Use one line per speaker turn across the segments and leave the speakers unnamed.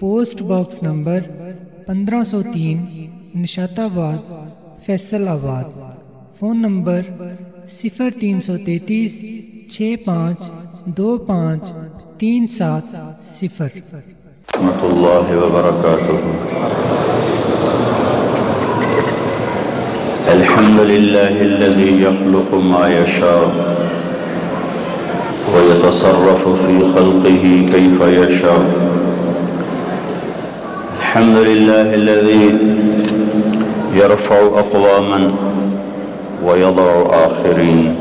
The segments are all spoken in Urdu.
پوسٹ باکس نمبر پندرہ سو تین نشات آباد فیصل آباد فون نمبر صفر تین سو تینتیس، چھ پانچ، دو پانچ، تین سات، صفر۔
اللہ وبرکاتہ۔ الحمد لله الذي يخلق ما يشاء ويتصرف في خلقه كيف يشاء الحمد لله الذي يرفع أقواما ويضع آخرين.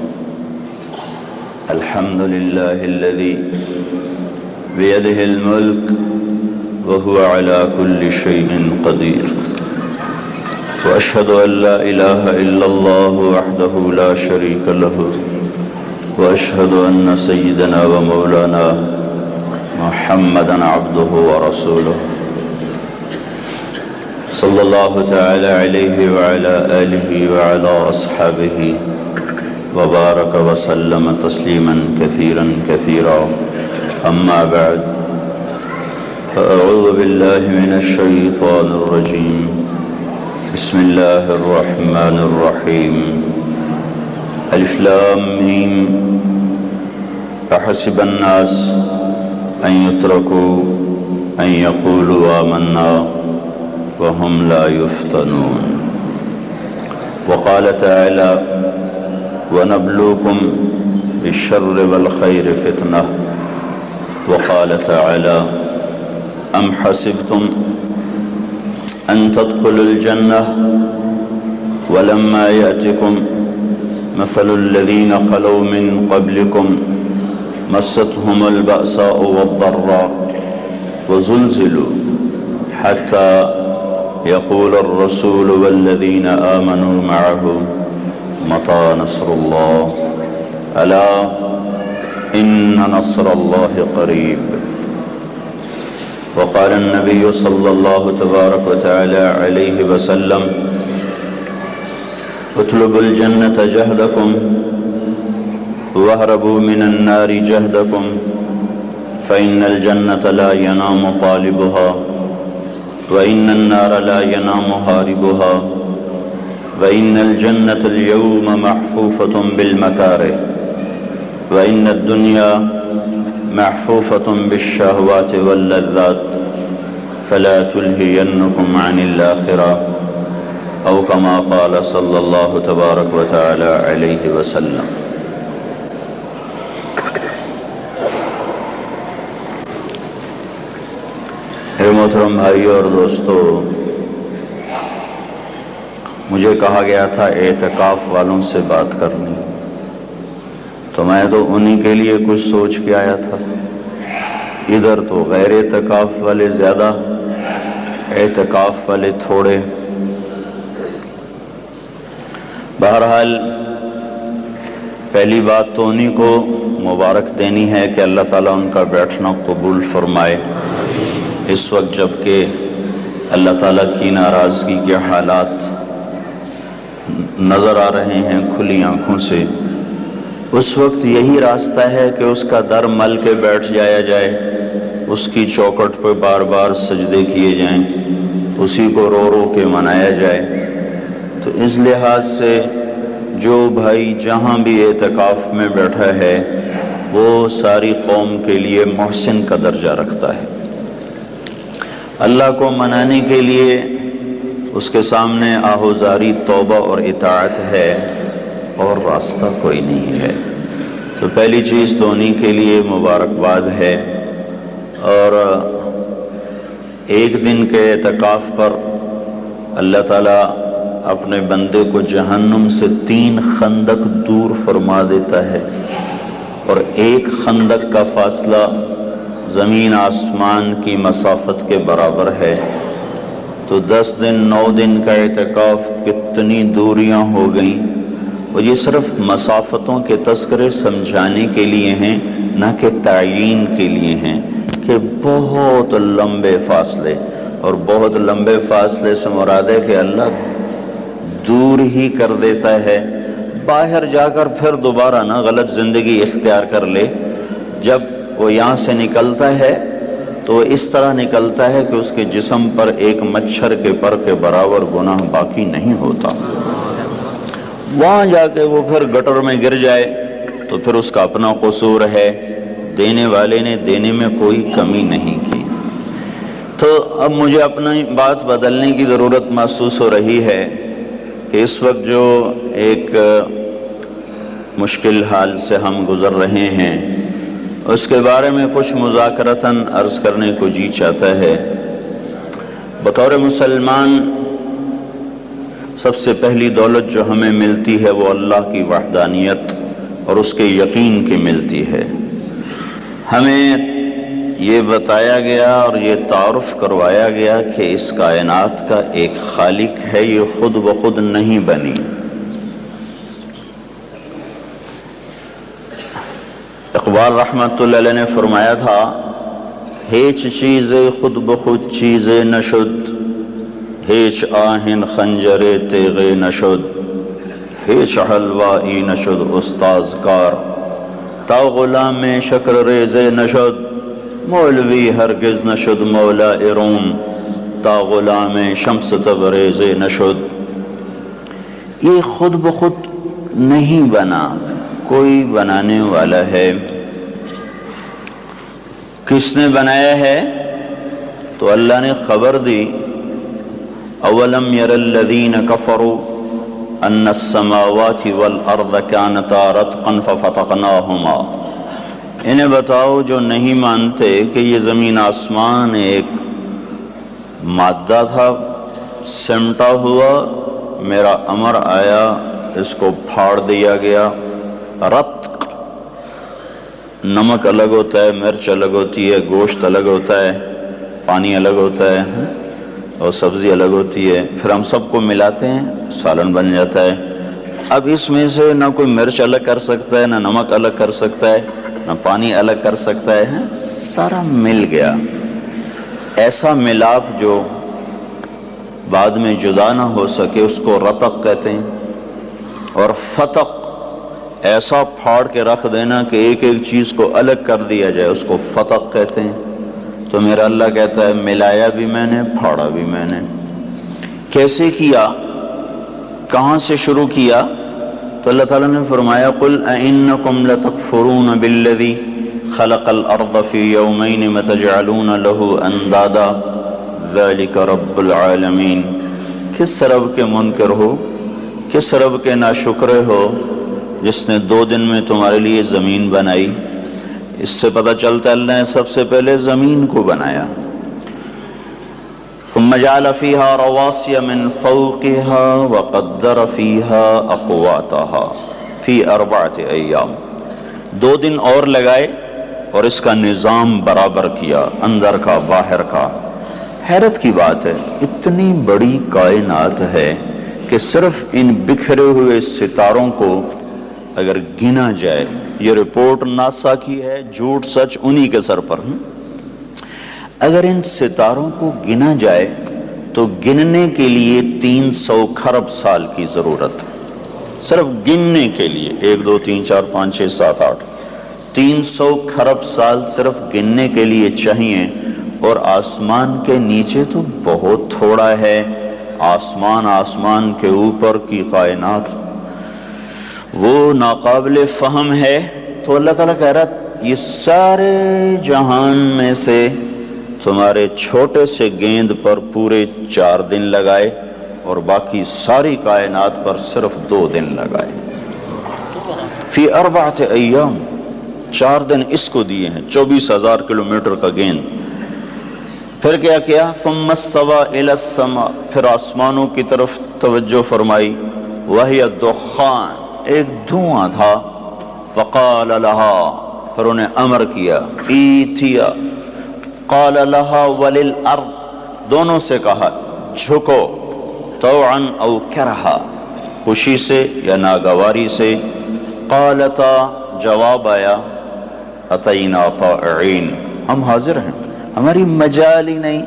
الحمد لله الذي بيده الملك وهو على كل شيء قدير. وأشهد أن لا إله إلا الله وحده لا شريك له. وأشهد أن سيدنا ومولانا محمدا عبده ورسوله. صلى الله تعالى عليه وعلى آله وعلى أصحابه وبارك وسلم تسليما كثيرا كثيرا. أما بعد فأعوذ بالله من الشيطان الرجيم. بسم الله الرحمن الرحيم. ألف لام ميم. أحسب الناس أن يتركوا أن يقولوا آمنا. وهم لا يفتنون. وقال تعالى ونبلوكم بالشر والخير فتنة. وقال تعالى أم حسبتم أن تدخلوا الجنة ولما يأتكم مثل الذين خلوا من قبلكم مستهم البأساء والضراء وزلزلوا حتى يقول الرسول والذين آمنوا معه متى نصر الله؟ ألا إن نصر الله قريب. وقال النبي صلى الله تبارك وتعالى عليه وسلم اطلبوا الجنة جهدكم واهربوا من النار جهدكم فإن الجنة لا ينام طالبها. وإن النار لا ينام هاربها وإن الجنة اليوم محفوفة بالمكاره وإن الدنيا محفوفة بالشهوات واللذات فلا تلهينكم عن الآخرة أو كما قال صلى الله تبارك وتعالى عليه وسلم. محترم بھائیو اور دوستو، مجھے کہا گیا تھا اعتکاف والوں سے بات کرنی۔ تو میں تو انہی کے لیے کچھ سوچ کے آیا تھا۔ ادھر تو غیر اعتکاف والے زیادہ، اعتکاف والے تھوڑے۔ بہرحال، پہلی بات تو انہی کو مبارک دینی ہے کہ اللہ تعالیٰ ان کا بیٹھنا قبول فرمائے۔ اس وقت جبکہ اللہ تعالیٰ کی ناراضگی کے حالات نظر آ رہے ہیں کھلی آنکھوں سے، اس وقت یہی راستہ ہے کہ اس کا در مل کے بیٹھ جایا جائے، اس کی چوکٹ پہ بار بار سجدے کیے جائیں، اسی کو رو رو کے منایا جائے۔ تو اس لحاظ سے جو بھائی جہاں بھی اعتکاف میں بیٹھا ہے، وہ ساری قوم کے لیے محسن کا درجہ رکھتا ہے۔ اللہ کو منانے کے لیے اس کے سامنے آہوزاری، توبہ اور اطاعت ہے اور راستہ کوئی نہیں ہے۔ تو پہلی چیز تو انہی کے لیے مبارکباد ہے۔ اور ایک دن کے اعتکاف پر اللہ تعالیٰ اپنے بندے کو جہنم سے تین خندق دور فرما دیتا ہے اور ایک خندق کا فاصلہ زمین آسمان کی مسافت کے برابر ہے۔ تو دس دن، نو دن کا اعتکاف کتنی دوریاں ہو گئیں۔ وہ یہ صرف مسافتوں کے تذکرے سمجھانے کے لیے ہیں، نہ کہ تعین کے لیے ہیں۔ کہ بہت لمبے فاصلے۔ اور بہت لمبے فاصلے سے مراد ہے کہ اللہ دور ہی کر دیتا ہے۔ باہر جا کر پھر دوبارہ نہ غلط زندگی اختیار کر لے۔ جب وہ یہاں سے نکلتا ہے تو اس طرح نکلتا ہے کہ اس کے جسم پر ایک مچھر کے پر کے برابر گناہ باقی نہیں ہوتا۔ وہاں جا کے وہ پھر گٹر میں گر جائے تو پھر اس کا اپنا قصور ہے۔ دینے والے نے دینے میں کوئی کمی نہیں کی۔ تو اب مجھے اپنی بات بدلنے کی ضرورت محسوس ہو رہی ہے کہ اس وقت جو ایک مشکل حال سے ہم گزر رہے ہیں اس کے بارے میں کچھ مذاکرتاً عرض کرنے کو جی چاہتا ہے۔ بطور مسلمان، سب سے پہلی دولت جو ہمیں ملتی ہے وہ اللہ کی وحدانیت اور اس کے یقین کی ملتی ہے۔ ہمیں یہ بتایا گیا اور یہ تعارف کروایا گیا کہ اس کائنات کا ایک خالق ہے، یہ خود بخود نہیں بنی۔ اقبال رحمت اللہ علیہ نے فرمایا تھا، ہیچ چیزیں خود بخود چیزیں نشد، ہیچ آہن خنجر تیغ نشد، ہیچ حلوائی نشد استاز کار، تا غلام شکر ریز نشد، مولوی ہرگز نشد مولا ارون، تا غلام شمس تبریز نشد۔ یہ خود بخود نہیں بنا، کوئی بنانے والا ہے۔ کس نے بنایا ہے؟ تو اللہ نے خبر دی، اولم یر الذین کفروا ان السماوات والارض كانتا رتقا ففتقناهما۔ انہیں بتاؤ جو نہیں مانتے کہ یہ زمین آسمان ایک مادہ تھا، سمٹا ہوا، میرا امر آیا، اس کو پھاڑ دیا گیا۔ رتق نمک الگ ہوتا ہے، مرچ الگ ہوتی ہے، گوشت الگ ہوتا ہے، پانی الگ ہوتا ہے، اور سبزی الگ ہوتی ہے۔ پھر ہم سب کو ملاتے ہیں، سالن بن جاتا ہے۔ اب اس میں سے نہ کوئی مرچ الگ کر سکتا ہے، نہ نمک الگ کر سکتا ہے، نہ پانی الگ کر سکتا ہے، سارا مل گیا۔ ایسا ملاپ جو بعد میں جدا نہ ہو سکے، اس کو رتق کہتے ہیں۔ اور فتق ایسا پھاڑ کے رکھ دینا کہ ایک ایک چیز کو الگ کر دیا جائے، اس کو فتق کہتے ہیں۔ تو میرا اللہ کہتا ہے، ملایا بھی میں نے، پھاڑا بھی میں نے۔ کیسے کیا؟ کہاں سے شروع کیا؟ تو اللہ تعالیٰ نے فرمایا، قل اَإِنَّكُمْ لَتَكْفُرُونَ بِالَّذِي خَلَقَ الْأَرْضَ فِي يَوْمَيْنِ مَتَجْعَلُونَ لَهُ أَنْدَادًا ذَلِكَ رَبُّ الْعَالَمِينَ کس رب کے منکر ہو؟ کس رب کے ناشکر ہو؟ جس نے دو دن میں تمہارے لیے زمین بنائی، اس سے پتہ چلتا اللہ نے سب سے پہلے زمین کو بنایا۔ ثم جعل فيها رواسي من فوقها وقدر فيها اقواتها في اربعه ایام۔ دو دن اور لگائے اور اس کا نظام برابر کیا، اندر کا، باہر کا۔ حیرت کی بات ہے، اتنی بڑی کائنات ہے کہ صرف ان بکھرے ہوئے ستاروں کو اگر گنا جائے، یہ رپورٹ ناسا کی ہے، جھوٹ سچ انہی کے سر پر۔ اگر ان ستاروں کو گنا جائے، تو گننے کے لیے تین سو کھرب سال کی ضرورت۔ صرف گننے کے لیے۔ ایک، دو، تین، چار، پانچ، چھ، سات، آٹھ۔ تین سو کھرب سال صرف گننے کے لیے چاہیے۔ اور آسمان کے نیچے تو بہت تھوڑا ہے۔ آسمان آسمان کے اوپر کی کائنات وہ ناقابل فہم ہے۔ تو اللہ تعالیٰ کہہ رہا یہ سارے جہان میں سے تمہارے چھوٹے سے گیند پر پورے چار دن لگائے اور باقی ساری کائنات پر صرف دو دن لگائے۔ فی اربعت ایام، چار دن اس کو دیے ہیں، چوبیس ہزار کلومیٹر کا گیند۔ پھر کیا کیا؟ ثم السوا الى السما پھر آسمانوں کی طرف توجہ فرمائی۔ وہی دخان ایک دھواں تھا، فقال لها پھر انہیں امر کیا، ایتیا۔ قال لها وللارض دونوں سے کہا، جھکو تو او کرہا۔ خوشی سے یا ناگواری سے قالتا، جواب آیا، اتینا طائعین۔ ہم حاضر ہیں، ہماری مجال ہی نہیں۔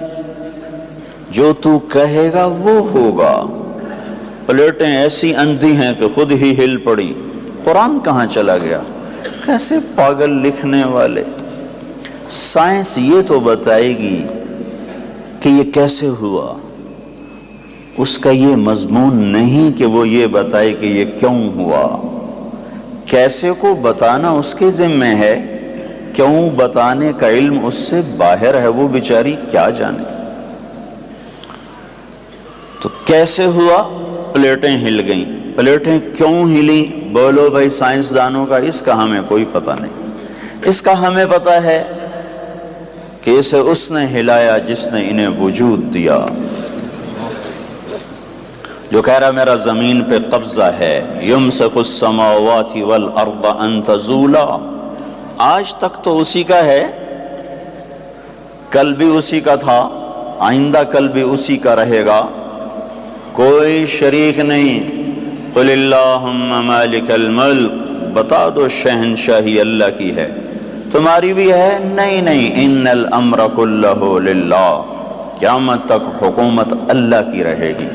جو تو کہے گا، وہ ہوگا۔ پلیٹیں ایسی اندھی ہیں کہ خود ہی ہل پڑی۔ قرآن کہاں چلا گیا؟ کیسے پاگل لکھنے والے؟ سائنس یہ تو بتائے گی کہ یہ کیسے ہوا۔ اس کا یہ مضمون نہیں کہ وہ یہ بتائے کہ یہ کیوں ہوا۔ کیسے کو بتانا اس کے ذمے ہے؟ کیوں بتانے کا علم اس سے باہر ہے؟ وہ بیچاری کیا جانے؟ تو کیسے ہوا؟ پلیٹیں ہل گئیں۔ پلیٹیں کیوں ہلی بولو بھائی، سائنسدانوں کا اس کا ہمیں کوئی پتہ نہیں۔ اس کا ہمیں پتہ ہے کہ اسے اس نے ہلایا جس نے انہیں وجود دیا۔ جو کہہ رہا میرا زمین پہ قبضہ ہے۔ یمسک السماوات والارض ان تزولا۔ آج تک تو اسی کا ہے۔ کل بھی اسی کا تھا۔ آئندہ کل بھی اسی کا رہے گا۔ کوئی شریک نہیں۔ قل اللہم مالک الملک بتا دو شہنشاہی اللہ کی ہے۔ تمہاری بھی ہے؟ نہیں نہیں۔ ان الامر کلہ للہ قیامت تک حکومت اللہ کی رہے گی۔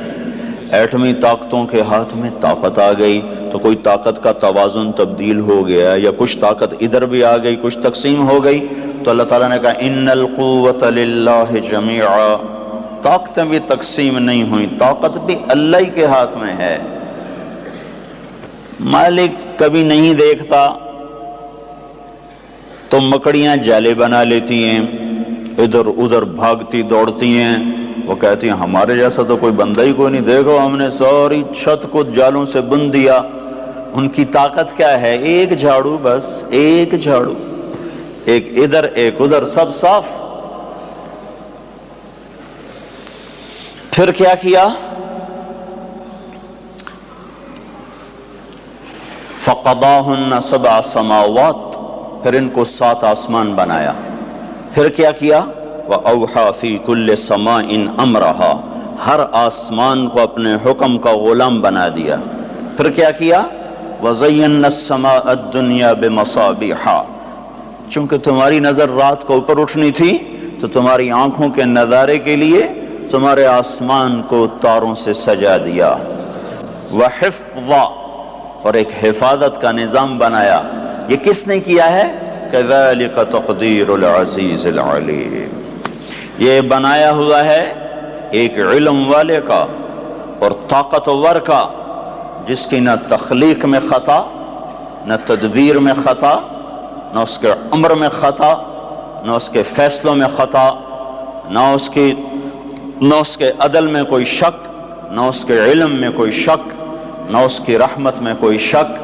ایٹمی طاقتوں کے ہاتھ میں طاقت آ گئی۔ تو کوئی طاقت کا توازن تبدیل ہو گیا یا کچھ طاقت ادھر بھی آ گئی، کچھ تقسیم ہو گئی۔ تو اللہ تعالیٰ نے کہا، ان القوت للہ جمیعا طاقتیں بھی تقسیم نہیں ہوئی طاقت بھی اللہ ہی کے ہاتھ میں ہے۔ مالک کبھی نہیں دیکھتا، تو مکڑیاں جالے بنا لیتی ہیں، ادھر ادھر بھاگتی دوڑتی ہیں۔ وہ کہتی ہیں، ہمارے جیسا تو کوئی بندہ ہی کوئی نہیں دیکھو ہم نے سوری چھت کو جالوں سے بند دیا۔ ان کی طاقت کیا ہے؟ ایک جھاڑو بس، ایک جھاڑو۔ ایک ادھر ایک ادھر، سب صاف۔ پھر کیا کیا؟ فقضاہن سبع سماوات، پھر ان کو سات آسمان بنایا۔ پھر کیا کیا؟ وَأَوْحَا فِي كُلِّ سَمَاءٍ أَمْرَهَا۔ ہر آسمان کو اپنے حکم کا غلام بنا دیا۔ پھر کیا کیا؟ وَزَيَّنَّ السَّمَاءَ الدُّنْيَا بِمَصَابِحَا چونکہ تمہاری نظر رات کو اوپر اٹھنی تھی، تو تمہاری آنکھوں کے نظارے کے لیے تمہارے آسمان کو تاروں سے سجا دیا۔ وَحِفْظَ، اور ایک حفاظت کا نظام بنایا۔ یہ کس نے کیا ہے؟ كَذَلِكَ تَقْدِيرُ الْعَزِيزِ الْعَلِيمِ۔ یہ بنایا ہوا ہے ایک علم والے کا اور طاقتور کا، جس کی نہ تخلیق میں خطا، نہ تدبیر میں خطا، نہ اس کے عمر میں خطا، نہ اس کے فیصلوں میں خطا، نہ اس کی نہ اس کے عدل میں کوئی شک، نہ اس کے علم میں کوئی شک، نہ اس کی رحمت میں کوئی شک۔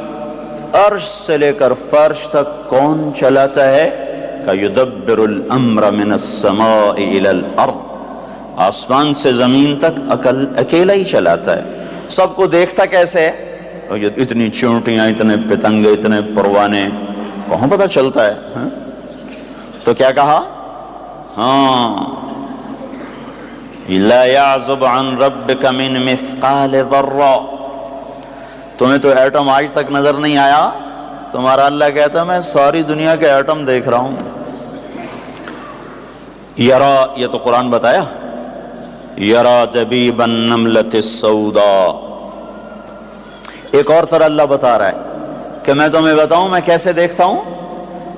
عرش سے لے کر فرش تک کون چلاتا ہے؟ کہ الامر من السماء الى الارض آسمان سے زمین تک اکل، اکیلا ہی چلاتا ہے۔ سب کو دیکھتا کیسے ہے؟ اتنی چونٹیاں، اتنے پتنگے، اتنے پروانے، کہاں پتہ چلتا ہے؟ ہاں؟ تو کیا کہا؟ ہاں۔ لا يعزب عن ربك من مثقال ذرہ۔ تمہیں تو ایٹم آج تک نظر نہیں آیا۔ تمہارا اللہ کہتا ہے، میں ساری دنیا کے ایٹم دیکھ رہا ہوں۔ یرا، یہ تو قرآن بتایا۔ یرا دبیب النملت السودا ایک اور طرح اللہ بتا رہا ہے کہ میں تمہیں بتاؤں، میں کیسے دیکھتا ہوں؟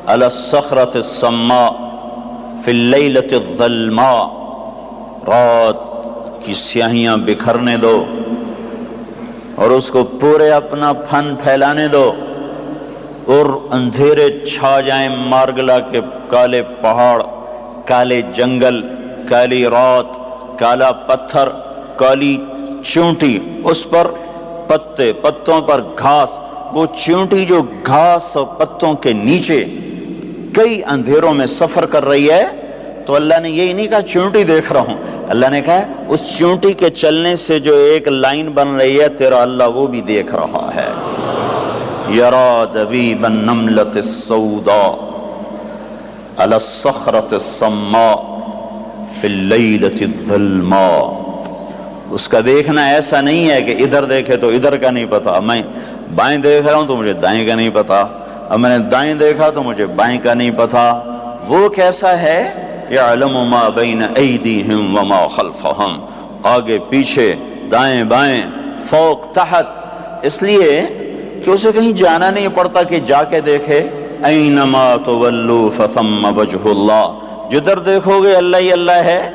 الصخرت السما فی اللیلت الظلماء۔ رات کی سیاہیاں بکھرنے دو اور اس کو پورے اپنا پھن پھیلانے دو اور اندھیرے چھا جائیں مارگلا کے کالے پہاڑ، کالے جنگل، کالی رات، کالا پتھر، کالی چونٹی، اس پر پتے، پتوں پر گھاس، وہ چونٹی جو گھاس اور پتوں کے نیچے کئی اندھیروں میں سفر کر رہی ہے۔ تو اللہ نے یہی نہیں کہا چونٹی دیکھ رہا ہوں۔ اللہ نے کہا اس چونٹی کے چلنے سے جو ایک لائن بن رہی ہے، تیرا اللہ وہ بھی دیکھ رہا ہے۔ یرا النملت على الصخرة الصماء في الليلة الظلماء۔ اس کا دیکھنا ایسا نہیں ہے کہ ادھر دیکھے تو ادھر کا نہیں پتا۔ میں بائیں دیکھ رہا ہوں تو مجھے دائیں کا نہیں پتا۔ اب میں نے دائیں دیکھا تو مجھے بائیں کا نہیں پتا۔ وہ کیسا ہے؟ یعلم ما بین ایدیہم وما خلفہم۔ آگے پیچھے دائیں بائیں، فوق تحت۔ اس لیے کہ اسے کہیں جانا نہیں پڑتا کہ جا کے دیکھے۔ اینما تولو فثم وجہ اللہ۔ جدھر دیکھو گے اللہ ہی اللہ ہے۔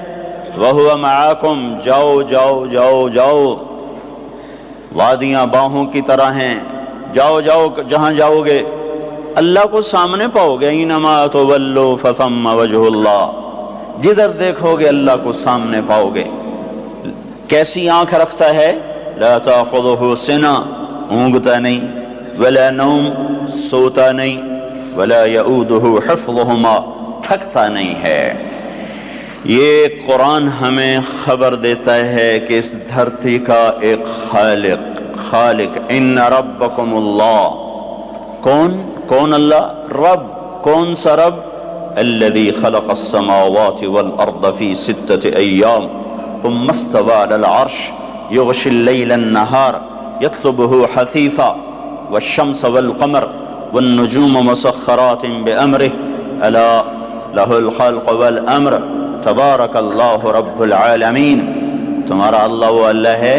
وَهُوَ مَعَاكُمْ جاؤ جاؤ جاؤ جاؤ۔ وادیاں باہوں کی طرح ہیں۔ جاؤ جاؤ، جہاں جاؤ گے۔ اللہ کو سامنے پاؤ گے۔ اینما تولو فثم وجہ اللہ۔ جدھر دیکھو گے اللہ کو سامنے پاؤ گے۔ کیسی آنکھ رکھتا ہے؟ لا تاخذہ سنا اونگتا نہیں۔ ولا نوم سوتا نہیں۔ ولا یعودہ حفظہما۔ تھکتا نہیں ہے۔ یہ قرآن ہمیں خبر دیتا ہے کہ اس دھرتی کا ایک خالق خالق، ان ربکم اللہ۔ کون؟ کون اللہ رب؟ کون سا رب؟ الذي خلق السماوات والأرض في ستة أيام ثم استوى على العرش يغشي الليل النهار يطلبه حثيثا والشمس والقمر، والنجوم مسخرات بأمره ألا له الخلق والأمر تبارک اللہ رب العالمین۔ تمہارا اللہ وہ اللہ ہے،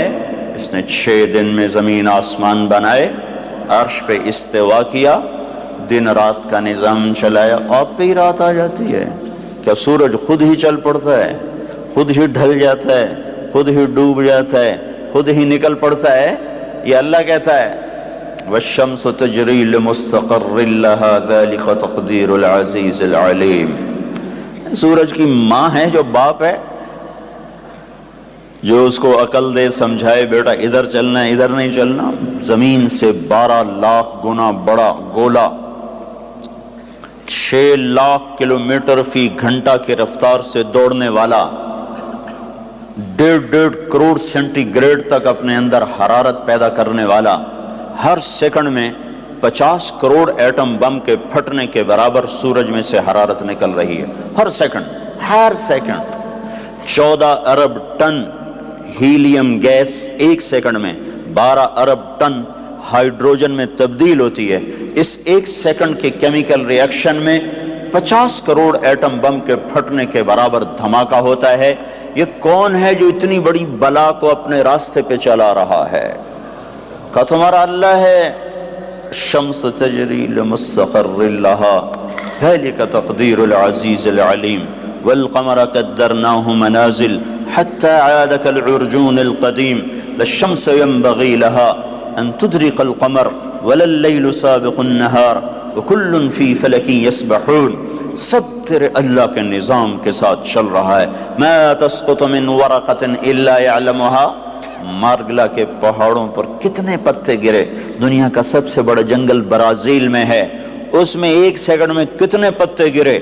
اس نے چھ دن میں زمین آسمان بنائے، عرش پہ استوا کیا دن رات کا نظام چلایا آپ پہ ہی رات آ جاتی ہے۔ کیا سورج خود ہی چل پڑتا ہے؟ خود ہی ڈھل جاتا ہے، خود ہی ڈوب جاتا ہے، خود ہی نکل پڑتا ہے۔ یہ اللہ کہتا ہے، وَالشَّمْسُ تَجْرِي لِمُسْتَقَرِّ لَهَا ذَلِكَ تَقْدِيرُ الْعَزِيزِ الْعَلِيمِ۔ سورج کی ماں ہے جو باپ ہے، جو اس کو عقل دے، سمجھائے، بیٹا ادھر چلنا ہے، ادھر نہیں چلنا۔ زمین سے بارہ لاکھ گنا بڑا گولا چھ لاکھ کلومیٹر فی گھنٹہ کی رفتار سے دوڑنے والا ڈیڑھ ڈیڑھ کروڑ سینٹی گریڈ تک اپنے اندر حرارت پیدا کرنے والا، ہر سیکنڈ میں پچاس کروڑ ایٹم بم کے پھٹنے کے برابر سورج میں سے حرارت نکل رہی ہے۔ ہر سیکنڈ ہر سیکنڈ، چودہ ارب ٹن ہیلیم گیس ایک سیکنڈ میں، بارہ ارب ٹن ہائیڈروجن میں تبدیل ہوتی ہے۔ اس ایک سیکنڈ کے کیمیکل ریاکشن میں پچاس کروڑ ایٹم بم کے پھٹنے کے برابر دھماکہ ہوتا ہے۔ یہ کون ہے جو اتنی بڑی بلا کو اپنے راستے پہ چلا رہا ہے؟ کہ تمہارا اللہ ہے۔ الشمس تجري لمستقر لها ذلك تقدير العزيز العليم والقمر قدرناه منازل۔ حتى عاد كالعرجون القديم للشمس ينبغي لها أن تدرك القمر ولا الليل سابق النهار وكل في فلك يسبحون. سب تیرے اللہ کے نظام کے ساتھ چل رہا ہے. ما تسقط من ورقة إلا يعلمها. مارگلا کے پہاڑوں پر کتنے پتے گرے. دنیا کا سب سے بڑا جنگل برازیل میں ہے. اس میں ایک سیکنڈ میں کتنے پتے گرے.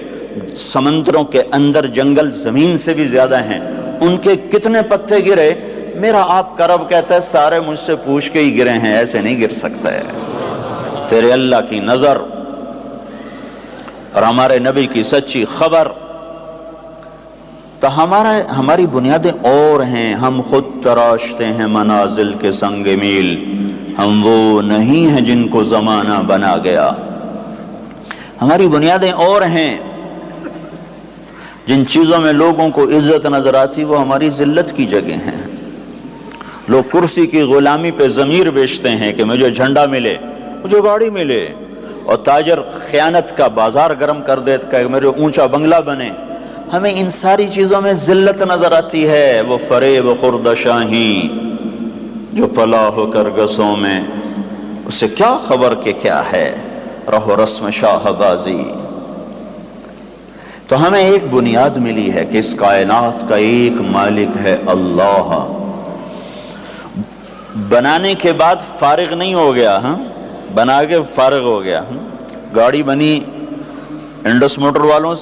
سمندروں کے اندر جنگل زمین سے بھی زیادہ ہیں. ان کے کتنے پتے گرے؟ میرا آپ کرب کہتا ہے، سارے مجھ سے پوچھ کے ہی گرے ہیں، ایسے نہیں گر سکتا ہے تیرے اللہ کی نظر اور ہمارے نبی کی سچی خبر۔ تو ہمارا، ہماری بنیادیں اور ہیں۔ ہم خود تراشتے ہیں منازل کے سنگ میل۔ ہم وہ نہیں ہیں جن کو زمانہ بنا گیا۔ ہماری بنیادیں اور ہیں۔ جن چیزوں میں لوگوں کو عزت نظر آتی، وہ ہماری ذلت کی جگہ ہیں۔ لوگ کرسی کی غلامی پہ ضمیر بیچتے ہیں کہ مجھے جھنڈا ملے، مجھے گاڑی ملے۔ اور تاجر خیانت کا بازار گرم کر دیتا کہ میرے اونچا بنگلہ بنے۔ ہمیں ان ساری چیزوں میں ذلت نظر آتی ہے۔ وہ فریب خرد شاہی جو پلا ہو کر گسوں میں۔ اسے کیا خبر کہ کیا ہے؟ رہو رسم شاہ بازی تو ہمیں ایک بنیاد ملی ہے کہ اس کائنات کا ایک مالک ہے اللہ۔ بنانے کے بعد فارغ نہیں ہو گیا ہاں؟ بنا کے فارغ ہو گیا ہاں؟ گاڑی بنی انڈس موٹر والوں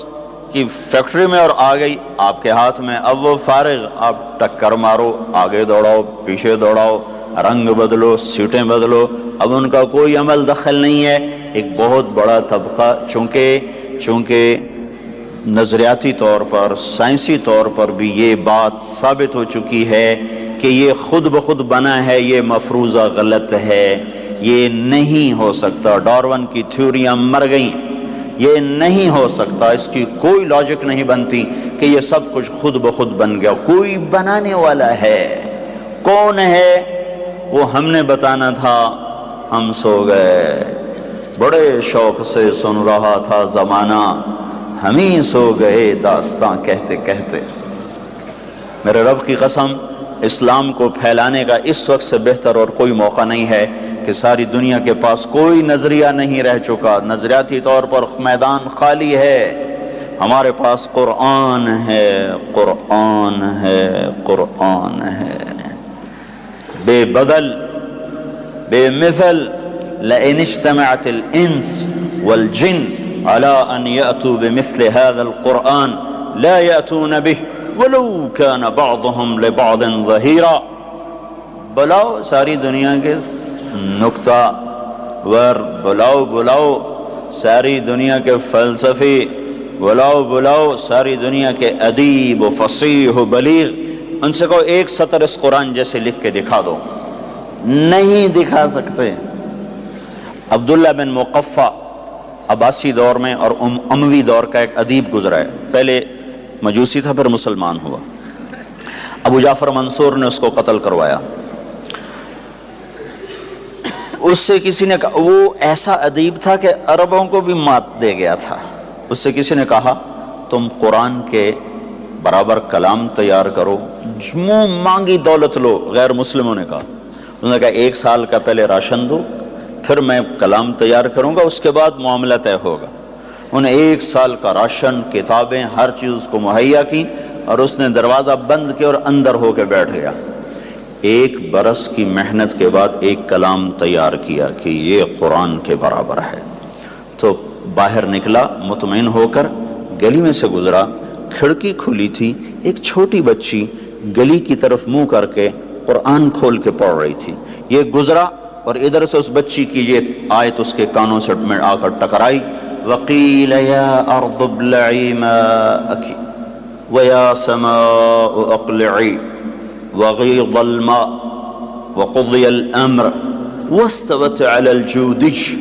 کی فیکٹری میں اور آ گئی آپ کے ہاتھ میں۔ اب وہ فارغ، آپ ٹکر مارو، آگے دوڑاؤ، پیچھے دوڑاؤ، رنگ بدلو، سیٹیں بدلو۔ اب ان کا کوئی عمل دخل نہیں ہے۔ ایک بہت بڑا طبقہ، چونکہ چونکہ نظریاتی طور پر، سائنسی طور پر بھی یہ بات ثابت ہو چکی ہے کہ یہ خود بخود بنا ہے، یہ مفروضہ غلط ہے، یہ نہیں ہو سکتا۔ ڈارون کی تھیوریاں مر گئیں۔ یہ نہیں ہو سکتا۔ اس کی کوئی لاجک نہیں بنتی کہ یہ سب کچھ خود بخود بن گیا۔ کوئی بنانے والا ہے۔ کون ہے؟ وہ ہم نے بتانا تھا۔ ہم سو گئے۔ بڑے شوق سے سن رہا تھا زمانہ۔ ہم ہی سو گئے داستان کہتے کہتے۔ میرے رب کی قسم اسلام کو پھیلانے کا اس وقت سے بہتر اور کوئی موقع نہیں ہے کہ ساری دنیا کے پاس کوئی نظریہ نہیں رہ چکا۔ نظریاتی طور پر میدان خالی ہے۔ ہمارے پاس قرآن ہے۔ قرآن ہے۔ قرآن ہے۔ بے بدل، بے مثل، لئن اجتمعت الانس والجن على ان يأتوا بمثل هذا القرآن لا يأتون به۔ ولو كان بعضهم لبعض ظهيرا. بلاؤ ساری دنیا کے نکتہ ور بلاؤ بلاؤ ساری دنیا کے فلسفی، بلاؤ بلاؤ ساری دنیا کے ادیب و فصیح و بلیغ، ان سے کو ایک سطر اس قرآن جیسے لکھ کے دکھا دو۔ نہیں دکھا سکتے۔ عبداللہ بن مقفع عباسی دور میں اور اموی دور کا ایک ادیب گزرا ہے۔ پہلے مجوسی تھا پھر مسلمان ہوا۔ ابو جعفر منصور نے اس کو قتل کروایا۔ اس سے کسی نے کہا، وہ ایسا ادیب تھا کہ عربوں کو بھی مات دے گیا تھا۔ اس سے کسی نے کہا، تم قرآن کے برابر کلام تیار کرو۔ منہ مانگی دولت لو۔ غیر مسلموں نے کہا۔ انہوں نے کہا، ایک سال کا پہلے راشن دو، پھر میں کلام تیار کروں گا، اس کے بعد معاملہ طے ہوگا۔ انہیں ایک سال کا راشن کتابیں ہر چیز اس کو مہیا کی اور اس نے دروازہ بند کیا اور اندر ہو کے بیٹھ گیا۔ ایک برس کی محنت کے بعد ایک کلام تیار کیا کہ یہ قرآن کے برابر ہے۔ تو باہر نکلا، مطمئن ہو کر گلی میں سے گزرا۔ کھڑکی کھلی تھی، ایک چھوٹی بچی گلی کی طرف منہ کر کے قرآن کھول کے پڑھ رہی تھی۔ یہ گزرا اور ادھر سے اس بچی کی یہ آیت اس کے کانوں سے آ کر ٹکرائی۔ وقیل یا ارض ابلعی ماءکی ویا سماء اقلعی وغیض الماء وقضی الامر واستوت على الجودج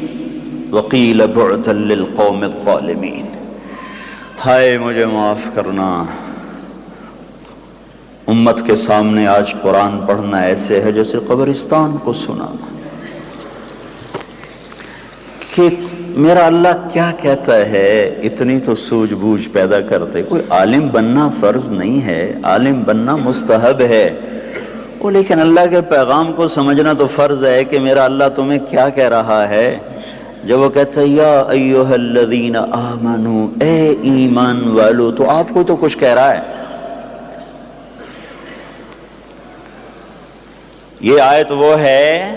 وقیل بعتا للقوم الظالمین۔ ہائے مجھے معاف کرنا۔ امت کے سامنے آج قرآن پڑھنا ایسے ہے جیسے قبرستان کو سنانا۔ کہ میرا اللہ کیا کہتا ہے؟ اتنی تو سوجھ بوجھ پیدا کرتے، کوئی عالم بننا فرض نہیں ہے، عالم بننا مستحب ہے۔ وہ لیکن اللہ کے پیغام کو سمجھنا تو فرض ہے کہ میرا اللہ تمہیں کیا کہہ رہا ہے۔ جب وہ کہتا ہے، یا ایوہ الذین آمنو، اے ایمان والو، تو آپ کو تو کچھ کہہ رہا ہے۔ یہ آیت وہ ہے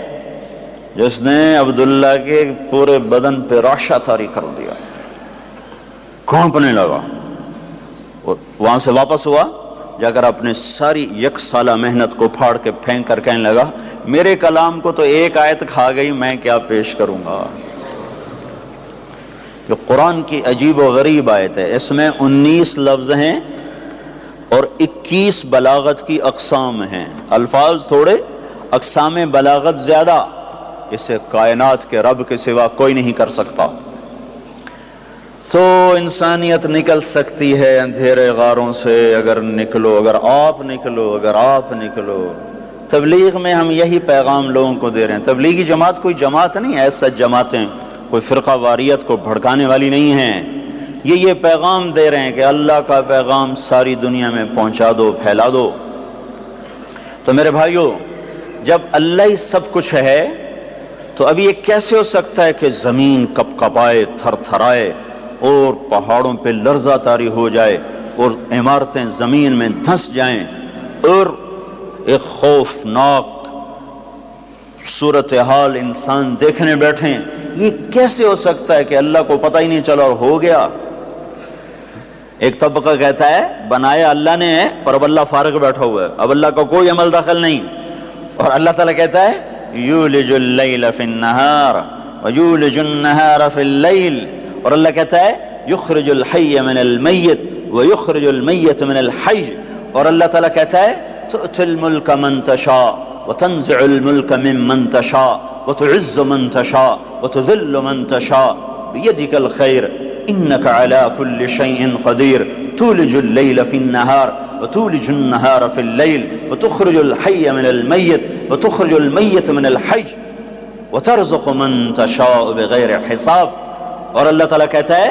جس نے عبداللہ کے پورے بدن پہ راشا تاری کر دیا۔ کھونپنے لگا۔ وہاں سے واپس ہوا۔ جا کر اپنے ساری یک سالہ محنت کو پھاڑ کے پھینک کر کہنے لگا، میرے کلام کو تو ایک آیت کھا گئی، میں کیا پیش کروں گا؟ جو قرآن کی عجیب و غریب آیت ہے۔ اس میں انیس لفظ ہیں اور اکیس بلاغت کی اقسام ہیں۔ الفاظ تھوڑے، اقسام بلاغت زیادہ۔ اسے کائنات کے رب کے سوا کوئی نہیں کر سکتا۔ تو انسانیت نکل سکتی ہے اندھیرے غاروں سے۔ اگر نکلو، اگر آپ نکلو، اگر آپ نکلو۔ تبلیغ میں ہم یہی پیغام لوگوں کو دے رہے ہیں۔ تبلیغی جماعت کوئی جماعت نہیں ہے، ایسا جماعتیں۔ کوئی فرقہ واریت کو بھڑکانے والی نہیں ہیں۔ یہ یہ پیغام دے رہے ہیں کہ اللہ کا پیغام ساری دنیا میں پہنچا دو، پھیلا دو۔ تو میرے بھائیوں جب اللہ ہی سب کچھ ہے تو ابھی یہ کیسے ہو سکتا ہے کہ زمین کپ کپائے تھر تھرائے اور پہاڑوں پہ لرزہ تاری ہو جائے اور عمارتیں زمین میں دھنس جائیں؟ اور ایک خوفناک صورتحال انسان دیکھنے بیٹھیں، یہ کیسے ہو سکتا ہے کہ اللہ کو پتہ ہی نہیں چلا اور ہو گیا؟ ایک طبقہ کہتا ہے، بنایا اللہ نے ہے پر اب اللہ فارغ بیٹھا ہوا ہے، اب اللہ کا کوئی عمل دخل نہیں۔ اور اللہ تعالیٰ کہتا ہے النہار ویولج النہار فی اللیل اور اللہ کہتا ہے یخرج الحی من المیت ویخرج المیت من تعالیٰ کہتا ہے تؤتي الملك من تشاء وتنزع الملك ممن تشاء وتعز من تشاء وتذل من تشاء. بيدك الخير إنك على كل شيء قدير. تولج الليل في النهار وتولج النهار في الليل وتخرج الحي من الميت. وتخرج الميت من الحي وترزق من تشاء بغير حساب. اور اللہ تعالیٰ کہتا ہے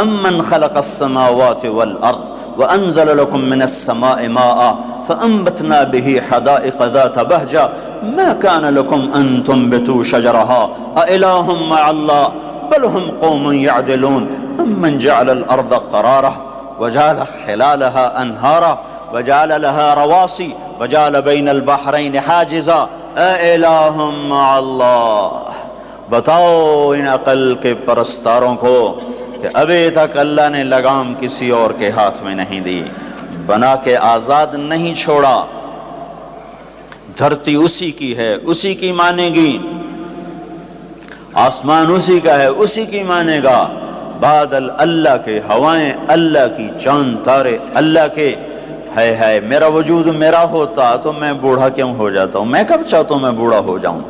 امن خلق السماوات والأرض وأنزل لكم من السماء ماء فأنبتنا به حدائق ذات بهجة. ما كان لكم أن تنبتوا شجرها؟ أإله مع الله؟ بل هم قوم يعدلون. أمن جعل الأرض قرارا وجعل خلالها أنهارا وجعل لها رواسي وجعل بين البحرين حاجزا. أإله مع الله بتاؤ ان عقل کے پرستاروں کو کہ ابھی تک اللہ نے لگام کسی اور کے ہاتھ میں نہیں دی، بنا کے آزاد نہیں چھوڑا۔ دھرتی اسی کی ہے، اسی کی مانے گی۔ آسمان اسی کا ہے، اسی کی مانے گا۔ بادل اللہ کے ہوائیں، اللہ کی چاند تارے، اللہ کے ہے ہے میرا وجود میرا ہوتا تو میں بوڑھا کیوں ہو جاتا ہوں؟ میں کب چاہتا ہوں میں بوڑھا ہو جاؤں؟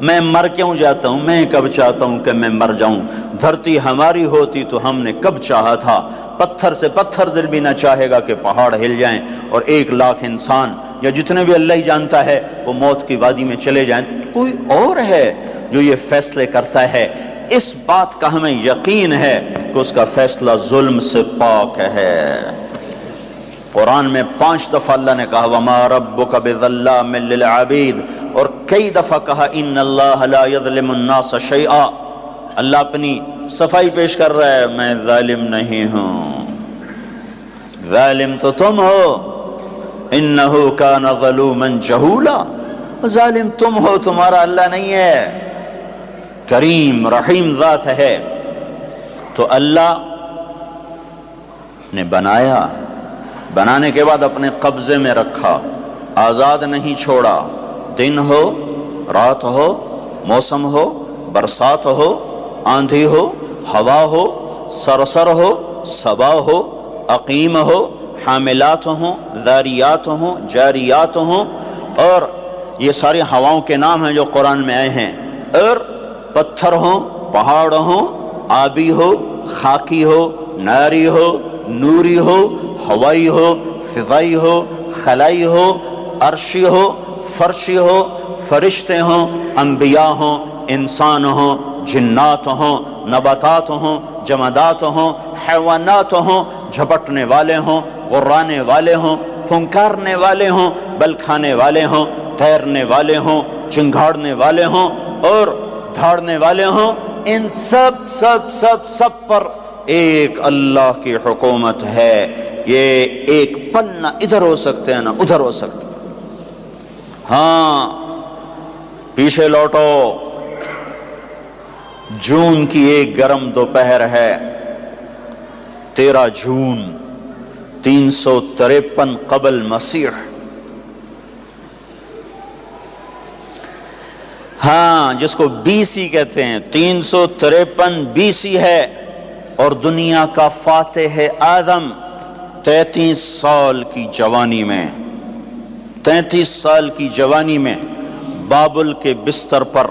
میں مر کیوں جاتا ہوں؟ میں کب چاہتا ہوں کہ میں مر جاؤں؟ دھرتی ہماری ہوتی تو ہم نے کب چاہا تھا؟ پتھر سے پتھر دل بھی نہ چاہے گا کہ پہاڑ ہل جائیں اور ایک لاکھ انسان یا جتنے بھی اللہ ہی جانتا ہے، وہ موت کی وادی میں چلے جائیں۔ کوئی اور ہے جو یہ فیصلے کرتا ہے؟ اس بات کا ہمیں یقین ہے کہ اس کا فیصلہ ظلم سے پاک ہے۔ قرآن میں پانچ دفعہ اللہ نے کہا، وما ربک بظلام للعبید اور کئی دفعہ کہا ان اللہ لا یظلم الناس شیئا اللہ اپنی صفائی پیش کر رہا ہے، میں ظالم نہیں ہوں۔ ظالم تو تم ہو۔ انہو کان ظلوما جہولا ظالم تم ہو، تمہارا اللہ نہیں ہے۔ کریم، رحیم ذات ہے۔ تو اللہ نے بنایا بنانے کے بعد اپنے قبضے میں رکھا، آزاد نہیں چھوڑا۔ دن ہو، رات ہو، موسم ہو، برسات ہو، آندھی ہو، ہوا ہو سرسر ہو، صبا ہو، عقیم ہو، حاملات ہوں، داریات ہوں، جاریات ہوں۔ اور یہ ساری ہواؤں کے نام ہیں جو قرآن میں آئے ہیں۔ اور پتھر ہوں، پہاڑ ہوں، آبی ہو، خاکی ہو، ناری ہو نوری ہو، ہوائی ہو، فضائی ہو، خلائی ہو، عرشی ہو، فرشی ہو، فرشتے ہوں، انبیاء ہوں، انسان ہوں، جنات ہوں، نباتات ہوں، جمادات ہوں، حیوانات ہوں، جھپٹنے والے ہوں، غرانے والے ہوں، پھنکارنے والے ہوں، بل کھانے والے ہوں، تیرنے والے ہوں، چنگھاڑنے والے ہوں اور دھاڑنے والے ہوں، ان سب سب سب سب پر ایک اللہ کی حکومت ہے، یہ ایک پل نہ ادھر ہو سکتے ہیں نہ ادھر ہو سکتے۔ ہاں پیچھے لوٹو۔ جون کی ایک گرم دوپہر ہے، تیرہ جون تین سو تریپن قبل مسیح۔ ہاں جس کو بی سی کہتے ہیں، تین سو تریپن بی سی ہے۔ اور دنیا کا فاتح آدم تینتیس سال کی جوانی میں، تینتیس سال کی جوانی میں بابل کے بستر پر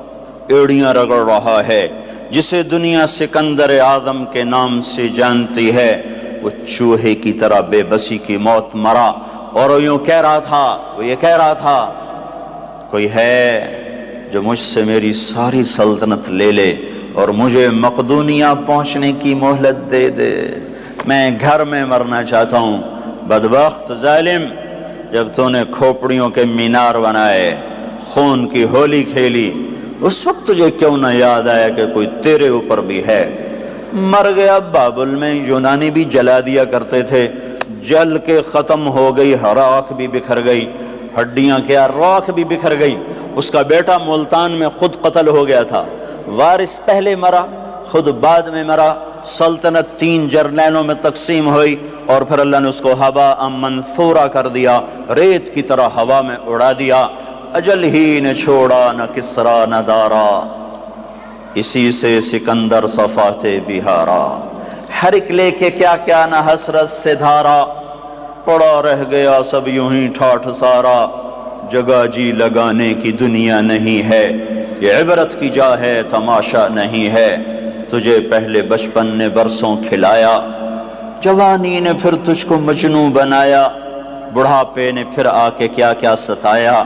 ایڑیاں رگڑ رہا ہے، جسے دنیا سکندر آدم کے نام سے جانتی ہے۔ وہ چوہے کی طرح بے بسی کی موت مرا اور وہ یوں کہہ رہا تھا، وہ یہ کہہ رہا تھا، کوئی ہے جو مجھ سے میری ساری سلطنت لے لے اور مجھے مقدونیہ پہنچنے کی مہلت دے دے۔ میں گھر میں مرنا چاہتا ہوں۔ بدبخت ظالم، جب تو نے کھوپڑیوں کے مینار بنائے، خون کی ہولی کھیلی۔ اس وقت تجھے کیوں نہ یاد آیا کہ کوئی تیرے اوپر بھی ہے؟ مر گیا بابل میں، یونانی بھی جلا دیا کرتے تھے۔ جل کے ختم ہو گئی راکھ بھی بکھر گئی۔ ہڈیاں کیا راکھ بھی بکھر گئی۔ اس کا بیٹا ملتان میں خود قتل ہو گیا تھا۔ وارث پہلے مرا، خود بعد میں مرا، سلطنت تین جرنیلوں میں تقسیم ہوئی اور پھر اللہ نے اس کو ہوا ام منصورہ کر دیا، ریت کی طرح ہوا میں اڑا دیا۔ اجل ہی نے چھوڑا، نہ کسرا، نہ دارا۔ اسی سے سکندر صفات بہارا۔ ہر ایک لے کے کیا کیا نہ حسرت سے دھارا۔ پڑا رہ گیا سب یوں ہی ٹھاٹھ سارا۔ جگہ جی لگانے کی دنیا نہیں ہے۔ یہ عبرت کی جا ہے، تماشا نہیں ہے۔ تجھے پہلے بچپن نے برسوں کھلایا، جوانی نے پھر تجھ کو مجنو بنایا، بڑھاپے نے پھر آ کے کیا کیا ستایا،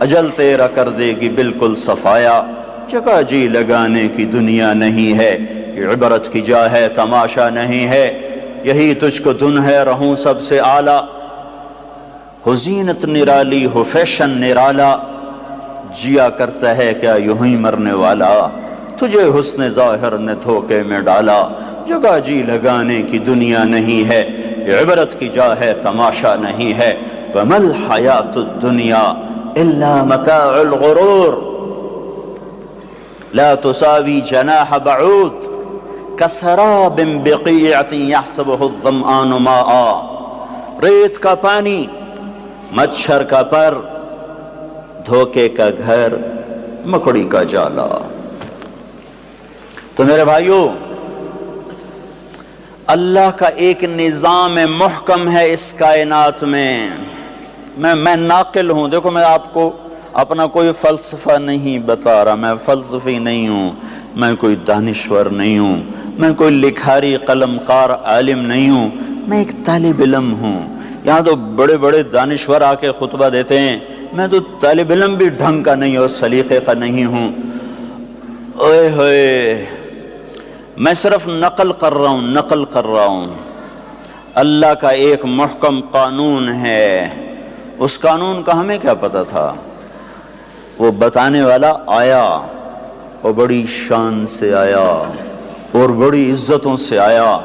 اجل تیرا کر دے گی بالکل صفایا۔ جگہ جی لگانے کی دنیا نہیں ہے، یہ عبرت کی جا ہے، تماشا نہیں ہے۔ یہی تجھ کو دن ہے، رہوں سب سے اعلیٰ۔ ہو زینت نرالی، ہو فیشن نرالا۔ جیا کرتا ہے کیا یوں ہی مرنے والا؟ تجھے حسن ظاہر نے دھوکے میں ڈالا، جگہ جی لگانے کی دنیا نہیں ہے، عبرت کی جا ہے تماشا نہیں ہے۔ وَمَا الْحَيَاةُ الدُّنْيَا إِلَّا مَتَاعُ الْغُرُورِ۔ لا تساوي جناح بعود كسراب بقيعة يحسبه الظمآن ماء۔ ریت کا پانی، مچھر کا پر۔ دھوکے کا گھر، مکڑی کا جالا۔ تو میرے بھائیوں اللہ کا ایک نظام محکم ہے اس کائنات میں۔ میں میں ناقل ہوں۔ دیکھو، میں آپ کو اپنا کوئی فلسفہ نہیں بتا رہا۔ میں فلسفی نہیں ہوں۔ میں کوئی دانشور نہیں ہوں۔ میں کوئی لکھاری قلم کار عالم نہیں ہوں۔ میں ایک طالب علم ہوں۔ یہاں تو بڑے بڑے دانشور آ کے خطبہ دیتے ہیں۔ میں تو طالب علم بھی ڈھنگ کا نہیں اور سلیقے کا نہیں ہوں۔ اوے ہوئے، میں صرف نقل کر رہا ہوں، نقل کر رہا ہوں۔ اللہ کا ایک محکم قانون ہے۔ اس قانون کا ہمیں کیا پتا تھا؟ وہ بتانے والا آیا وہ بڑی شان سے آیا اور بڑی عزتوں سے آیا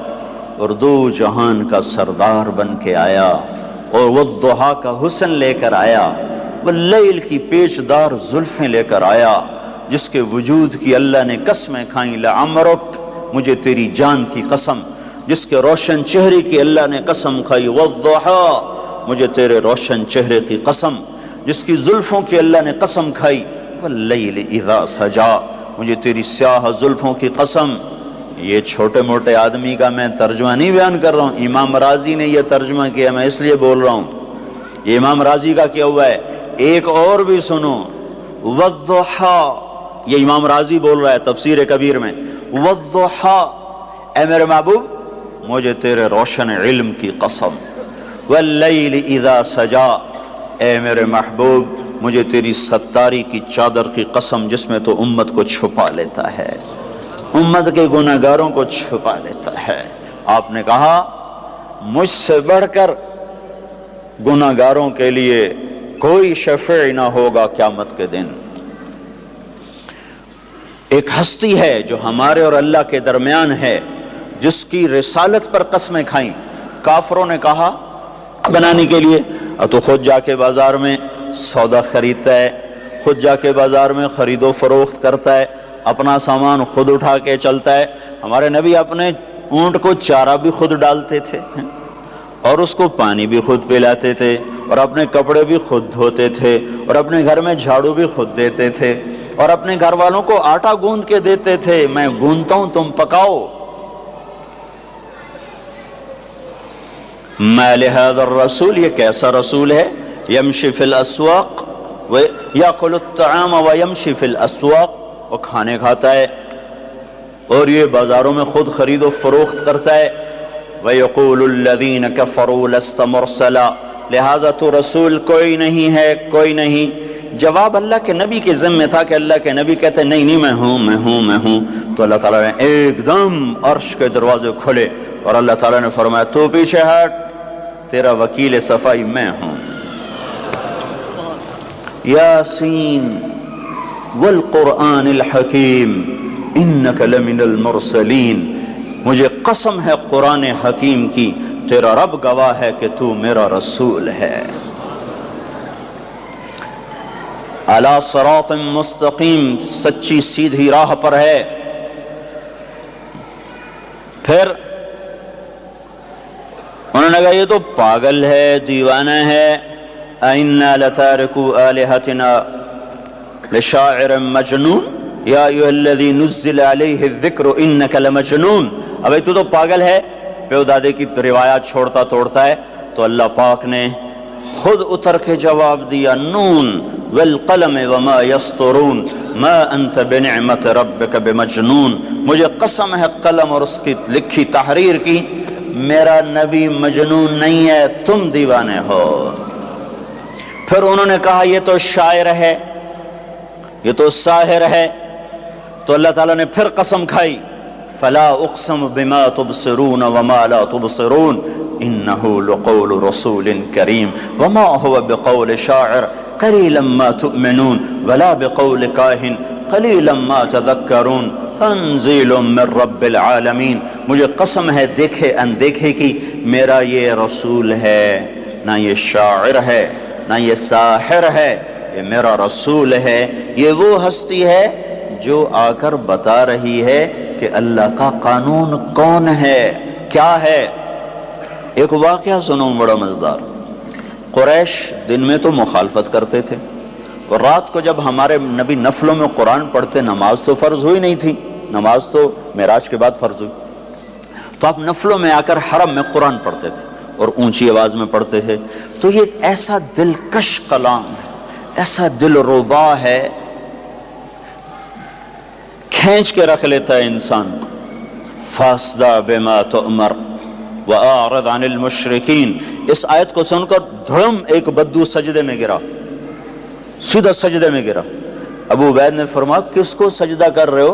اور دو جہان کا سردار بن کے آیا اور وہ دہا کا حسن لے کر آیا۔ وہ لیل کی پیچ دار زلفیں لے کر آیا، جس کے وجود کی اللہ نے قسمیں کھائیں لعمرک مجھے تیری جان کی قسم، جس کے روشن چہرے کی اللہ نے قسم کھائی، والضحا، مجھے تیرے روشن چہرے کی قسم، جس کی زلفوں کی اللہ نے قسم کھائی، واللیل اذا سجا، مجھے تیری سیاہ زلفوں کی قسم۔ یہ چھوٹے موٹے آدمی کا میں ترجمہ نہیں بیان کر رہا ہوں، امام راضی نے یہ ترجمہ کیا، میں اس لیے بول رہا ہوں۔ یہ امام راضی کا کیا ہوا ہے؟ ایک اور بھی سنو والضحا یہ امام راضی بول رہا ہے تفسیر کبیر میں والضحا اے میرے محبوب، مجھے تیرے روشن علم کی قسم واللیل اذا سجا اے میرے محبوب، مجھے تیری ستاری کی چادر کی قسم جس میں تو امت کو چھپا لیتا ہے، امت کے گناہ گاروں کو چھپا لیتا ہے۔ آپ نے کہا، مجھ سے بڑھ کر گناہ گاروں کے لیے کوئی شفیع نہ ہوگا قیامت کے دن۔ ایک ہستی ہے جو ہمارے اور اللہ کے درمیان ہے، جس کی رسالت پر قسمیں کھائیں۔ کافروں نے کہا، بنانے کے لیے۔ تو خود جا کے بازار میں سودا خریدتا ہے، خود جا کے بازار میں خرید و فروخت کرتا ہے، اپنا سامان خود اٹھا کے چلتا ہے۔ ہمارے نبی اپنے اونٹ کو چارہ بھی خود ڈالتے تھے اور اس کو پانی بھی خود پلاتے تھے۔ اور اپنے کپڑے بھی خود دھوتے تھے، اور اپنے گھر میں جھاڑو بھی خود دیتے تھے، اور اپنے گھر والوں کو آٹا گوند کے دیتے تھے، میں گوندتا ہوں تم پکاؤ۔ میں لہذا الرسول، یہ کیسا رسول ہے؟ یمشی فی الاسواق یاکل الطعام و یمشی فی الاسواق، وہ کھانے کھاتا ہے، اور یہ بازاروں میں خود خرید و فروخت کرتا ہے۔ وَيَقُولُ الَّذِينَ كَفَرُوا لَسْتَ مُرْسَلًا لہٰذا تو رسول کوئی نہیں ہے، کوئی نہیں۔ جواب اللہ کے نبی کے ذمہ تھا کہ اللہ کے نبی کہتے نہیں نہیں، میں ہوں میں ہوں میں ہوں۔ تو اللہ تعالیٰ نے ایک دم عرش کے دروازے کھلے اور اللہ تعالیٰ نے فرمایا، تو پیچھے ہٹ، تیرا وکیل صفائی میں ہوں۔ یاسین، والقرآن الحکیم انک لمن المرسلین۔ مجھے قسم ہے قرآن حکیم کی۔ تیرا رب گواہ ہے کہ تو میرا رسول ہے۔ علا صراط مستقیم، سچی سیدھی راہ پر ہے۔ پھر انہوں نے کہا، یہ تو پاگل ہے، دیوانہ ہے۔ اِنَّا لَتَارِكُوا آلِهَتِنَا لِشَاعِرٍ مَجْنُونَ۔ یا ایوہ الذی نزل علیہ الذکر، انکا لمجنون۔ اب تو تو پاگل ہے۔ پیو دادے کی روایات چھوڑتا توڑتا ہے، تو اللہ پاک نے خود اتر کے جواب دیا، نون والقلم وما یسترون ما انت بنعمت ربک بمجنون۔ مجھے قسم ہے قلم اور اس کی لکھی تحریر کی، میرا نبی مجنون نہیں ہے، تم دیوانے ہو۔ پھر انہوں نے کہا، یہ تو شاعر ہے، یہ تو ساحر ہے۔ تو اللہ تعالیٰ نے پھر قسم کھائی۔ فلا اقسم بما تبصرون وما لا تبصرون انه لقول رسول كريم وما هو بقول شاعر قليلا ما تؤمنون ولا بقول كاهن قليلا ما تذكرون تنزیل من رب العالمین مجھے قسم ہے، دیکھے، اندیکھے کی میرا یہ رسول ہے، نہ یہ شاعر ہے، نہ یہ ساحر ہے، یہ میرا رسول ہے، یہ وہ ہستی ہے جو آ کر بتا رہی ہے کہ اللہ کا قانون کون ہے؟ کیا ہے؟ ایک واقعہ سنو بڑا مزدار۔ قریش دن میں تو مخالفت کرتے تھے اور رات کو جب ہمارے نبی نفلوں میں قرآن پڑھتے، نماز تو فرض ہوئی نہیں تھی۔ نماز تو معراج کے بعد فرض ہوئی۔ تو آپ نفلوں میں آ کر حرم میں قرآن پڑھتے تھے اور اونچی آواز میں پڑھتے تھے۔ تو یہ ایسا دلکش کلام ہے، ایسا دل روبا ہے کھینچ کے رکھ لیتا ہے انسان کو۔ فاسدہ بما تؤمر وآرد عن المشرکین۔ اس آیت کو سن کر دھڑم ایک بدو سجدے میں گرا۔ سیدھا سجدے میں گرا۔ ابو عبید نے فرمایا، کس کو سجدہ کر رہے ہو؟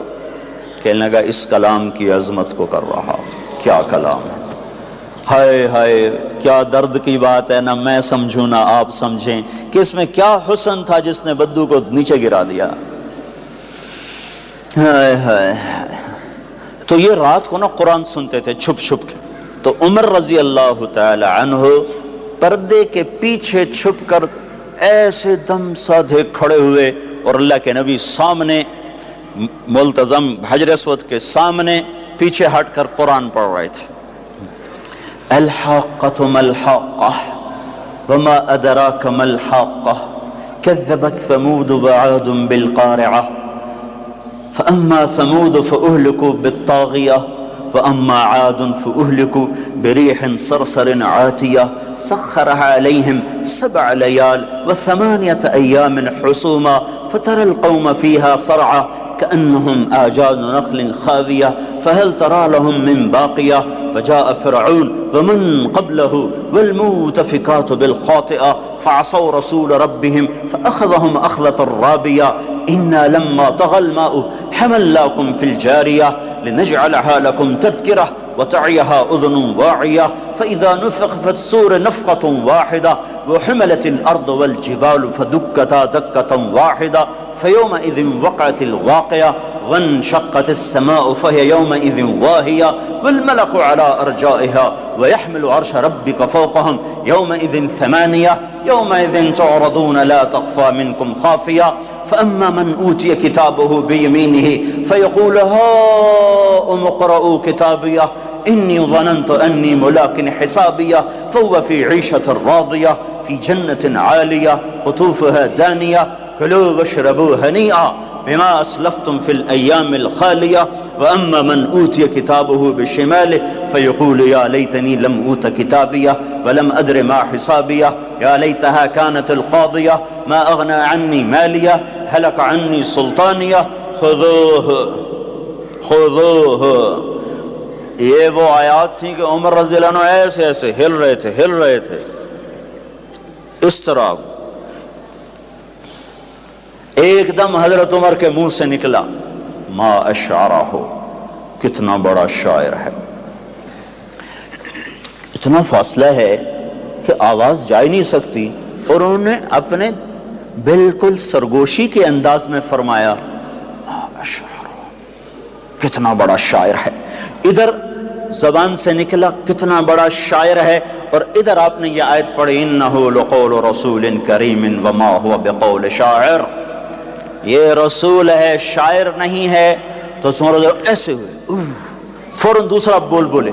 کہنے لگا، اس کلام کی عظمت کو کر رہا۔ کیا کلام ہے؟ ہائے ہائے، کیا درد کی بات ہے؟ نہ میں سمجھوں، نہ آپ سمجھیں۔ کہ اس میں کیا حسن تھا جس نے بدو کو نیچے گرا دیا۔ ہائے ہائے تو یہ رات کو نا قرآن سنتے تھے چھپ چھپ کے۔ تو عمر رضی اللہ تعالی عنہ پردے کے پیچھے چھپ کر ایسے دم سادھے کھڑے ہوئے اور اللہ کے نبی سامنے ملتظم حجر اسود کے سامنے پیچھے ہٹ کر قرآن پڑھ رہے تھے۔ الحاقة ما الحاقة وما أدراك ما الحاقة كذبت ثمود وعاد بالقارعة فأما ثمود فأهلكوا بالطاغية وأما عاد فأهلكوا بريح صرصر عاتية. سخرها عليهم سبع ليال وثمانية أيام حسوما فترى القوم فيها صرعا كأنهم آجاز نخل خاوية. فهل ترى لهم من باقية؟ فجاء فرعون ومن قبله والموتفكات بالخاطئة فعصوا رسول ربهم فأخذهم أخذة الرابية. إنا لما طغى الماء حملناكم في الجارية لنجعلها لكم تذكرة وتعيها أذن واعية. فإذا نفخ في السور نفقة واحدة وحملت الأرض والجبال فدكتا دكة واحدة فيومئذ وقعت الواقعة. وانشقت السماء فهي يومئذ واهية والملك على أرجائها ويحمل عرش ربك فوقهم. يومئذ ثمانية يومئذ تعرضون لا تخفى منكم خافية. فأما من أوتي كتابه بيمينه فيقول ها أمقرأوا كتابية. إني ظننت أني ملاك حسابية فهو في عيشة راضية في جنة عالية قطوفها دانية كلوا واشربوا هنيئا. بما أسلفتم في الأيام الخالية وأما من أوتي كتابه بشماله فيقول يا ليتني لم أوت كتابية ولم أدر ما حسابية. يا ليتها كانت القاضية ما أغنى عني مالية هلك عني سلطانية. خذوه خذوه. یہ وہ آیات تھیں کہ عمر رضی اللہ عنہ ایسے ایسے ہل رہے تھے ہل رہے تھے اس طرح ایک دم حضرت عمر کے منہ سے نکلا۔ ما اشعرہ ہو کتنا بڑا شاعر ہے۔ اتنا فاصلہ ہے کہ آواز جا ہی نہیں سکتی۔ اور انہوں نے اپنے بالکل سرگوشی کے انداز میں فرمایا، ما اشعرہ، کتنا بڑا شاعر ہے۔ ادھر زبان سے نکلا، کتنا بڑا شاعر ہے۔ اور ادھر آپ نے یہ آیت پڑھی، انہو لقول رسول کریم وما ہوا بقول شاعر۔ یہ رسول ہے، شاعر نہیں ہے، تو سمرو ایسے ہوئے فوراں دوسرا بول بولے،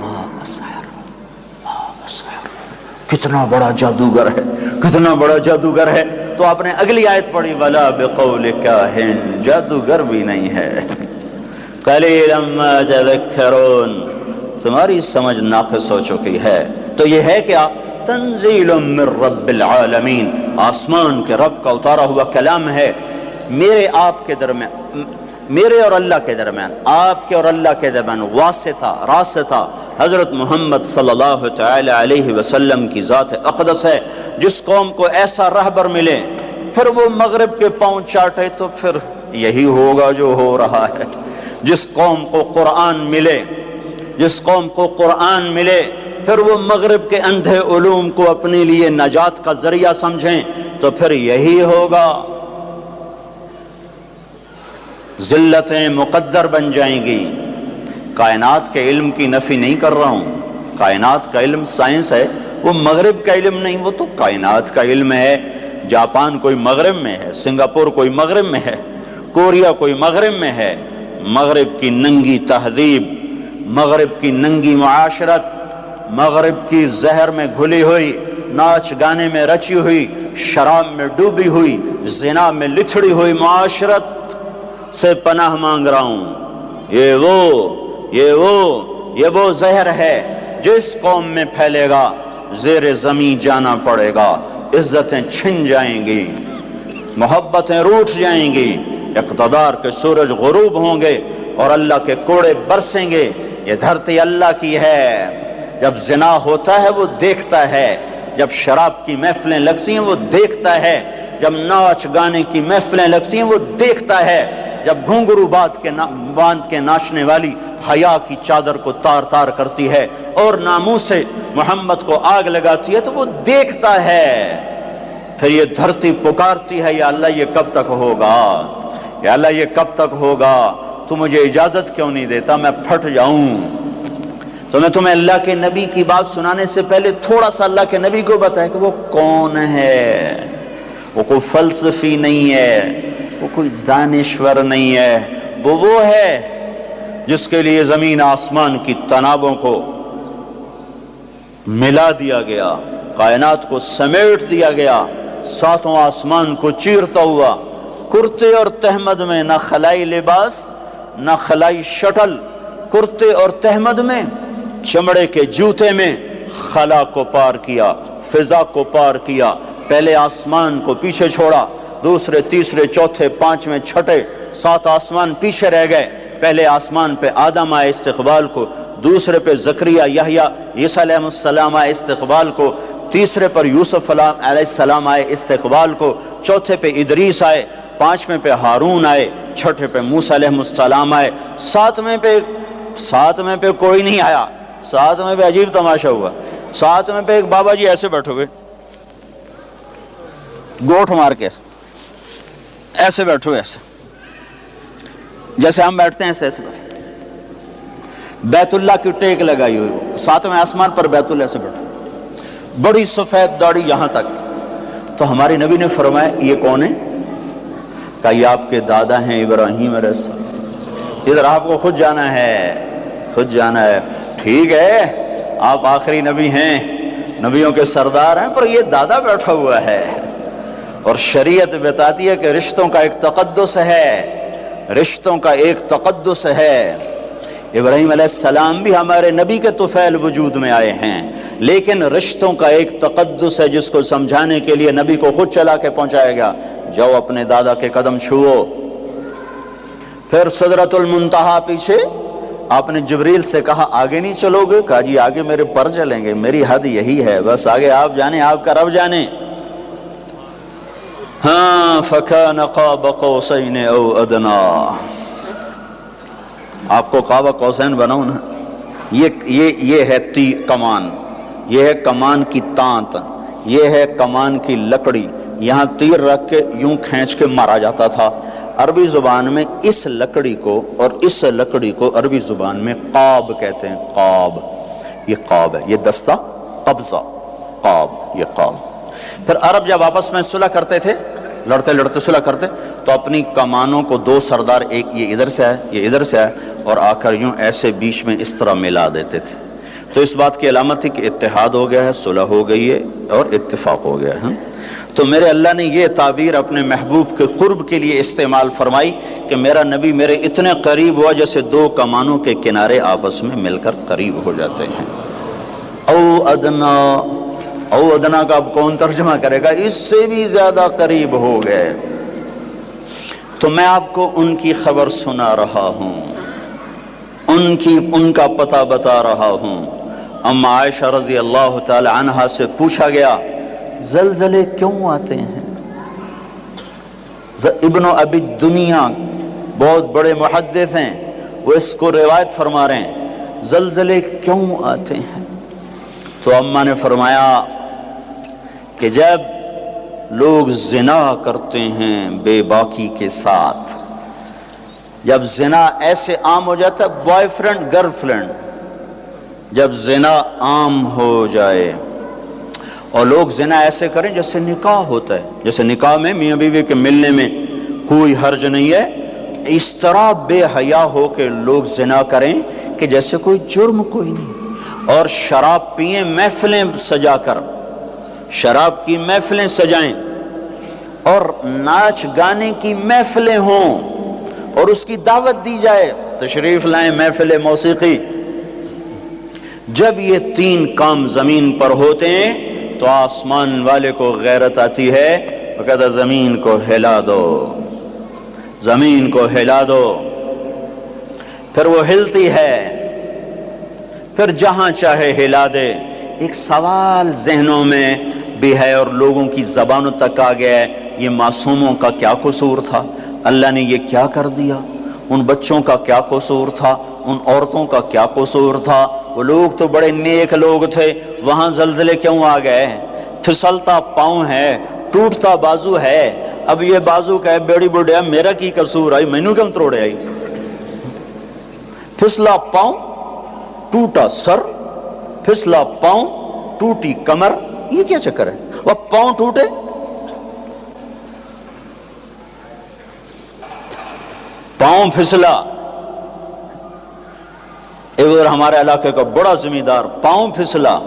ما اسحر ما اسحر، کتنا بڑا جادوگر ہے، کتنا بڑا جادوگر ہے۔ تو آپ نے اگلی آیت پڑھی، ولا بقول کاہن جادوگر بھی نہیں ہے۔ قلیلا ما تذکرون تمہاری سمجھ ناقص ہو چکی ہے۔ تو یہ ہے کیا؟ تنزیل من رب العالمین۔ آسمان کے رب کا اتارا ہوا کلام ہے۔ میرے آپ کے درمیان، میرے اور اللہ کے درمیان، آپ کے اور اللہ کے درمیان واسطہ، راستہ حضرت محمد صلی اللہ تعالی علیہ وسلم کی ذات اقدس ہے۔ جس قوم کو ایسا رہبر ملے، پھر وہ مغرب کے پاؤں چاٹے تو پھر یہی ہوگا جو ہو رہا ہے۔ جس قوم کو قرآن ملے، جس قوم کو قرآن ملے پھر وہ مغرب کے اندھے علوم کو اپنے لیے نجات کا ذریعہ سمجھیں تو پھر یہی ہوگا۔ ذلتیں مقدر بن جائیں گی۔ کائنات کے علم کی نفی نہیں کر رہا ہوں۔ کائنات کا علم سائنس ہے، وہ مغرب کا علم نہیں، وہ تو کائنات کا علم ہے۔ جاپان کوئی مغرب میں ہے، سنگاپور کوئی مغرب میں ہے، کوریا کوئی مغرب میں ہے۔ مغرب کی ننگی تہذیب، مغرب کی ننگی معاشرت مغرب کی زہر میں گھلی ہوئی، ناچ گانے میں رچی ہوئی، شراب میں ڈوبی ہوئی، زنا میں لتھڑی ہوئی معاشرت سے پناہ مانگ رہا ہوں۔ یہ وہ یہ وہ یہ وہ زہر ہے جس قوم میں پھیلے گا، زیر زمین جانا پڑے گا، عزتیں چھن جائیں گی، محبتیں روٹ جائیں گی، اقتدار کے سورج غروب ہوں گے اور اللہ کے کوڑے برسیں گے۔ یہ دھرتی اللہ کی ہے۔ جب زنا ہوتا ہے وہ دیکھتا ہے، جب شراب کی محفلیں لگتی ہیں وہ دیکھتا ہے، جب ناچ گانے کی محفلیں لگتی ہیں وہ دیکھتا ہے، جب گھنگرو بات کے باندھ کے ناچنے والی حیا کی چادر کو تار تار کرتی ہے اور ناموں سے محمد کو آگ لگاتی ہے تو وہ دیکھتا ہے۔ پھر یہ دھرتی پکارتی ہے، یا اللہ یہ کب تک ہوگا؟ یا اللہ یہ کب تک ہوگا؟ تو مجھے اجازت کیوں نہیں دیتا؟ میں پھٹ جاؤں۔ تو میں تمہیں اللہ کے نبی کی بات سنانے سے پہلے تھوڑا سا اللہ کے نبی کو بتایا کہ وہ کون ہے؟ وہ کوئی فلسفی نہیں ہے، وہ کوئی دانشور نہیں ہے، وہ وہ ہے جس کے لیے زمین آسمان کی تنابوں کو ملا دیا گیا، کائنات کو سمیٹ دیا گیا، ساتوں آسمان کو چیرتا ہوا، کرتے اور تحمد میں نہ خلائی لباس، نہ خلائی شٹل، کرتے اور تحمد میں چمڑے کے جوتے میں خلا کو پار کیا، فضا کو پار کیا، پہلے آسمان کو پیچھے چھوڑا، دوسرے، تیسرے، چوتھے، پانچویں، چھٹے، سات آسمان پیچھے رہ گئے۔ پہلے آسمان پہ آدم آئے استقبال کو، دوسرے پہ زکریہ، یحییٰ، عیسیٰ علیہ السلام آئے استقبال کو، تیسرے پر یوسف علیہ السلام آئے استقبال کو، چوتھے پہ ادریس آئے، پانچویں پہ ہارون آئے، چھٹے پہ موسیٰ علیہ السلام آئے، ساتویں پہ ساتویں پہ کوئی نہیں آیا۔ ساتویں پہ عجیب تماشا ہوا۔ ساتویں پہ ایک بابا جی ایسے بیٹھو گے۔ گوٹھ مار کے ایسے۔ ایسے بیٹھو ایسے۔ جیسے ہم بیٹھتے ہیں، ایسے ایسے بیٹھو۔ بیت اللہ کی ٹیک لگائی ہوئی۔ ساتویں آسمان پر بیت اللہ سے بیٹھو۔ بڑی سفید داڑھی یہاں تک۔ تو ہماری نبی نے فرمایا، یہ کون ہے؟ کہ یہ آپ کے دادا ہیں ابراہیم علیہ السلام۔ ادھر آپ کو خود جانا ہے، خود جانا ہے۔ ٹھیک ہے، آپ آخری نبی ہیں، نبیوں کے سردار ہیں، پر یہ دادا بیٹھا ہوا ہے۔ اور شریعت بتاتی ہے کہ رشتوں کا ایک تقدس ہے، رشتوں کا ایک تقدس ہے۔ ابراہیم علیہ السلام بھی ہمارے نبی کے طفیل وجود میں آئے ہیں، لیکن رشتوں کا ایک تقدس ہے، جس کو سمجھانے کے لیے نبی کو خود چلا کے پہنچایا گیا۔ جاؤ اپنے دادا کے قدم چھوؤ۔ پھر صدرت المنتہا پیچھے آپ نے جبریل سے کہا، آگے نہیں چلو گے؟ کہا جی آگے میرے پر چلیں گے، میری حد یہی ہے، بس آگے آپ جانے آپ کا رب جانے۔ ہاں فکان قاب قوسین او ادنا۔ آپ کو قاب قوسین بناؤ نا؟ یہ یہ یہ ہے تی کمان، یہ ہے کمان کی تانت، یہ ہے کمان کی لکڑی۔ یہاں تیر رکھ کے یوں کھینچ کے مارا جاتا تھا۔ عربی زبان میں اس لکڑی کو اور اس لکڑی کو عربی زبان میں قاب کہتے ہیں، قاب۔ یہ قاب ہے، یہ دستہ قبضہ۔ قاب، یہ قاب۔ پھر عرب جب آپس میں صلح کرتے تھے، لڑتے لڑتے صلح کرتے، تو اپنی کمانوں کو دو سردار، ایک یہ ادھر سے آئے یہ ادھر سے آئے اور آ کر یوں ایسے بیچ میں اس طرح ملا دیتے تھے۔ تو اس بات کی علامت تھی کہ اتحاد ہو گیا ہے، صلح ہو گئی ہے اور اتفاق ہو گیا ہے۔ تو میرے اللہ نے یہ تعبیر اپنے محبوب کے قرب کے لیے استعمال فرمائی کہ میرا نبی میرے اتنے قریب ہوا جیسے دو کمانوں کے کنارے آپس میں مل کر قریب ہو جاتے ہیں۔ او ادنا او ادنا کا اب کون ترجمہ کرے گا؟ اس سے بھی زیادہ قریب ہو گئے۔ تو میں آپ کو ان کی خبر سنا رہا ہوں۔ ان کی، ان کا پتہ بتا رہا ہوں۔ اما عائشہ رضی اللہ تعالی عنہ سے پوچھا گیا زلزلے کیوں آتے ہیں؟ ابن ابی دنیا بہت بڑے محدث ہیں، وہ اس کو روایت فرما رہے ہیں، زلزلے کیوں آتے ہیں؟ تو اماں نے فرمایا کہ جب لوگ زنا کرتے ہیں بے باکی کے ساتھ، جب زنا ایسے عام ہو جاتا ہے بوائے فرینڈ گرل فرینڈ جب زنا عام ہو جائے اور لوگ زنا ایسے کریں جیسے نکاح ہوتا ہے۔ جیسے نکاح میں میاں بیوی کے ملنے میں کوئی حرج نہیں ہے۔ اس طرح بے حیا ہو کے لوگ زنا کریں کہ جیسے کوئی جرم کوئی نہیں۔ اور شراب پئیں محفلیں سجا کر۔ شراب کی محفلیں سجائیں۔ اور ناچ گانے کی محفلیں ہوں۔ اور اس کی دعوت دی جائے۔ تشریف لائیں محفل موسیقی۔ جب یہ تین کام زمین پر ہوتے ہیں تو آسمان والے کو غیرت آتی ہے وہ کہتا زمین کو ہلا دو۔ زمین کو ہلا دو۔ پھر وہ ہلتی ہے۔ پھر جہاں چاہے ہلا دے۔ ایک سوال ذہنوں میں بھی ہے اور لوگوں کی زبانوں تک آ گیا ہے، یہ معصوموں کا کیا قصور تھا؟ اللہ نے یہ کیا کر دیا؟ ان بچوں کا کیا قصور تھا؟ ان عورتوں کا کیا قصور تھا؟ وہ لوگ تو بڑے نیک لوگ تھے، وہاں زلزلے کیوں آ گئے؟ پھسلتا پاؤں ہے، ٹوٹتا بازو ہے۔ اب یہ بازو کا ہے بیڑی بڑھیا میرا کی قصور آئی؟ مینو کیوں تروڑے آئی؟ پھسلا پاؤں، ٹوٹا سر، پھسلا پاؤں، ٹوٹی کمر، یہ کیا چکر ہے؟ وہ پاؤں ٹوٹے۔ پاؤں پھسلا۔ ادھر ہمارے علاقے کا بڑا زمیندار پاؤں پھسلا،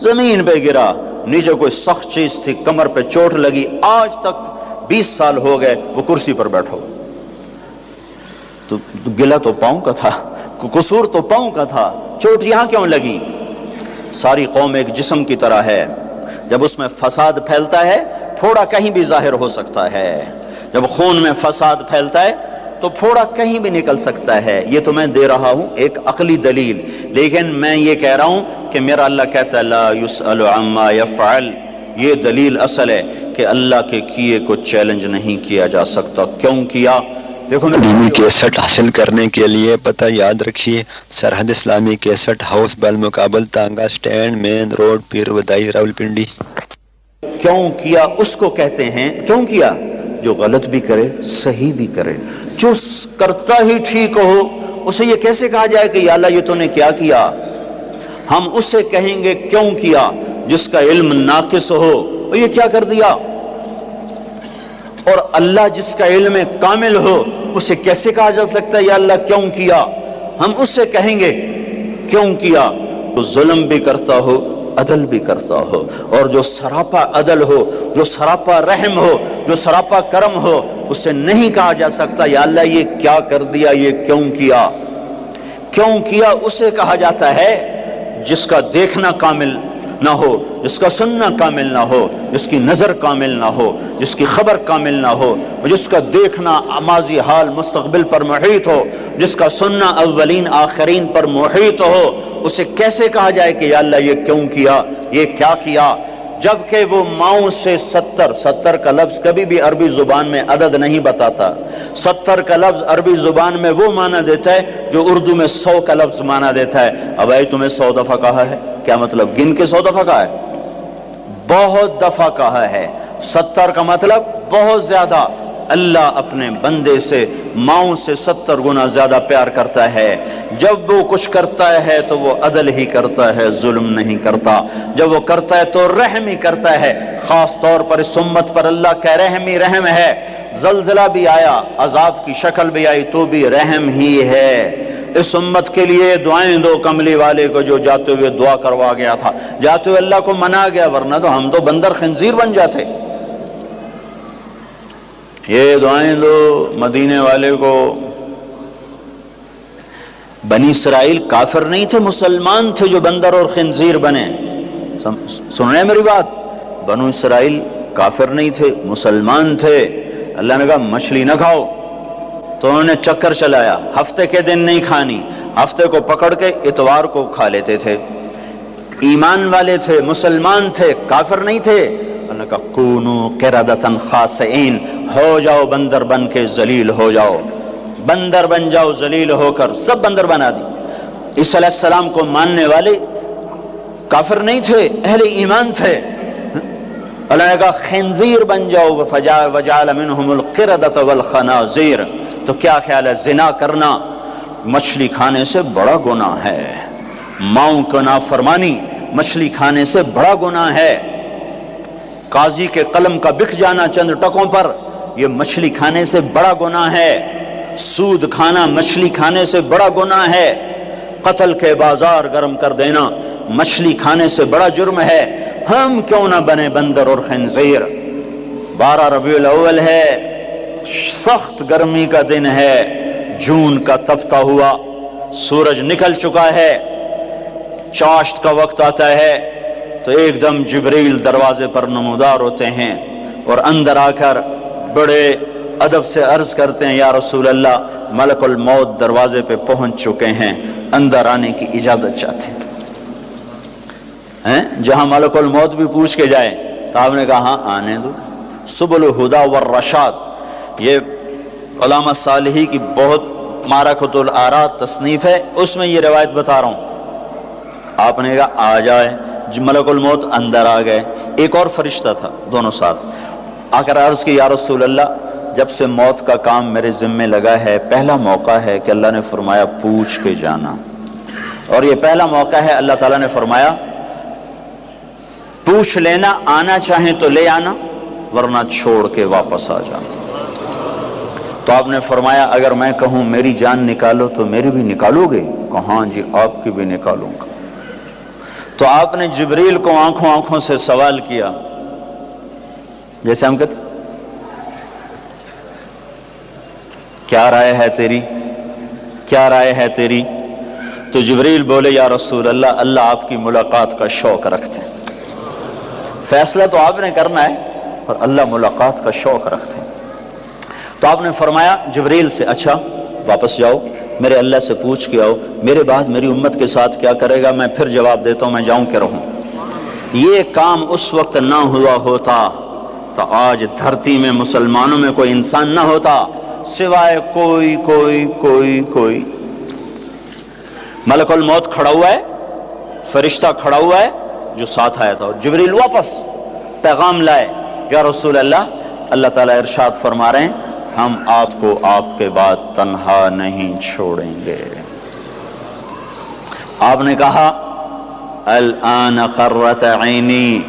زمین پہ گرا، نیچے کوئی سخت چیز تھی، کمر پہ چوٹ لگی، آج تک بیس سال ہو گئے وہ کرسی پر بیٹھو۔ تو گلا تو پاؤں کا تھا، قصور تو پاؤں کا تھا، چوٹ یہاں کیوں لگی؟ ساری قوم ایک جسم کی طرح ہے۔ جب اس میں فساد پھیلتا ہے، پھوڑا کہیں بھی ظاہر ہو سکتا ہے۔ جب خون میں فساد پھیلتا ہے تو پھوڑا کہیں بھی نکل سکتا ہے۔ یہ تو میں دے رہا ہوں ایک عقلی دلیل۔ لیکن میں یہ کہہ رہا ہوں کہ میرا اللہ کہتا ہے لا يسأل عما يفعل یہ دلیل اصل ہے کہ اللہ کے کیے کو چیلنج نہیں کیا جا سکتا۔ کیوں کیا؟
دیکھو دینی کیسٹ حاصل کرنے کے لیے پتہ یاد رکھیے سرحد اسلامی کیسٹ ہاؤس بل مقابل tonga stand main road Pir Wadhai Rawalpindi
کیوں کیا؟ اس کو کہتے ہیں۔ کیوں کیا؟ جو غلط بھی کرے، صحیح بھی کرے۔ جو کرتا ہی ٹھیک ہو، اسے یہ کیسے کہا جائے کہ یا اللہ، یہ تو نے کیا کیا؟ ہم اسے کہیں گے کیوں کیا؟ جس کا علم ناقص ہو۔ یہ کیا کر دیا؟ اور اللہ جس کا علم کامل ہو، اسے کیسے کہا جا سکتا ہے یا اللہ، کیوں کیا؟ ہم اس سے کہیں گے کیوں کیا؟ تو ظلم بھی کرتا ہو عدل بھی کرتا ہو اور جو سراپا عدل ہو، جو سراپا رحم ہو، جو سراپا کرم ہو، اسے نہیں کہا جا سکتا، یا اللہ یہ کیا کر دیا، یہ کیوں کیا؟ کیوں کیا؟ اسے کہا جاتا ہے جس کا دیکھنا کامل نہ ہو، جس کا سننا کامل نہ ہو، جس کی نظر کامل نہ ہو، جس کی خبر کامل نہ ہو جس کا دیکھنا ماضی حال مستقبل پر محیط ہو، جس کا سننا اولین آخرین پر محیط ہو، اسے کیسے کہا جائے کہ یا اللہ یہ کیوں کیا، یہ کیا کیا؟ جبکہ وہ ماؤں سے ستر ستر کا لفظ کبھی بھی عربی زبان میں عدد نہیں بتاتا۔ ستر کا لفظ عربی زبان میں وہ معنی دیتا ہے جو اردو میں سو کا لفظ معنی دیتا ہے۔ اب آئی تمہیں سو دفعہ کہا ہے۔ کیا مطلب؟ گن کے سو دفعہ کہا ہے۔ بہت دفعہ کہا ہے۔ ستر کا مطلب بہت زیادہ۔ اللہ اپنے بندے سے ماؤں سے ستر گنا زیادہ پیار کرتا ہے۔ جب وہ کچھ کرتا ہے تو وہ عدل ہی کرتا ہے، ظلم نہیں کرتا۔ جب وہ کرتا ہے تو رحم ہی کرتا ہے۔ خاص طور پر اس امت پر اللہ کا رحم ہی رحم ہے۔ زلزلہ بھی آیا، عذاب کی شکل بھی آئی، تو بھی رحم ہی ہے۔ اس امت کے لیے دعائیں دو کملی والے کو جو جاتے ہوئے دعا کروا گیا تھا۔ جاتے ہوئے اللہ کو منا گیا، ورنہ تو ہم تو بندر خنزیر بن جاتے۔ یہ دعائیں دو مدینے والے کو۔ بنی اسرائیل کافر نہیں تھے، مسلمان تھے جو بندر اور خنزیر بنے۔ سن رہے ہیں میری بات۔ بنو اسرائیل کافر نہیں تھے، مسلمان تھے۔ اللہ نے کہا، مچھلی نہ کھاؤ۔ تو انہوں نے چکر چلایا۔ ہفتے کے دن نہیں کھانی، ہفتے کو پکڑ کے اتوار کو کھا لیتے تھے۔ ایمان والے تھے، مسلمان تھے، کافر نہیں تھے۔ اللہ کا کونو قردتن خاصین ہو جاؤ بندر بن کے ذلیل ہو جاؤ۔ بندر بن جاؤ، ذلیل ہو کر سب بندر بنا دی۔ عیسی علیہ السلام کو ماننے والے کافر نہیں تھے، اہل ایمان تھے۔ اللہ نے کہا خنزیر بن جاؤ وجعل منہم القردت والخنازیر۔ تو کیا خیال ہے؟ زنا کرنا مچھلی کھانے سے بڑا گناہ ہے۔ ماؤں کو نافرمانی، مچھلی کھانے سے بڑا گناہ ہے۔ قاضی کے قلم کا بکھ جانا چند ٹکوں پر، یہ مچھلی کھانے سے بڑا گناہ ہے۔ سود کھانا مچھلی کھانے سے بڑا گناہ ہے۔ قتل کے بازار گرم کر دینا مچھلی کھانے سے بڑا جرم ہے۔ ہم کیوں نہ بنے بندر اور خنزیر۔ بارہ ربیع الاول ہے۔ سخت گرمی کا دن ہے۔ جون کا تپتا ہوا۔ سورج نکل چکا ہے۔ چاشت کا وقت آتا ہے۔ تو ایک دم جبریل دروازے پر نمودار ہوتے ہیں اور اندر آ کر بڑے ادب سے عرض کرتے ہیں، یا رسول اللہ، ملک الموت دروازے پہ پہنچ چکے ہیں، اندر آنے کی اجازت چاہتے ہیں۔ جہاں ملک الموت بھی پوچھ کے جائے تو آپ نے کہا ہاں آنے دو۔ سب الہدا والرشاد، یہ علامہ صالحی کی بہت مارکت الارات تصنیف ہے۔ اس میں یہ روایت بتا رہا ہوں۔ آپ نے کہا، آ جائے۔ ملک الموت اندر آ گئے۔ ایک اور فرشتہ تھا، دونوں ساتھ۔ آ کر عرض کی، یا رسول اللہ، جب سے موت کا کام میرے ذمے لگا ہے، پہلا موقع ہے کہ اللہ نے فرمایا، پوچھ کے جانا۔ اور یہ پہلا موقع ہے، اللہ تعالیٰ نے فرمایا، پوچھ لینا، آنا چاہیں تو لے آنا، ورنہ چھوڑ کے واپس آ جانا۔ تو آپ نے فرمایا، اگر میں کہوں میری جان نکالو، تو میری بھی نکالو گے؟ کہاں جی آپ کی بھی نکالوں گا۔ تو آپ نے جبریل کو آنکھوں آنکھوں سے سوال کیا۔ جیسے ہم کہتے کیا رائے ہے تیری؟ کیا رائے ہے تیری؟ تو جبریل بولے، یا رسول اللہ اللہ آپ کی ملاقات کا شوق رکھتے ہیں۔ فیصلہ تو آپ نے کرنا ہے، اور اللہ ملاقات کا شوق رکھتے ہیں۔ تو آپ نے فرمایا، جبریل سے اچھا واپس جاؤ۔ میرے اللہ سے پوچھ کے آؤ، میرے بعد میری امت کے ساتھ کیا کرے گا؟ میں پھر جواب دیتا ہوں، میں جاؤں کہ رہوں۔ یہ کام اس وقت نہ ہوا ہوتا تو آج دھرتی میں مسلمانوں میں کوئی انسان نہ ہوتا، سوائے کوئی کوئی کوئی کوئی۔ ملک الموت کھڑا ہوا ہے، فرشتہ کھڑا ہوا ہے، جو ساتھ آیا تھا۔ جبریل واپس پیغام لائے، یا رسول اللہ اللہ تعالیٰ ارشاد فرما رہے ہیں ہم آپ کو آپ کے بعد تنہا نہیں چھوڑیں گے۔ آپ نے کہا الان قرت عینی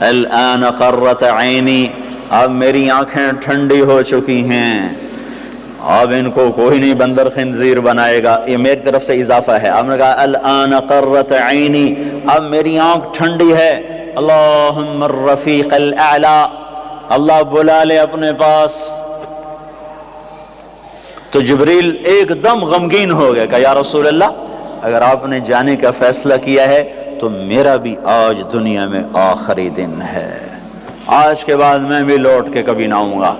الان قرت عینی، اب میری آنکھیں ٹھنڈی ہو چکی ہیں۔ اب ان کو کوئی نہیں بندر خنزیر بنائے گا۔ یہ میری طرف سے اضافہ ہے۔ آپ نے کہا الان قرت عینی، اب میری آنکھ ٹھنڈی ہے۔ اللہم الرفیق الاعلا اللہ بلا لے اپنے پاس تو جبریل ایک دم غمگین ہو گیا کہ یا رسول اللہ، اگر آپ نے جانے کا فیصلہ کیا ہے تو میرا بھی آج دنیا میں آخری دن ہے۔ آج کے بعد میں بھی لوٹ کے کبھی نہ آؤں گا۔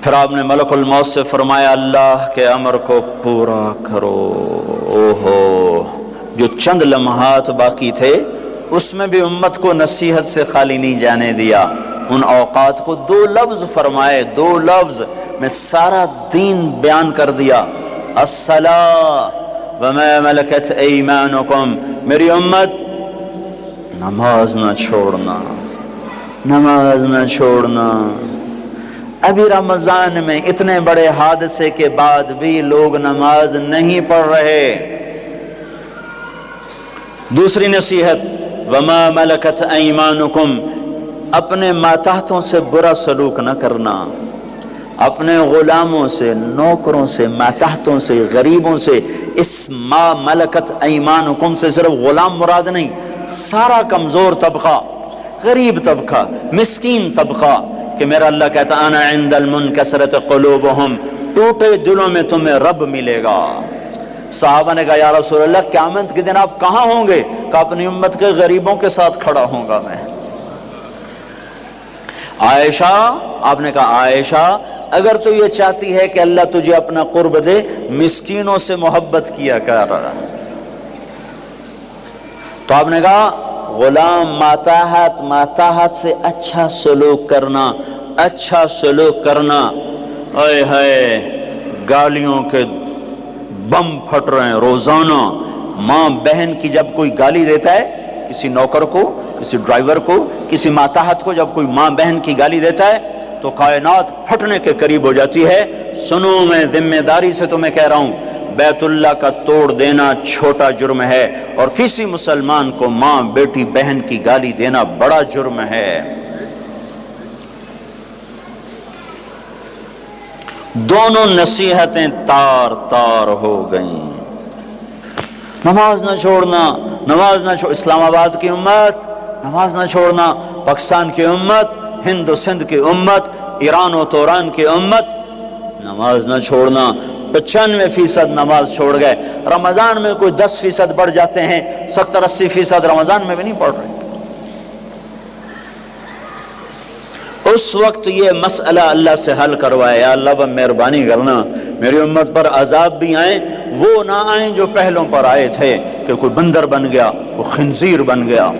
پھر آپ نے ملک الموت سے فرمایا، اللہ کے امر کو پورا کرو۔ او ہو جو چند لمحات باقی تھے، اس میں بھی امت کو نصیحت سے خالی نہیں جانے دیا۔ ان اوقات کو دو لفظ فرمائے، دو لفظ میں سارا دین بیان کر دیا۔ وما ملکت ایمانکم۔ میری امت، نماز نہ چھوڑنا۔ نماز نہ چھوڑنا۔ ابھی رمضان میں اتنے بڑے حادثے کے بعد بھی لوگ نماز نہیں پڑھ رہے۔ دوسری نصیحت، وما ملکت ایمانکم۔ اپنے ماتحتوں سے برا سلوک نہ کرنا۔ اپنے غلاموں سے، نوکروں سے، ماتحتوں سے، غریبوں سے، اس ما ملکت ایمان حکم سے صرف غلام مراد نہیں، سارا کمزور طبقہ، غریب طبقہ، مسکین طبقہ، کہ میرا اللہ کہتا انا عند المن کثرت قلوبہم ٹوٹے دلوں میں تمہیں رب ملے گا۔ صحابہ نے کہا، یا رسول اللہ، قیامت کے دن آپ کہاں ہوں گے؟ کہ اپنی امت کے غریبوں کے ساتھ کھڑا ہوں گا میں۔ عائشہ، آپ نے کہا، عائشہ اگر تو یہ چاہتی ہے کہ اللہ تجھے اپنا قرب دے، مسکینوں سے محبت کیا کر۔ تو آپ نے کہا، غلام ماتاحت ماتاحت سے اچھا سلوک کرنا اچھا سلوک کرنا۔ اے ہے گالیوں کے بم پھٹ رہے ہیں، روزانہ۔ ماں بہن کی جب کوئی گالی دیتا ہے، کسی نوکر کو، کسی ڈرائیور کو، کسی ماتاحت کو، جب کوئی ماں بہن کی گالی دیتا ہے تو کائنات پھٹنے کے قریب ہو جاتی ہے۔ سنو میں ذمہ داری سے تمہیں کہہ رہا ہوں، بیت اللہ کا توڑ دینا چھوٹا جرم ہے اور کسی مسلمان کو ماں، بیٹی، بہن کی گالی دینا بڑا جرم ہے۔ دونوں نصیحتیں تار تار ہو گئیں۔ نماز نہ چھوڑنا، نماز نہ چھوڑ اسلام آباد کی امت، نماز نہ چھوڑنا، پاکستان کی امت ہند و سندھ کی امت، ایران و توران کی امت۔ نماز نہ چھوڑنا، پچانوے فیصد نماز چھوڑ گئے۔ رمضان میں کوئی دس فیصد بڑھ جاتے ہیں، ستر اسی فیصد رمضان میں بھی نہیں پڑھ رہے۔ اس وقت یہ مسئلہ اللہ سے حل کروائے، یا اللہ پر مہربانی کرنا۔ میری امت پر عذاب بھی آئیں وہ نہ آئیں جو پہلوں پر آئے تھے کہ کوئی بندر بن گیا، کوئی خنزیر بن گیا،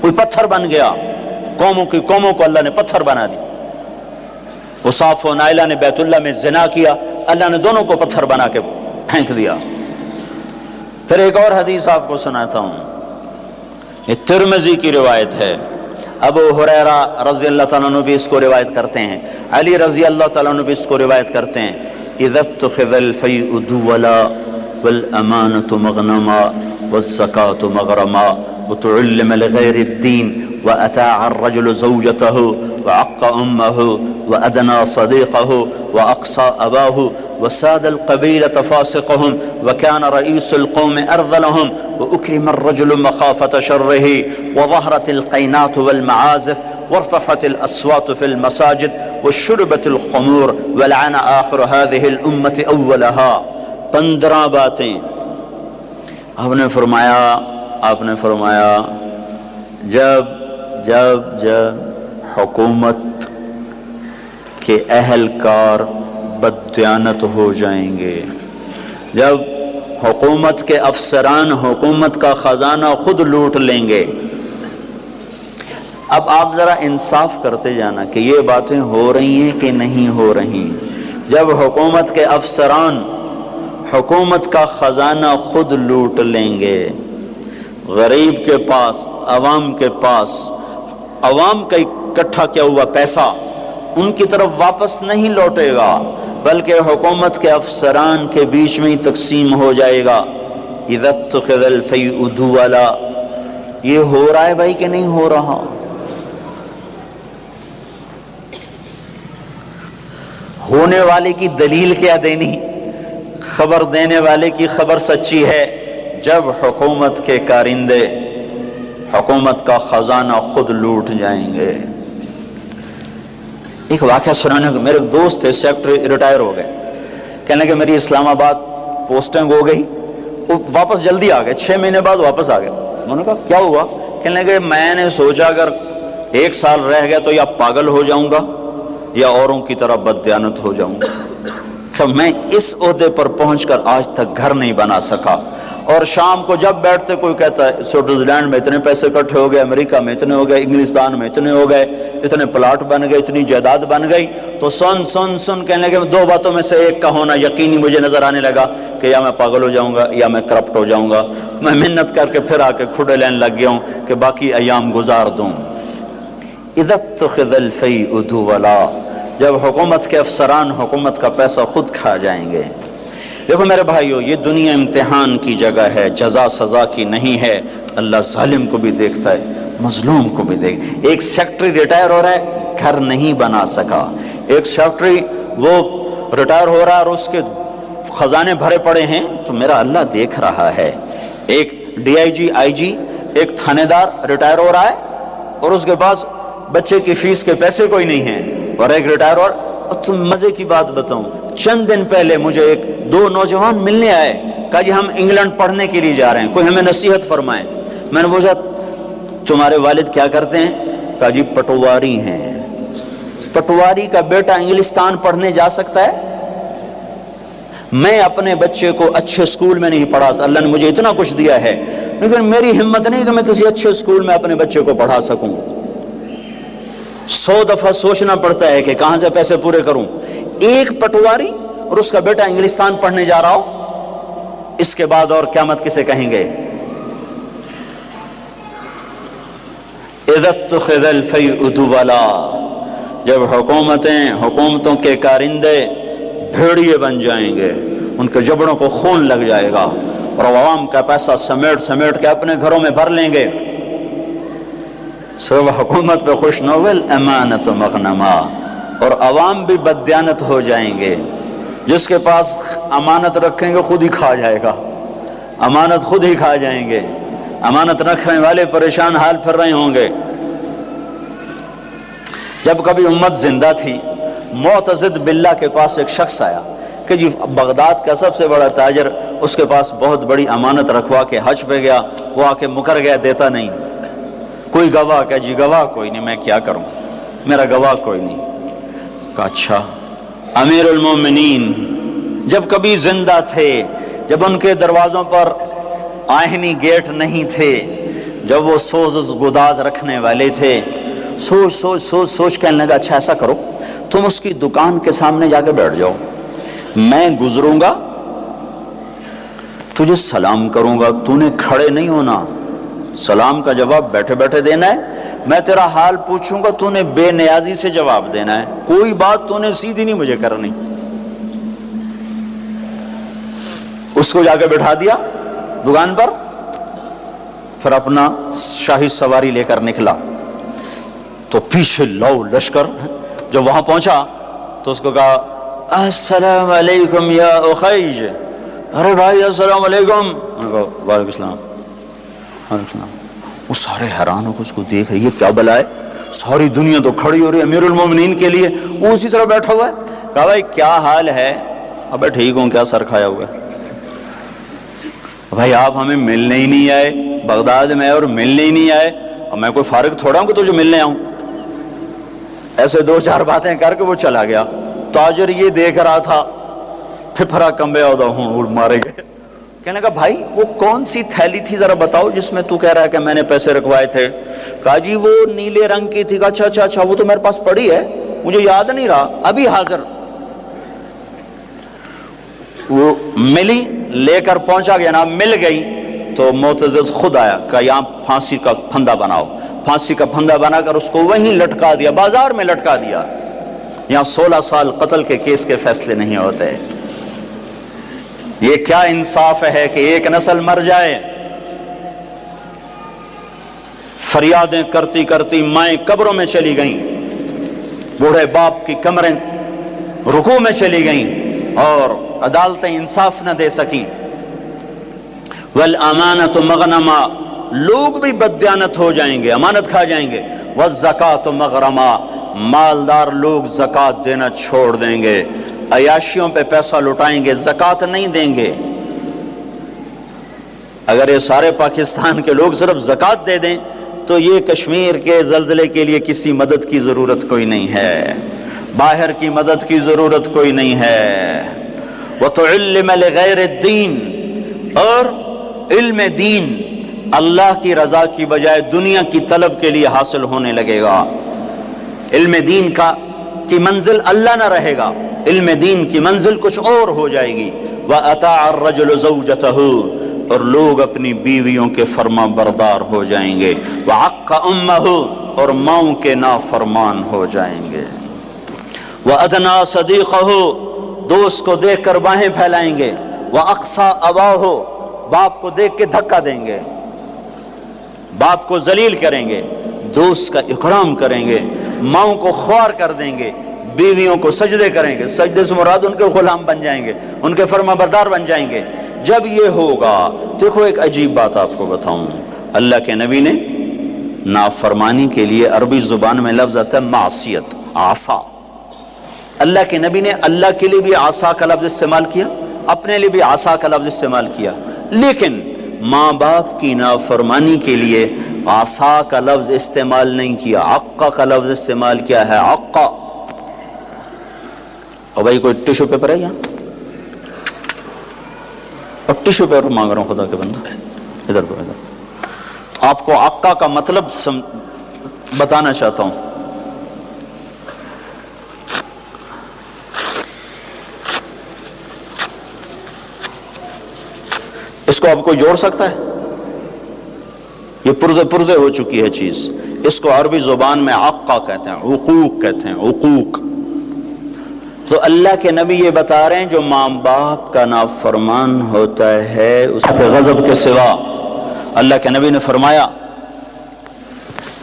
کوئی پتھر بن گیا۔ قوموں کی قوموں کو اللہ نے پتھر بنا دی صاف و نائلہ نے بیت اللہ میں زنا کیا، اللہ نے دونوں کو پتھر بنا کے پھینک دیا۔ پھر ایک اور حدیث آپ کو سناتا ہوں۔ یہ ترمزی کی روایت ہے۔ ابو حریرہ رضی اللہ تعالیٰ عنہ بھی اس کو روایت کرتے ہیں۔ علی رضی اللہ تعالیٰ عنہ بھی اس کو روایت کرتے ہیں۔ اِذَا اتُّخِذَ الْفَيْءُ دُوَلَا وَالْأَمَانَةُ مَغْنَمَا وَالزَّكَاةُ مَغْرَمَا وَتُعِلِّمَ لِغَيْرِ الدِّينِ وأتاع الرجل زوجته وعق أمه وأدنى صديقه وأقصى أباه وساد القبيلة فاسقهم وكان رئيس القوم أرذلهم وأكرم الرجل مخافة شره وظهرت القينات والمعازف وارتفت الأصوات في المساجد وشربت الخمور ولعن آخر هذه الأمة أولها. پندرہ باتیں آپ نے فرمایا آپ نے فرمایا جب جب جب حکومت کے اہلکار بدیانت ہو جائیں گے، جب حکومت کے افسران حکومت کا خزانہ خود لوٹ لیں گے۔ اب آپ ذرا انصاف کرتے جانا کہ یہ باتیں ہو رہی ہیں کہ نہیں ہو رہی۔ جب حکومت کے افسران حکومت کا خزانہ خود لوٹ لیں گے، غریب کے پاس، عوام کے پاس عوام کا اکٹھا کیا ہوا پیسہ ان کی طرف واپس نہیں لوٹے گا، بلکہ حکومت کے افسران کے بیچ میں ہی تقسیم ہو جائے گا۔ عزت الفی ادو والا یہ ہو رہا ہے بھائی کہ نہیں ہو رہا؟ ہونے والے کی دلیل کیا دینی؟ خبر دینے والے کی خبر سچی ہے۔ جب حکومت کے کارندے حکومت کا خزانہ خود لوٹ جائیں گے۔ ایک واقعہ سنانے کو میرے دوست تھے، سیکٹری ریٹائر ہو گئے۔ کہنے لگے، میری اسلام آباد پوسٹنگ ہو گئی۔ وہ واپس جلدی آ گئے، چھ مہینے بعد واپس آ گئے۔ میں نے کہا، کیا ہوا؟ کہنے لگے، میں نے سوچا، اگر ایک سال رہ گیا تو یا پاگل ہو جاؤں گا یا اوروں کی طرح بدیانت ہو جاؤں گا۔ کہ میں اس عہدے پر پہنچ کر آج تک گھر نہیں بنا سکا۔ اور شام کو جب بیٹھتے کوئی کہتا ہے، سوئٹزرلینڈ میں اتنے پیسے کٹھے ہو گئے، امریکہ میں اتنے ہو گئے، انگلستان میں اتنے ہو گئے، اتنے پلاٹ بن گئے، اتنی جائیداد بن گئی، تو سن سن سن کہنے لگے، دو باتوں میں سے ایک کا ہونا یقینی مجھے نظر آنے لگا کہ یا میں پاگل ہو جاؤں گا یا میں کرپٹ ہو جاؤں گا۔ میں محنت کر کے پھر آ کے کھڑے لین لگ گیا ہوں کہ باقی ایام گزار دوں۔ عزت الفی ادو والا جب حکومت کے افسران حکومت کا پیسہ خود کھا جائیں گے۔ دیکھو میرے بھائیو، یہ دنیا امتحان کی جگہ ہے، جزا سزا کی نہیں ہے۔ اللہ ظالم کو بھی دیکھتا ہے، مظلوم کو بھی دیکھ۔ ایک سیکٹری ریٹائر ہو رہا ہے، گھر نہیں بنا سکا۔ ایک سیکٹری وہ ریٹائر ہو رہا ہے اور اس کے خزانے بھرے پڑے ہیں، تو میرا اللہ دیکھ رہا ہے۔ ایک ڈی آئی جی آئی جی ایک تھانے دار ریٹائر ہو رہا ہے اور اس کے پاس بچے کی فیس کے پیسے کوئی نہیں ہیں۔ اور ایک ریٹائر اور تم مزے کی بات بتاؤں۔ چند دن پہلے مجھے ایک دو نوجوان ملنے آئے، کہا جی ہم انگلینڈ پڑھنے کے لیے جا رہے ہیں، کوئی ہمیں نصیحت فرمائے۔ میں نے پوچھا تمہارے والد کیا کرتے ہیں؟ کہا جی پٹواری ہیں۔ پٹواری کا بیٹا انگلستان پڑھنے جا سکتا ہے؟ میں اپنے بچے کو اچھے اسکول میں نہیں پڑھا، اللہ نے مجھے اتنا کچھ دیا ہے، لیکن میری ہمت نہیں کہ میں کسی اچھے اسکول میں اپنے بچے کو پڑھا سکوں۔ سو دفعہ سوچنا پڑتا ہے کہ کہاں سے پیسے پورے کروں۔ ایک پٹواری اور اس کا بیٹا انگلستان پڑھنے جا رہا ہو۔ اس کے بعد اور قیامت کسے کہیں گے؟ جب حکومتیں حکومتوں کے کارندے بھیڑیے بن جائیں گے، ان کے جبڑوں کو خون لگ جائے گا اور عوام کا پیسہ سمیٹ سمیٹ کے اپنے گھروں میں بھر لیں گے۔ سب حکومت پہ خوش نوول امانت و مغنما اور عوام بھی بدیانت ہو جائیں گے۔ جس کے پاس امانت رکھیں گے، خود ہی کھا جائے گا۔ امانت خود ہی کھا جائیں گے۔ امانت رکھنے والے پریشان حال پھر رہے ہوں گے۔ جب کبھی امت زندہ تھی، معتزد باللہ کے پاس ایک شخص آیا کہ جی بغداد کا سب سے بڑا تاجر، اس کے پاس بہت بڑی امانت رکھوا کے حج پہ گیا، وہ آ کے مکر گیا، دیتا نہیں۔ کوئی گواہ کہ جی گواہ کوئی نہیں، میں کیا کروں؟ میرا گواہ کوئی نہیں۔ کہا اچھا۔ امیر المومنین، جب کبھی زندہ تھے، جب ان کے دروازوں پر آہنی گیٹ نہیں تھے، جب وہ سوز گداز رکھنے والے تھے، سوچ سوچ سوچ سوچ کہنے لگا اچھا ایسا کرو، تم اس کی دکان کے سامنے جا کے بیٹھ جاؤ۔ میں گزروں گا، تجھے سلام کروں گا، تو نے کھڑے نہیں ہونا۔ سلام کا جواب بیٹھے بیٹھے دینا ہے میں تیرا حال پوچھوں گا، تو نے بے نیازی سے جواب دینا ہے۔ کوئی بات تو نے سیدھی نہیں مجھے کرنی۔ اس کو جا کے بٹھا دیا دکان پر، پھر اپنا شاہی سواری لے کر نکلا۔ تو پیچھے لو لشکر جب وہاں پہنچا، تو اس کو کہا، السلام علیکم یا اخیج ارے بھائی، السلام علیکم وعلیکم السلام السلام۔ وہ سارے حیران ہو کے اس کو دیکھ رہی ہے کیا بلا ہے؟ ساری دنیا تو کھڑی ہو رہی ہے امیر المومنین کے لیے۔ وہ اسی طرح بیٹھا ہوا ہے۔ کہا، بھائی، کیا حال ہے؟ ابے ٹھیک ہوں، کیا سر کھایا ہوا ہے؟ بھائی، آپ ہمیں ملنے ہی نہیں آئے۔ بغداد میں اور ملنے ہی نہیں آئے۔ اور میں کوئی فارغ تھوڑا ہوں کہ تجھے ملنے آؤں؟ ایسے دو چار باتیں کر کے وہ چلا گیا۔ تاجر یہ دیکھ رہا تھا، پھپھرا کمبے عہدہ ہوں مارے گئے۔ کہنے کا، بھائی، وہ کون سی تھیلی تھی ذرا بتاؤ جس میں تو کہہ رہا ہے کہ میں نے پیسے رکھوائے تھے؟ کہا جی وہ نیلے رنگ کی تھی. اچھا اچھا اچھا وہ تو میرے پاس پڑی ہے، مجھے یاد نہیں رہا، ابھی حاضر. وہ ملی، لے کر پہنچا گیا، نا، مل گئی، تو معتزد خود آیا کہ یہاں پھانسی کا پھندا بناؤ، پھانسی کا پھندا بنا کر اس کو وہیں لٹکا دیا، بازار میں لٹکا دیا۔ یہاں سولہ سال قتل کے کیس کے فیصلے نہیں ہوتے۔ یہ کیا انصاف ہے کہ ایک نسل مر جائے؟ فریادیں کرتی کرتی مائیں قبروں میں چلی گئیں۔ بوڑھے باپ کی کمریں رکو میں چلی گئیں اور عدالتیں انصاف نہ دے سکیں۔ والامانت مغنما، لوگ بھی بدیانت ہو جائیں گے، امانت کھا جائیں گے۔ والزکاة مغرما، مالدار لوگ زکاة دینا چھوڑ دیں گے۔ عیاشیوں پہ پیسہ لٹائیں گے زکاة نہیں دیں گے۔ اگر یہ سارے پاکستان کے لوگ صرف زکاة دے دیں، تو یہ کشمیر کے زلزلے کے لیے کسی مدد کی ضرورت کوئی نہیں ہے۔ باہر کی مدد کی ضرورت کوئی نہیں ہے۔ وَتُعِلِّمَ لِغَيْرِ الدِّينِ اور علم دین، اللہ کی رضا کی بجائے دنیا کی طلب کے لیے حاصل ہونے لگے گا۔ علم دین کا کی منزل اللہ نہ رہے گا، علم دین کی منزل کچھ اور ہو جائے گی۔ وَأَتَعَ الرَّجُلُ زَوْجَتَهُ، اور لوگ اپنی بیویوں کے فرما بردار ہو جائیں گے۔ وَعَقَّ أُمَّهُ، اور ماؤں کے نافرمان ہو جائیں گے۔ وَأَدْنَا صَدِيقَهُ، دوست کو دیکھ کر باہیں پھیلائیں گے۔ وَأَقْصَى أَبَاهُ، باپ کو دیکھ کے دھکا دیں گے۔ باپ کو ذلیل کریں گے۔ دوست کا اکرام کریں گے۔ ماؤں کو خوار کر دیں گے، بیویوں کو سجدے کریں گے، سجدے سے مراد ان کے غلام بن جائیں گے، ان کے فرما بردار بن جائیں گے۔ جب یہ ہوگا، دیکھو ایک عجیب بات آپ کو بتاؤں۔ اللہ کے نبی نے نافرمانی کے لیے عربی زبان میں لفظ آتا ہے معصیت، آسا۔ اللہ کے نبی نے اللہ کے لیے بھی آسا کا لفظ استعمال کیا، اپنے لیے بھی آسا کا لفظ استعمال کیا۔ لیکن ماں باپ کی نافرمانی کے لیے آسا کا لفظ استعمال نہیں کیا، عقا کا لفظ استعمال کیا ہے، عقا۔ اور بھائی کوئی ٹیشو پیپر ہے یہاں؟ اور ٹیشو پیپر مانگ رہا ہوں خدا کے بندہ۔ ادھر کو، ادھر۔ آپ کو عقا کا مطلب سم... بتانا چاہتا ہوں۔ اس کو آپ کو جوڑ سکتا ہے؟ یہ پرزے پرزے ہو چکی ہے چیز۔ اس کو عربی زبان میں عقا کہتے ہیں حقوق کہتے ہیں حقوق تو اللہ کے نبی یہ بتا رہے ہیں جو ماں باپ کا نافرمان ہوتا ہے، اس کے غضب کے سوا۔ اللہ کے نبی نے فرمایا،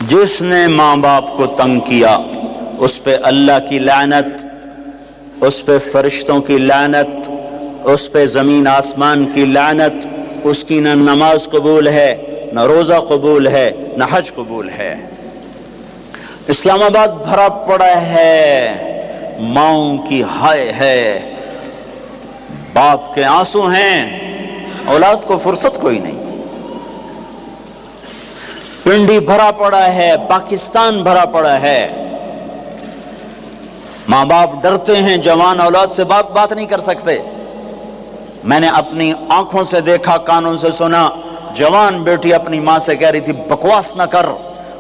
جس نے ماں باپ کو تنگ کیا، اس پہ اللہ کی لعنت، اس پہ فرشتوں کی لعنت، اس پہ زمین آسمان کی لعنت، اس کی نہ نماز قبول ہے۔ نہ روزہ قبول ہے، نہ حج قبول ہے۔ اسلام آباد بھرا پڑا ہے، ماؤں کی ہائے ہے۔ باپ کے آنسو ہیں، اولاد کو فرصت کوئی نہیں۔ پنڈی بھرا پڑا ہے، پاکستان بھرا پڑا ہے۔ ماں باپ ڈرتے ہیں، جوان اولاد سے بات بات نہیں کر سکتے۔ میں نے اپنی آنکھوں سے دیکھا، کانوں سے سنا۔ جوان بیٹی اپنی ماں سے کہہ رہی تھی، بکواس نہ کر۔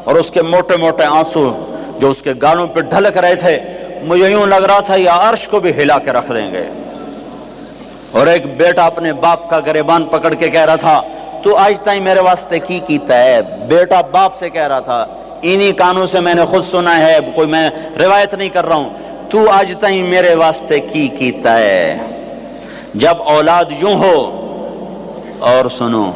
اور اس کے موٹے موٹے آنسو جو اس کے گالوں پہ ڈھلک رہے تھے، مجھے یوں لگ رہا تھا یہ عرش کو بھی ہلا کے رکھ دیں گے۔ اور ایک بیٹا اپنے باپ کا گریبان پکڑ کے کہہ رہا تھا، تو آج تائیں میرے واسطے کی کیتا ہے بیٹا باپ سے کہہ رہا تھا، انہی کانوں سے میں نے خود سنا ہے کوئی میں روایت نہیں کر رہا ہوں۔ تو آج تائیں میرے واسطے کی کیتا ہے جب اولاد یوں ہو، اور سنو۔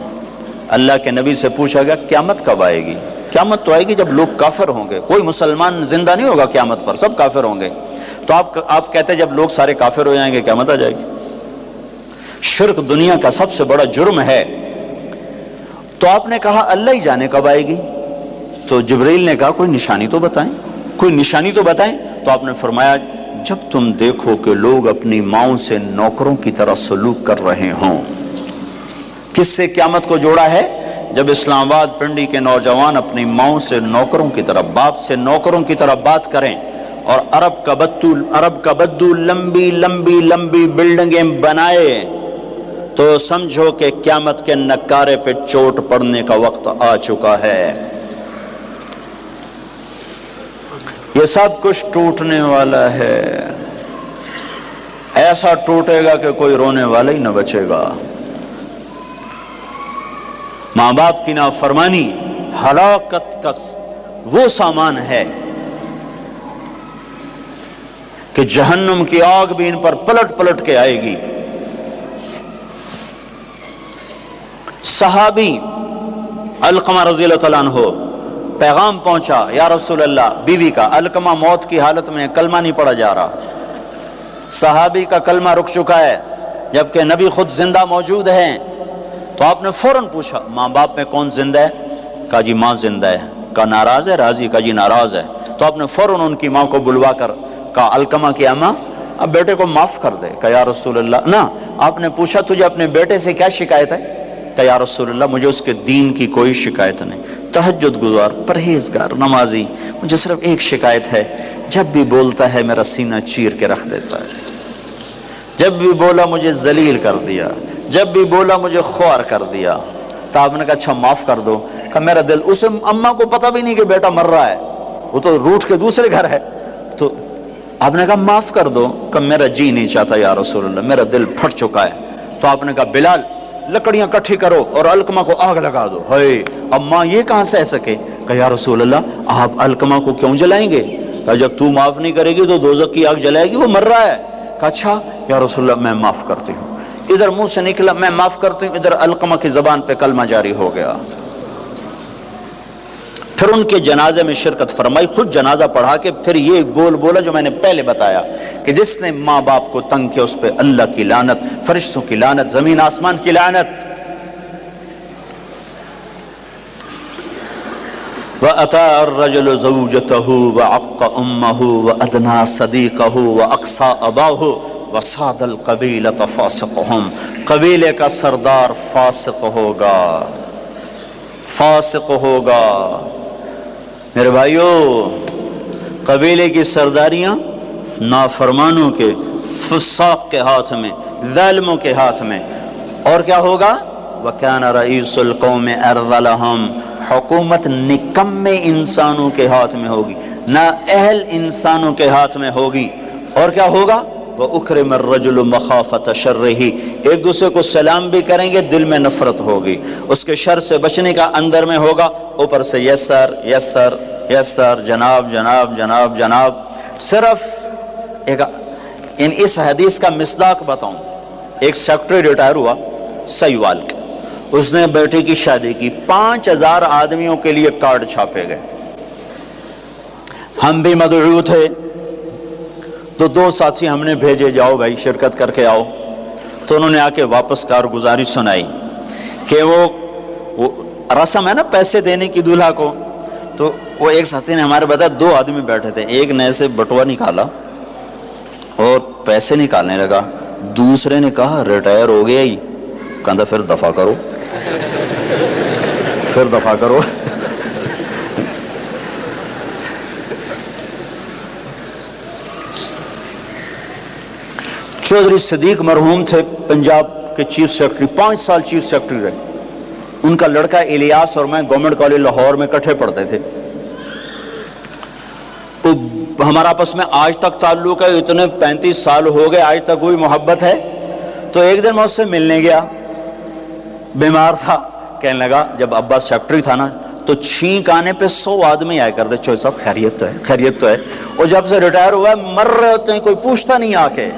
اللہ کے نبی سے پوچھا گیا، قیامت کب آئے گی؟ قیامت تو آئے گی جب لوگ کافر ہوں گے۔ کوئی مسلمان زندہ نہیں ہوگا قیامت پر، سب کافر ہوں گے۔ تو آپ آپ کہتے جب لوگ سارے کافر ہو جائیں گے، قیامت آ جائے گی۔ شرک دنیا کا سب سے بڑا جرم ہے۔ تو آپ نے کہا، اللہ ہی جانے کب آئے گی؟ تو جبریل نے کہا، کوئی نشانی تو بتائیں۔ کوئی نشانی تو بتائیں۔ تو آپ نے فرمایا، جب تم دیکھو کہ لوگ اپنی ماؤں سے نوکروں کی طرح سلوک کر رہے ہوں کس سے قیامت کو جوڑا ہے؟ جب اسلام آباد پنڈی کے نوجوان اپنی ماؤں سے نوکروں کی طرح باپ سے نوکروں کی طرح بات کریں اور عرب کا بدو عرب کا بدو لمبی لمبی لمبی بلڈنگیں بنائے، تو سمجھو کہ قیامت کے نکارے پہ چوٹ پڑنے کا وقت آ چکا ہے۔ یہ سب کچھ ٹوٹنے والا ہے۔ ایسا ٹوٹے گا کہ کوئی رونے والا ہی نہ بچے گا۔ ماں باپ کی نافرمانی، ہلاکت کا وہ سامان ہے کہ جہنم کی آگ بھی ان پر پلٹ پلٹ کے آئے گی۔ صحابی القمہ رضی اللہ تعالیٰ عنہ، پیغام پہنچا، یا رسول اللہ، بیوی کا الکما موت کی حالت میں کلمہ نہیں پڑا جا رہا۔ صحابی کا کلمہ رک چکا ہے، جبکہ نبی خود زندہ موجود ہیں۔ تو آپ نے فوراً پوچھا، ماں باپ میں کون زندہ ہے؟ کہا جی ماں زندہ ہے۔ کہا، ناراض ہے؟ راضی کہا جی ناراض ہے۔ تو آپ نے فوراً ان کی ماں کو بلوا کر کہا، الکما کی اماں اب بیٹے کو معاف کر دے۔ کہا، یا رسول اللہ، نہ، آپ نے پوچھا، تجھے اپنے بیٹے سے کیا شکایت ہے؟ کہ یا رسول اللہ، مجھے اس کے دین کی کوئی شکایت نہیں۔ تہجد گزار، پرہیزگار، نمازی، مجھے صرف ایک شکایت ہے۔ جب بھی بولتا ہے، میرا سینہ چیر کے رکھ دیتا ہے۔ جب بھی بولا، مجھے ذلیل کر دیا۔ جب بھی بولا مجھے خوار کر دیا، تو آپ نے کہا اچھا معاف کر دو۔ کہ میرا دل اسے اماں کو پتہ بھی نہیں کہ بیٹا مر رہا ہے۔ وہ تو روٹ کے دوسرے گھر ہے۔ تو آپ نے کہا، معاف کر دو۔ کہ میرا جی نہیں چاہتا یا رسول اللہ، میرا دل پھٹ چکا ہے۔ تو آپ نے کہا، بلال، لکڑیاں کٹھی کرو اور الکما کو آگ لگا دو۔ ہے اب ماں یہ کہاں سہ سکے کہ؟ یا رسول اللہ، آپ الکما کو کیوں جلائیں گے؟ کہ جب تو معاف نہیں کرے گی تو دوزک کی آگ جلائے گی، وہ مر رہا ہے۔ کہ اچھا یا رسول اللہ، میں معاف کرتی ہوں۔ ادھر منہ سے نکلا، میں معاف کرتی ہوں ادھر الکما کی زبان پہ کلمہ جاری ہو گیا۔ پھر ان کے جنازے میں شرکت فرمائی، خود جنازہ پڑھا کے پھر یہ بول بولا جو میں نے پہلے بتایا کہ جس نے ماں باپ کو تنگ کیا، اس پہ اللہ کی لانت فرشتوں کی لانت زمین آسمان کی لانت وَأَتَى الرَّجُلُ زَوْجَتَهُ وَعَقَّ أُمَّهُ وَأَدْنَى صَدِيقَهُ وَأَقْصَى أَبَاهُ وساد القبیل فاسقہم قبیلے کا سردار فاسق ہوگا فاسق ہوگا۔ میرے بھائیو، قبیلے کی سرداریاں نافرمانوں کے فساق کے ہاتھ میں ظالموں کے ہاتھ میں۔ اور کیا ہوگا؟ وَكَانَ رَئِيسُ الْقَوْمِ أَرْضَلَهُمْ حکومت نکم انسانوں کے ہاتھ میں ہوگی، نہ اہل انسانوں کے ہاتھ میں ہوگی۔ اور کیا ہوگا؟ وہ اکرم الرجل مخافت شر ایک دوسرے کو سلام بھی کریں گے، دل میں نفرت ہوگی۔ اس کے شر سے بچنے کا اندر میں ہوگا۔ اوپر سے یس سر یس سر یس سر جناب جناب جناب جناب۔ صرف ایک ان اس حدیث کا مصداق بتاؤں۔ ایک سیکٹری ریٹائر ہوا سیوال کے۔ اس نے بیٹے کی شادی کی۔ پانچ ہزار آدمیوں کے لیے کارڈ چھاپے گئے۔ ہم بھی مدعو تھے۔ تو دو ساتھی ہم نے بھیجے، جاؤ بھائی، شرکت کر کے آؤ۔ تو انہوں نے آ کے واپس کارگزاری سنائی کہ وہ رسم ہے نا پیسے دینے کی دولہا کو۔ تو وہ ایک ساتھی نے ہمارے بتایا، دو آدمی بیٹھے تھے، ایک نئے سے بٹوا نکالا اور پیسے نکالنے لگا۔ دوسرے نے کہا، ریٹائر ہو گیا ہی۔ کہا پھر دفاع کرو۔ پھر دفاع کرو۔ چودھری صدیق مرحوم تھے، پنجاب کے چیف سیکرٹری، پانچ سال چیف سیکرٹری رہے۔ ان کا لڑکا الیاس اور میں گورنمنٹ کالج لاہور میں کٹھے پڑھتے تھے۔ تو ہمارا آپس میں آج تک تعلق ہے، اتنے پینتیس سال ہو گئے، آج تک کوئی محبت ہے۔ تو ایک دن میں اس سے ملنے گیا۔ بیمار تھا، کہنے لگا، جب ابا سیکٹری تھا نا، تو چھینک آنے پہ سو آدمی آئے کرتے، چوئی صاحب خیریت تو ہے، خیریت تو ہے۔ اور جب سے ریٹائر ہوا ہے مر رہے ہوتے ہیں، کوئی پوچھتا نہیں آ کے۔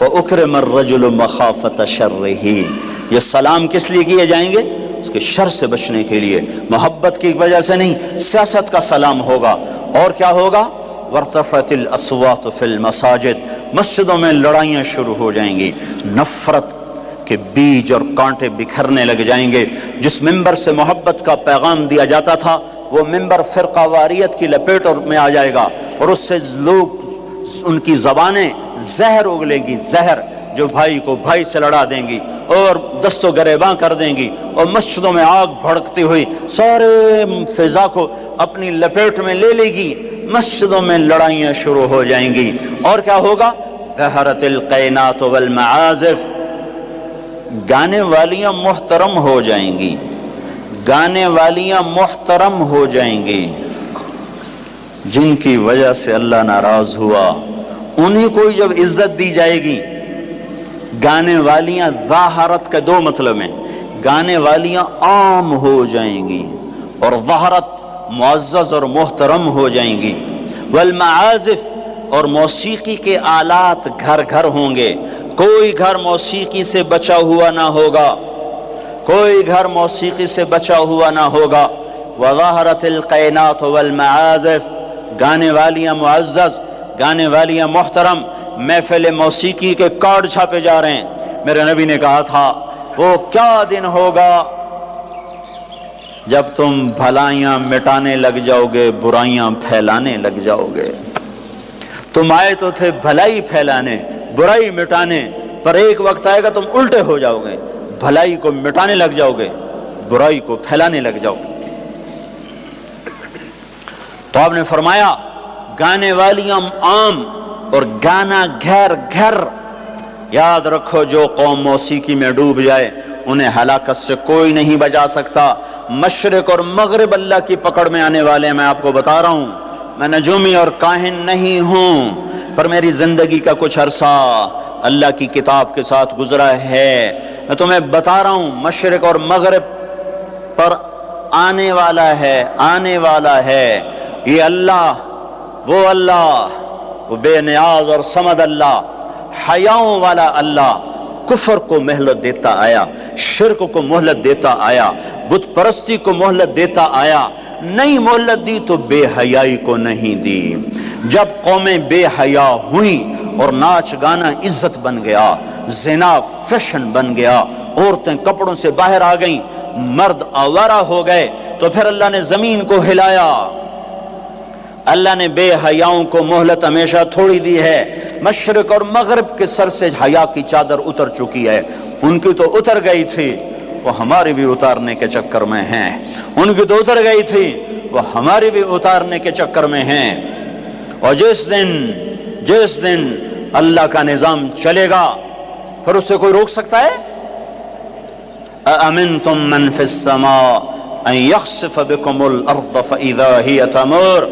وَأُكْرِمَ الرَّجُلُ مَخَافَةَ شَرِّهِ۔ یہ سلام کس لیے کیے جائیں گے؟ اس کے شر سے بچنے کے لیے۔ محبت کی وجہ سے نہیں، سیاست کا سلام ہوگا۔ اور کیا ہوگا؟ وَرْتَفَتِ الْأَصْوَاتُ فِي الْمَسَاجِدِ۔ مسجدوں میں لڑائیاں شروع ہو جائیں گی۔ نفرت کے بیج اور کانٹے بکھرنے لگ جائیں گے۔ جس ممبر سے محبت کا پیغام دیا جاتا تھا، وہ ممبر فرقہ واریت کی لپیٹ میں آ جائے گا۔ اور اس سے لوگ ان کی زبانیں زہر اگلے گی، زہر جو بھائی کو بھائی سے لڑا دیں گی اور دست و گریباں کر دیں گی اور مسجدوں میں آگ بھڑکتی ہوئی سارے فضا کو اپنی لپیٹ میں لے لے گی، مسجدوں میں لڑائیاں شروع ہو جائیں گی۔ اور کیا ہوگا؟ ظہرت القینات والمعازف۔ گانے والیاں محترم ہو جائیں گی۔ گانے والیاں محترم ہو جائیں گی۔ جن کی وجہ سے اللہ ناراض ہوا انہی کو جب عزت دی جائے گی۔ گانے والیاں ظاہرت کے دو مطلب ہیں۔ گانے والیاں عام ہو جائیں گی اور ظاہرت معزز اور محترم ہو جائیں گی۔ والمعازف اور موسیقی کے آلات گھر گھر ہوں گے۔ کوئی گھر موسیقی سے بچا ہوا نہ ہوگا۔ کوئی گھر موسیقی سے بچا ہوا نہ ہوگا۔ وظاہرت القینات والمعازف گانے والیاں معزز، گانے والیاں محترم، محفل موسیقی کے کارڈ چھاپے جا رہے ہیں۔ میرے نبی نے کہا تھا، وہ کیا دن ہوگا جب تم بھلائیاں مٹانے لگ جاؤ گے، برائیاں پھیلانے لگ جاؤ گے۔ تم آئے تو تھے بھلائی پھیلانے، برائی مٹانے، پر ایک وقت آئے گا تم الٹے ہو جاؤ گے۔ بھلائی کو مٹانے لگ جاؤ گے، برائی کو پھیلانے لگ جاؤ گے۔ تو آپ نے فرمایا، گانے والیاں عام اور گانا گھر گھر۔ یاد رکھو جو قوم موسیقی میں ڈوب جائے، انہیں ہلاکت سے کوئی نہیں بجا سکتا۔ مشرق اور مغرب اللہ کی پکڑ میں آنے والے، میں آپ کو بتا رہا ہوں، میں نجومی اور کاہن نہیں ہوں، پر میری زندگی کا کچھ عرصہ اللہ کی کتاب کے ساتھ گزرا ہے۔ میں تمہیں بتا رہا ہوں، مشرق اور مغرب پر آنے والا ہے، آنے والا ہے۔ یہ اللہ، وہ اللہ، وہ بے نیاز اور سمد اللہ، حیاؤں والا اللہ، کفر کو مہلت دیتا آیا، شرک کو مہلت دیتا آیا، بت پرستی کو مہلت دیتا آیا نئی مہلت دی تو بے حیائی کو نہیں دی۔ جب قومیں بے حیا ہوئیں اور ناچ گانا عزت بن گیا، زنا فیشن بن گیا، عورتیں کپڑوں سے باہر آ گئیں، مرد آوارہ ہو گئے، تو پھر اللہ نے زمین کو ہلایا۔ اللہ نے بے حیاؤں کو مہلت ہمیشہ تھوڑی دی ہے۔ مشرق اور مغرب کے سر سے حیا کی چادر اتر چکی ہے۔ ان کی تو اتر گئی تھی، وہ ہماری بھی اتارنے کے چکر میں ہیں۔ ان کی تو اتر گئی تھی، وہ ہماری بھی اتارنے کے چکر میں ہیں۔ اور جس دن جس دن اللہ کا نظام چلے گا، پھر اس سے کوئی روک سکتا ہے؟ أأمنتم من في السماء أن يخسف بكم الأرض فإذا هي تمور؟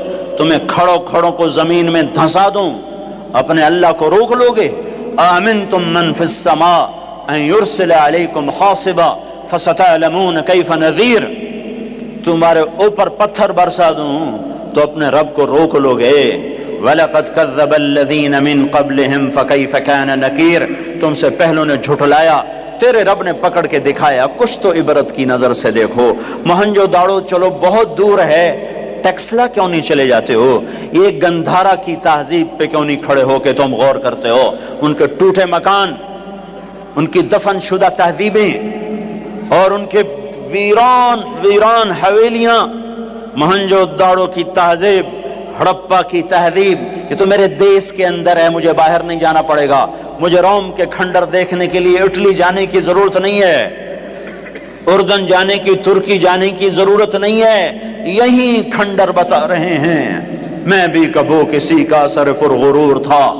تمہیں کھڑو کھڑوں کو زمین میں دھنسا دوں۔ اپنے اللہ کو روک لو گے آمنتم من في السماء أن يرسل عليكم حاصبا فستعلمون كيف نذير تمہارے اوپر پتھر برسا دوں تو اپنے رب کو روک لو گے وَلَقَدْ كَذَّبَ الَّذِينَ مِن قَبْلِهِمْ فَكَيْفَ كَانَ نَكِيرٌ تم سے پہلوں نے جھٹلایا۔ تیرے رب نے پکڑ کے دکھایا۔ کچھ تو عبرت کی نظر سے دیکھو۔ مہنجو داڑو، چلو، بہت دور ہے۔ ٹیکسلا کیوں نہیں چلے جاتے ہو؟ یہ گندھارا کی تہذیب پہ کیوں نہیں کھڑے ہو کہ تم غور کرتے ہو؟ ان کے ٹوٹے مکان، ان کی دفن شدہ تہذیبیں اور ان کے ویران ویران حویلیاں، مہنجو داڑو کی تہذیب، ہڑپا کی تہذیب، یہ تو میرے دیس کے اندر ہے، مجھے باہر نہیں جانا پڑے گا۔ مجھے روم کے کھنڈر دیکھنے کے لیے، اٹلی جانے کی ضرورت نہیں ہے۔ اردن جانے کی، ترکی جانے کی ضرورت نہیں ہے۔ یہی کھنڈر بتا رہے ہیں۔ میں بھی کبو کسی کا سر پر غرور تھا۔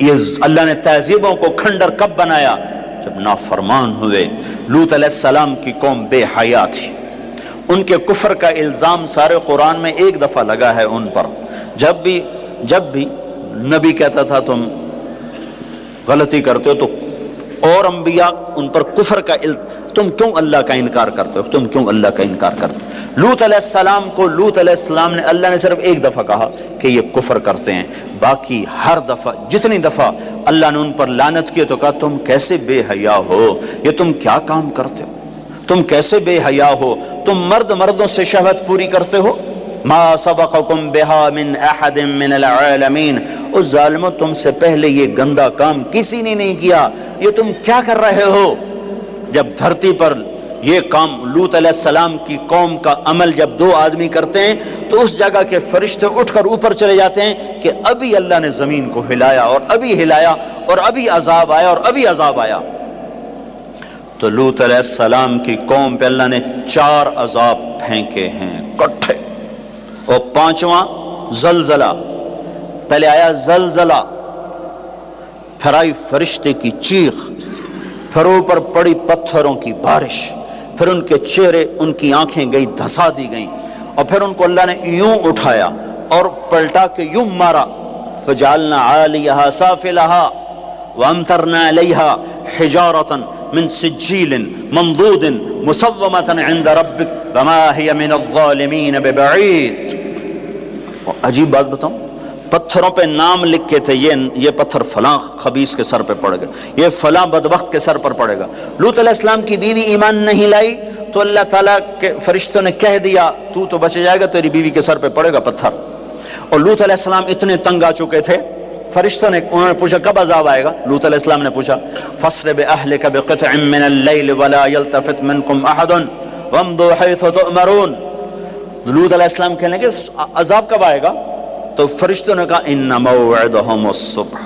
یہ اللہ نے تہذیبوں کو کھنڈر کب بنایا؟ جب نافرمان ہوئے۔ لوت علیہ السلام کی قوم بے حیا تھی۔ ان کے کفر کا الزام سارے قرآن میں ایک دفعہ لگا ہے ان پر۔ جب بھی جب بھی نبی کہتا تھا تم غلطی کرتے ہو تو اور انبیاء ان پر کفر کا تم کیوں اللہ کا انکار کرتے ہو؟ تم کیوں اللہ کا انکار کرتے ہو؟ لوت علیہ السلام کو لوت علیہ السلام نے اللہ نے صرف ایک دفعہ کہا کہ یہ کفر کرتے ہیں۔ باقی ہر دفعہ، جتنی دفعہ اللہ نے ان پر لانت کیے تو کہا، تم کیسے بے حیا ہو؟ یہ تم کیا کام کرتے ہو؟ تم کیسے بے حیا ہو؟ تم مرد مردوں سے شہوت پوری کرتے ہو؟ ما سبقکم بها من احد من العالمین اس ظالموں تم سے پہلے یہ گندا کام کسی نے نہیں کیا۔ یہ تم کیا کر رہے ہو؟ جب دھرتی پر یہ کام لوت علیہ السلام کی قوم کا عمل جب دو آدمی کرتے ہیں، تو اس جگہ کے فرشتے اٹھ کر اوپر چلے جاتے ہیں کہ ابھی اللہ نے زمین کو ہلایا اور ابھی ہلایا اور ابھی عذاب آیا اور ابھی عذاب آیا۔ تو لوت علیہ السلام کی قوم پہ اللہ نے چار عذاب پھینکے ہیں، کٹھے۔ اور پانچواں زلزلہ۔ پہلے آیا زلزلہ، پھر آئی فرشتے کی چیخ، پھر اوپر پڑی پتھروں کی بارش، پھر ان کے چہرے، ان کی آنکھیں گئی دھسا دی گئیں۔ اور پھر ان کو اللہ نے یوں اٹھایا اور پلٹا کے یوں مارا۔ فجالنا عالیہا سافلہا وامترنا علیہا حجارتا من سجیل منضود مسومتا عند ربک وما ہی من الظالمین ببعید۔ عجیب بات بتاؤں، پتھروں پہ نام لکھے تھے، یہ یہ پتھر فلاں خبیص کے سر پہ پڑے گا یہ فلاں بدبخت کے سر پر پڑے گا۔ لوت علیہ السلام کی بیوی ایمان نہیں لائی، تو اللہ تعالیٰ کے فرشتوں نے کہہ دیا، تو تو بچ جائے گا، تیری بیوی کے سر پہ پڑے گا پتھر۔ اور لوت علیہ السلام اتنے تنگ آ چکے تھے، فرشتوں نے انہوں نے پوچھا، کب عذاب آئے گا؟ لوت علیہ السلام نے پوچھا فصر بأہلک بقطع من اللیل ولا يلتفت منکم احد وامدو حیث تؤمرون۔ لوت علیہ السلام کہنے کہ عذاب کب آئے گا؟ تو فرشتوں نے کہا ان موعدہم الصبح.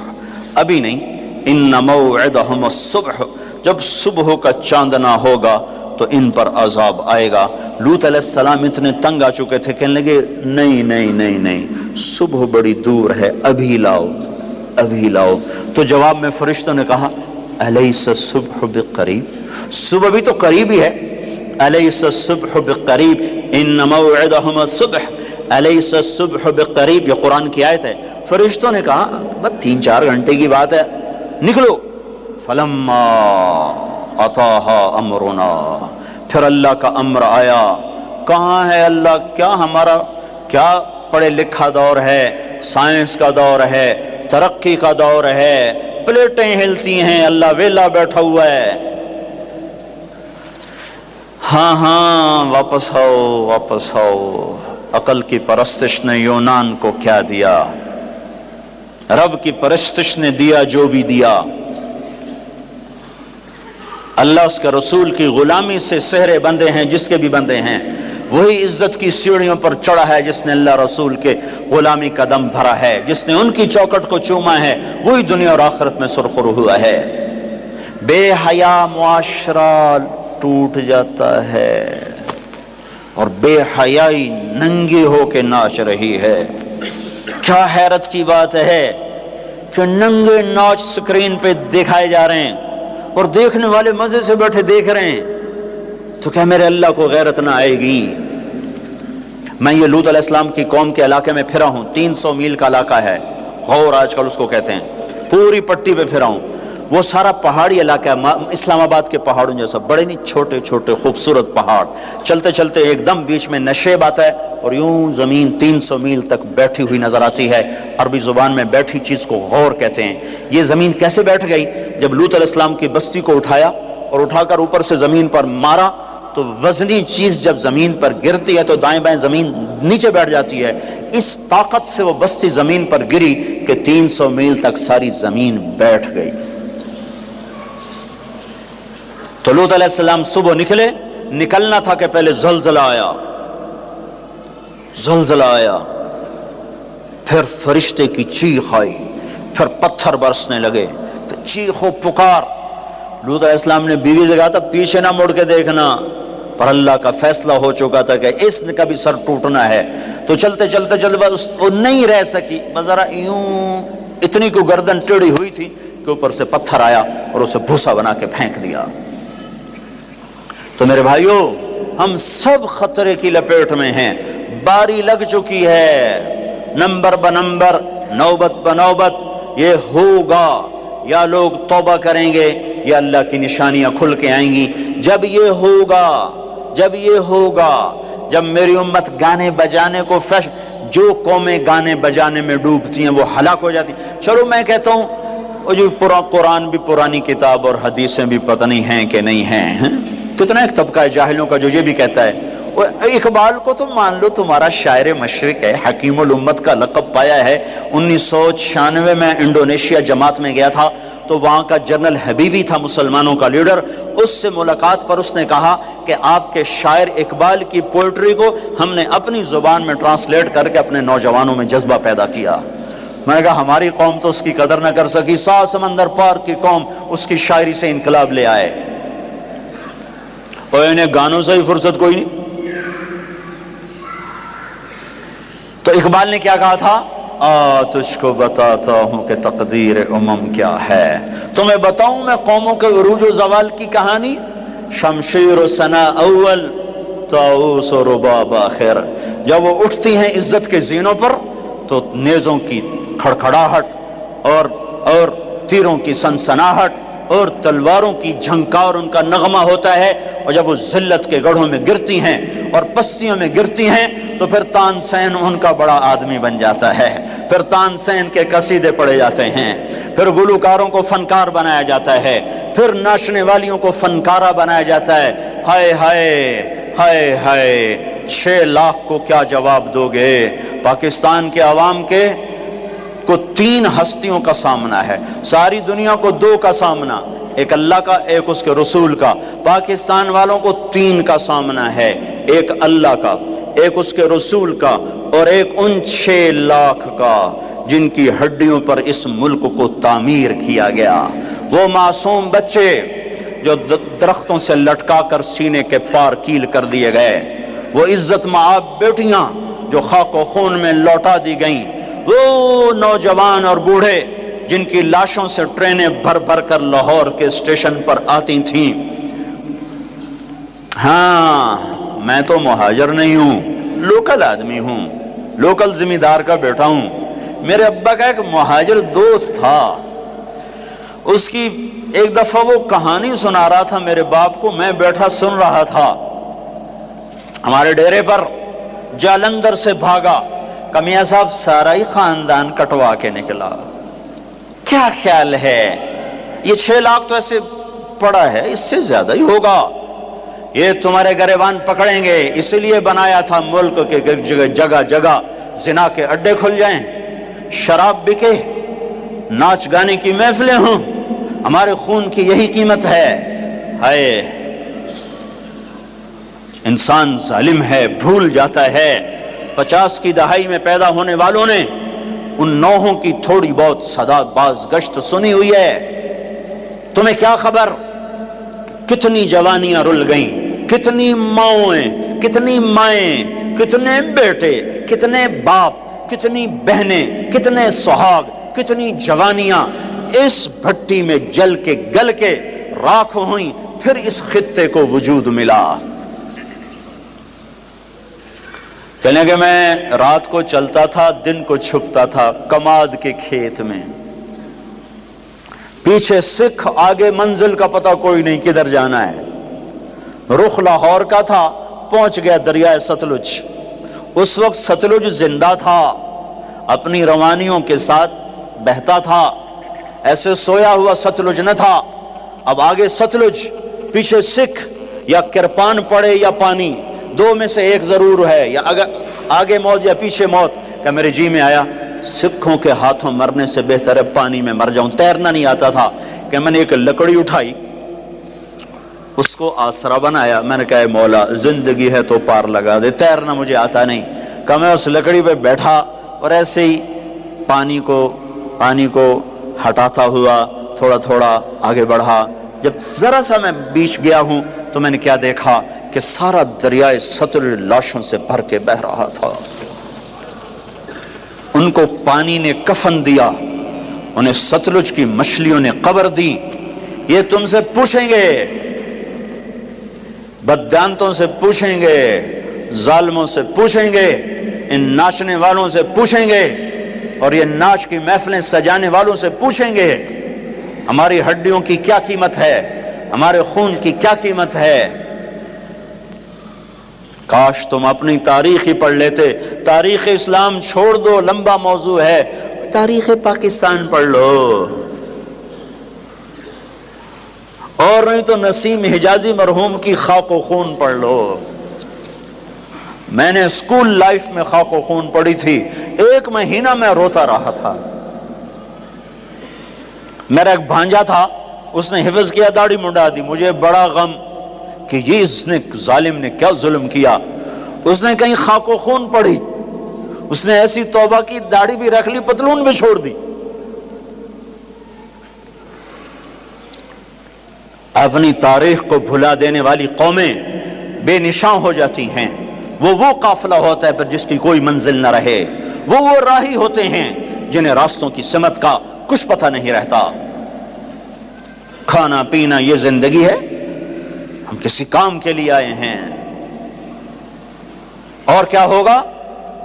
ابھی نہیں ان موعدہم الصبح. جب صبح کا چاندنا ہوگا تو ان پر عذاب آئے گا۔ لوت علیہ السلام اتنے تنگ آ چکے تھے، کہنے لگے، نہیں نہیں نہیں نہیں، صبح بڑی دور ہے، ابھی لاؤ ابھی لاؤ. تو جواب میں فرشتوں نے کہا الیس الصبح بقریب صبح بھی تو قریب ہی ہے الیس الصبح بقریب ان موعدہم الصبح. علیہ الصبح بقریب یہ قرآن کی آیت ہے. فرشتوں نے کہا، بس تین چار گھنٹے کی بات ہے. نکلو. فلما عطاہا امرنا پھر اللہ کا امر آیا. کہاں ہے اللہ؟ کیا ہمارا؟ کیا پڑھے لکھا دور ہے؟ سائنس کا دور ہے. ترقی کا دور ہے. پلیٹیں ہلتی ہیں. اللہ ویلا بیٹھا ہوا ہے. ہاں ہاں واپس آؤ واپس آؤ۔ عقل کی پرستش نے یونان کو کیا دیا؟ رب کی پرستش نے دیا جو بھی دیا۔ اللہ اس کے رسول کی غلامی سے سہرے بندے ہیں، جس کے بھی بندے ہیں۔ وہی عزت کی سیڑھیوں پر چڑھا ہے، جس نے اللہ رسول کے غلامی قدم بھرا ہے، جس نے ان کی چوکٹ کو چوما ہے۔ وہی دنیا اور آخرت میں سرخر ہوا ہے۔ بے حیا معاشرہ ٹوٹ جاتا ہے اور بے حیائی ننگی ہو کے ناچ رہی ہے۔ کیا حیرت کی بات ہے کہ ننگے ناچ سکرین پہ دکھائے جا رہے ہیں اور دیکھنے والے مزے سے بیٹھے دیکھ رہے ہیں۔ تو کیا میرے اللہ کو غیرت نہ آئے گی؟ میں یہ لوت علیہ السلام کی قوم کے علاقے میں پھرا ہوں۔ تین سو میل کا علاقہ ہے۔ غور آج کل اس کو کہتے ہیں۔ پوری پٹی پہ پھرا ہوں۔ وہ سارا پہاڑی علاقہ ہے اسلام آباد کے پہاڑوں جیسا، بڑے نہیں، چھوٹے چھوٹے، خوبصورت پہاڑ۔ چلتے چلتے ایک دم بیچ میں نشیب آتا ہے اور یوں زمین تین سو میل تک بیٹھی ہوئی نظر آتی ہے۔ عربی زبان میں بیٹھی چیز کو غور کہتے ہیں۔ یہ زمین کیسے بیٹھ گئی؟ جب لوت علیہ السلام کی بستی کو اٹھایا اور اٹھا کر اوپر سے زمین پر مارا، تو وزنی چیز جب زمین پر گرتی ہے تو دائیں بائیں زمین نیچے بیٹھ جاتی ہے۔ اس طاقت سے وہ بستی زمین پر گری کہ تین سو میل تک ساری زمین بیٹھ گئی۔ تو لوت علیہ السلام صبح نکلے، نکلنا تھا کہ پہلے زلزلہ آیا۔ زلزلہ آیا۔ پھر فرشتے کی چیخ آئی، پھر پتھر برسنے لگے، پھر چیخ و پکار۔ لوت علیہ السلام نے بیوی سے کہا تھا، پیچھے نہ مڑ کے دیکھنا۔ پر اللہ کا فیصلہ ہو چکا تھا کہ اس نے کبھی سر ٹوٹنا ہے۔ تو چلتے چلتے چلتے وہ نہیں رہ سکی۔ بذرا یوں اتنی کو گردن ٹیڑھی ہوئی تھی کہ اوپر سے پتھر آیا اور اسے بھوسا بنا کے پھینک دیا۔ تو میرے بھائیوں ہم سب خطرے کی لپیٹ میں ہیں۔ باری لگ چکی ہے۔ نمبر بنمبر نوبت بنوبت یہ ہوگا۔ یا لوگ توبہ کریں گے، یا اللہ کی نشانیاں کھل کے آئیں گی۔ جب یہ ہوگا، جب یہ ہوگا، جب میری امت گانے بجانے کو فش، جو قومیں گانے بجانے میں ڈوبتی ہیں، وہ ہلاک ہو جاتی چلو میں کہتا ہوں، وہ جو قرآن بھی پرانی کتاب اور حدیثیں بھی پتہ نہیں ہیں کہ نہیں ہیں۔ کتنا ایک طبقہ ہے جاہلوں کا جو یہ بھی کہتا ہے اقبال کو تو مان لو تمہارا شاعر مشرق ہے، حکیم الامت کا لقب پایا ہے۔ انیس سو چھیانوے میں انڈونیشیا جماعت میں گیا تھا، تو وہاں کا جنرل حبیبی تھا مسلمانوں کا لیڈر۔ اس سے ملاقات پر اس نے کہا کہ آپ کے شاعر اقبال کی پوئٹری کو ہم نے اپنی زبان میں ٹرانسلیٹ کر کے اپنے نوجوانوں میں جذبہ پیدا کیا۔ میں نے کہا، ہماری قوم تو اس کی قدر نہ کر سکی سا سمندر پار کی قوم اس کی شاعری سے انقلاب لے آئے۔ اور انہیں گانوں سے ہی فرصت کوئی نہیں۔ تو اقبال نے کیا کہا تھا؟ تجھ کو بتاتا ہوں کہ تقدیر امم کیا ہے۔ تمہیں بتاؤں میں قوموں کے عروج و زوال کی کہانی؟ شمشیر و سنا اول تاؤس و رباب آخر۔ جب وہ اٹھتی ہیں عزت کے زینوں پر، تو نیزوں کی کھڑکھڑاہٹ اور اور تیروں کی سنسناہٹ۔ اور تلواروں کی جھنکار ان کا نغمہ ہوتا ہے اور جب وہ ذلت کے گڑھوں میں گرتی ہیں اور پستیوں میں گرتی ہیں، تو پھر تان سین ان کا بڑا آدمی بن جاتا ہے۔ پھر تان سین کے قصیدے پڑے جاتے ہیں۔ پھر گلوکاروں کو فنکار بنایا جاتا ہے۔ پھر ناچنے والیوں کو فنکارہ بنایا جاتا ہے۔ ہائے ہائے ہائے ہائے، چھ لاکھ کو کیا جواب دو گے؟ پاکستان کے عوام کے کو تین ہستیوں کا سامنا ہے۔ ساری دنیا کو دو کا سامنا۔ ایک اللہ کا، ایک اس کے رسول کا۔ پاکستان والوں کو تین کا سامنا ہے۔ ایک اللہ کا، ایک اس کے رسول کا اور ایک ان چھ لاکھ کا جن کی ہڈیوں پر اس ملک کو تعمیر کیا گیا۔ وہ معصوم بچے جو درختوں سے لٹکا کر سینے کے پار کیل کر دیے گئے۔ وہ عزت معاب بیٹیاں جو خاک و خون میں لوٹا دی گئیں۔ وہ نوجوان اور بوڑھے جن کی لاشوں سے ٹرینیں بھر بھر کر لاہور کے اسٹیشن پر آتی تھیں۔ ہاں میں تو مہاجر نہیں ہوں، لوکل آدمی ہوں، لوکل ذمہ دار کا بیٹا ہوں۔ میرے ابا کا ایک مہاجر دوست تھا۔ اس کی ایک دفعہ وہ کہانی سنا رہا تھا میرے باپ کو، میں بیٹھا سن رہا تھا۔ ہمارے ڈیرے پر جالندر سے بھاگا۔ کمیاں صاحب سارا ہی خاندان کٹوا کے نکلا۔ کیا خیال ہے؟ یہ چھ لاکھ تو ایسے پڑا ہے، اس سے زیادہ ہی ہوگا۔ یہ تمہارے گریوان پکڑیں گے۔ اس لیے بنایا تھا ملک کے جگہ جگہ جگہ۔ زنا کے اڈے کھل جائیں۔ شراب بکے۔ ناچ گانے کی محفلیں ہوں۔ ہمارے خون کی یہی قیمت ہے۔ ہائے۔ انسان ظالم ہے، بھول جاتا ہے۔ پچاس کی دہائی میں پیدا ہونے والوں نے ان نوحوں کی تھوڑی بہت صدا باز گشت سنی ہوئی ہے۔ تمہیں کیا خبر؟ کتنی جوانیاں رل گئیں، کتنی ماؤں، کتنی مائیں، کتنے بیٹے، کتنے باپ، کتنی بہنیں، کتنے سہاگ، کتنی جوانیاں اس بھٹی میں جل کے گل کے راکھ ہوئیں، پھر اس خطے کو وجود ملا۔ کہنے کہ میں رات کو چلتا تھا، دن کو چھپتا تھا کماد کے کھیت میں۔ پیچھے سکھ، آگے منزل کا پتہ کوئی نہیں کدھر جانا ہے۔ رخ لاہور کا تھا، پہنچ گیا دریائے ستلج۔ اس وقت ستلج زندہ تھا، اپنی روانیوں کے ساتھ بہتا تھا۔ ایسے سویا ہوا ستلج نہ تھا۔ اب آگے ستلج، پیچھے سکھ یا کرپان پڑے یا پانی۔ دو میں سے ایک ضرور ہے، یا اگر آگے موت یا پیچھے موت۔ کہ میرے جی میں آیا، سکھوں کے ہاتھوں مرنے سے بہتر ہے، پانی میں مر جاؤں۔ تیرنا نہیں آتا تھا۔ کہ میں نے ایک لکڑی اٹھائی، اس کو آسرا بنایا۔ میں نے کہا مولا، زندگی ہے تو پار لگا دے، تیرنا مجھے آتا نہیں۔ کہ میں اس لکڑی پہ بیٹھا اور ایسے ہی پانی کو پانی کو ہٹاتا ہوا تھوڑا تھوڑا آگے بڑھا۔ جب ذرا سا میں بیچ گیا ہوں تو میں نے کیا دیکھا کہ سارا دریائے ستر لاشوں سے بھر کے بہ رہا تھا۔ ان کو پانی نے کفن دیا، انہیں ستلج کی مچھلیوں نے قبر دی۔ یہ تم سے پوچھیں گے۔ بدانتوں سے پوچھیں گے، ظالموں سے پوچھیں گے، ان ناچنے والوں سے پوچھیں گے۔ اور یہ ناچ کی محفلیں سجانے والوں سے پوچھیں گے۔ ہماری ہڈیوں کی کیا قیمت ہے؟ ہمارے خون کی کیا قیمت ہے؟ کاش تم اپنی تاریخ ہی پڑھ لیتے۔ تاریخ اسلام چھوڑ دو، لمبا موضوع ہے۔ تاریخ پاکستان پڑھ لو۔ اور نہیں تو نسیم حجازی مرحوم کی خاک و خون پڑھ لو۔ میں نے اسکول لائف میں خاک و خون پڑھی تھی۔ ایک مہینہ میں روتا رہا تھا۔ میرا ایک بھانجا تھا، اس نے حفظ کیا داڑھی منڈا دی، مجھے بڑا غم کہ یہ اس نے ظالم نے کیا ظلم کیا۔ اس نے کہیں خاک و خون پڑھی، اس نے ایسی توبہ کی، داڑھی بھی رکھ لی، پتلون بھی چھوڑ دی۔ اپنی تاریخ کو بھلا دینے والی قومیں بے نشاں ہو جاتی ہیں۔ وہ وہ قافلہ ہوتا ہے پر جس کی کوئی منزل نہ رہے۔ وہ وہ راہی ہوتے ہیں جنہیں راستوں کی سمت کا کچھ پتہ نہیں رہتا۔ کھانا پینا یہ زندگی ہے، ہم کسی کام کے لیے آئے ہیں۔ اور کیا ہوگا؟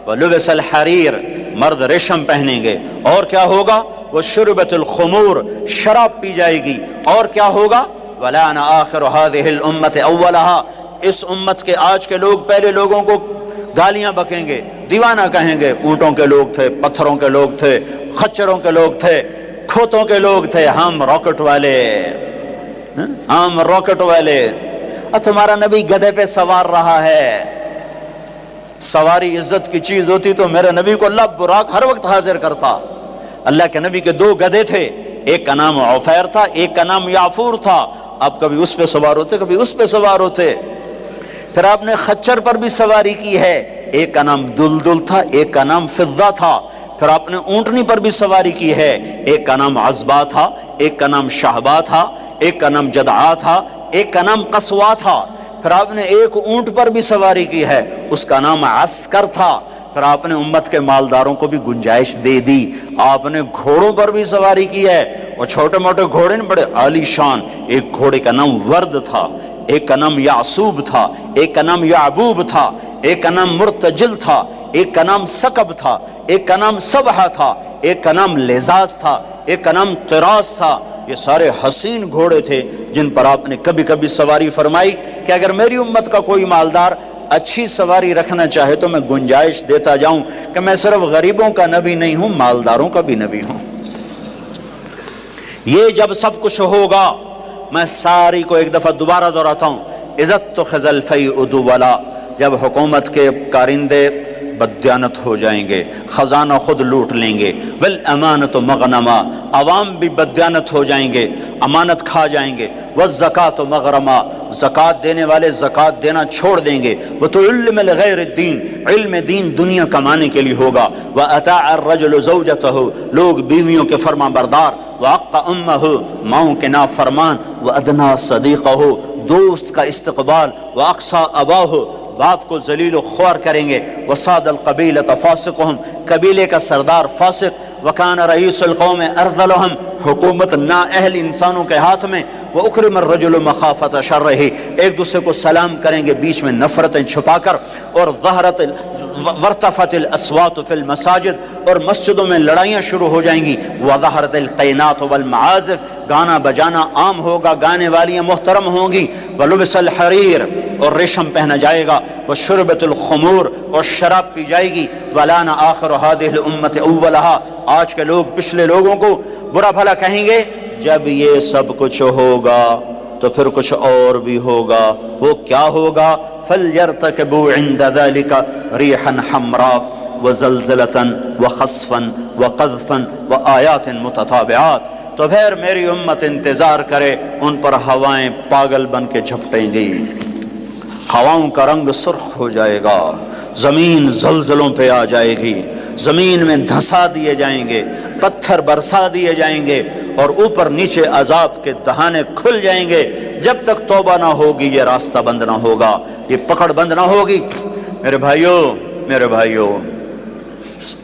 وہ لبس الحریر مرد ریشم پہنیں گے۔ اور کیا ہوگا؟ وہ شربت الخمور، شراب پی جائے گی۔ اور کیا ہوگا؟ ولانا آخر هذه الامت اولها اس امت کے آج کے لوگ، پہلے لوگوں کو گالیاں بکیں گے، دیوانہ کہیں گے، اونٹوں کے لوگ تھے، پتھروں کے لوگ تھے، خچروں کے لوگ تھے، کھوتوں کے لوگ تھے، ہم راکٹ والے۔ ہاں؟ ہم راکٹ والے۔ اور تمہارا نبی گدھے پہ سوار رہا ہے۔ سواری عزت کی چیز ہوتی تو میرے نبی کو اللہ براک ہر وقت حاضر کرتا۔ اللہ کے نبی کے دو گدھے تھے، ایک کا نام عفیر تھا، ایک کا نام یافور تھا۔ آپ کبھی اس پہ سوار ہوتے، کبھی اس پہ سوار ہوتے۔ پھر آپ نے خچر پر بھی سواری کی ہے۔ ایک کا نام دلدل تھا، ایک کا نام فضہ تھا۔ پھر آپ نے اونٹنی پر بھی سواری کی ہے۔ ایک کا نام عزبا تھا، ایک کا نام شہبا تھا، ایک کا نام جدعا تھا، ایک کا نام قصوا تھا۔ پھر آپ نے ایک اونٹ پر بھی سواری کی ہے، اس کا نام عسکر تھا۔ پھر آپ نے امت کے مالداروں کو بھی گنجائش دے دی۔ آپ نے گھوڑوں پر بھی سواری کی ہے۔ اور چھوٹے موٹے گھوڑے بڑے عالی شان۔ ایک گھوڑے کا نام ورد تھا۔ ایک کا نام یاسوب تھا، ایک کا نام یعبوب تھا، ایک کا نام مرتجل تھا، ایک کا نام سکب تھا، ایک کا نام سبحہ تھا، ایک کا نام لزاز تھا، ایک کا نام تراس تھا۔ یہ سارے حسین گھوڑے تھے جن پر آپ نے کبھی کبھی سواری فرمائی کہ اگر میری امت کا کوئی مالدار اچھی سواری رکھنا چاہے تو میں گنجائش دیتا جاؤں کہ میں صرف غریبوں کا نبی نہیں ہوں، مالداروں کا بھی نبی ہوں۔ یہ جب سب کچھ ہوگا میں ساری کو ایک دفعہ دوبارہ دہراتا ہوں۔ عزت تو خزل فی ادو والا جب حکومت کے کارندے بدیانت ہو جائیں گے، خزانہ خود لوٹ لیں گے۔ ول امانت و مغنما عوام بھی بدیانت ہو جائیں گے، امانت کھا جائیں گے۔ وہ زکوٰۃ و مغرما زکوٰۃ دینے والے زکوٰۃ دینا چھوڑ دیں گے۔ وہ تو علم غیر دین علم دین دنیا کمانے کے لیے ہوگا۔ وہ عطا الرجل زوجت لوگ بیویوں کے فرما بردار وہ عق ام ہو ماؤں کے نا فرمان ادنا صدیقہ ہو دوست کا استقبال وہ اقسا ابا ہو باپ کو ذلیل و خوار کریں گے وساد القبیل فاسق قبیلے کا سردار فاسق وکان رئیس القوم ارضلہم حکومت نا اہل انسانوں کے ہاتھ میں وہ اکرم الرجل مخافت شر رہی ایک دوسرے کو سلام کریں گے، بیچ میں نفرتیں چھپا کر، اور ظہرت ورتفت الاسوات فی المساجد اور مسجدوں میں لڑائیاں شروع ہو جائیں گی۔ وظہرت القینات والمعازف۔ گانا بجانا عام ہوگا، گانے والیاں محترم ہوں گی۔ ولبس الحریر اور ریشم پہنا جائے گا۔ وشربت الخمور۔ اور شراب پی جائے گی۔ ولانا آخر هذه الامت اولها آج کے لوگ، پچھلے لوگوں کو برا بھلا کہیں گے، جب یہ سب کچھ ہوگا۔ تو پھر کچھ اور بھی ہوگا۔ وہ کیا ہوگا؟ فَلْيَرْتَكِبُوا عِنْدَ ذَلِكَ رِيحًا حَمْرَاء وَزَلْزَلَةً وَخَصْفًا وَقَذْفًا وَآيَاتٍ مُتَتَابِعَاتٍ۔ تو پھر میری امت انتظار کرے، ان پر ہوائیں پاگل بن کے جھپٹیں گی۔ ہواؤں کا رنگ سرخ ہو جائے گا، زمین زلزلوں پہ آ جائے گی۔ زمین میں دھسا دیے جائیں گے، پتھر برسا دیے جائیں گے۔ اور اوپر نیچے عذاب کے دہانے کھل جائیں گے۔ جب تک توبہ نہ ہوگی، یہ راستہ بند نہ ہوگا۔ یہ پکڑ بند نہ ہوگی۔ میرے بھائیوں میرے بھائیوں،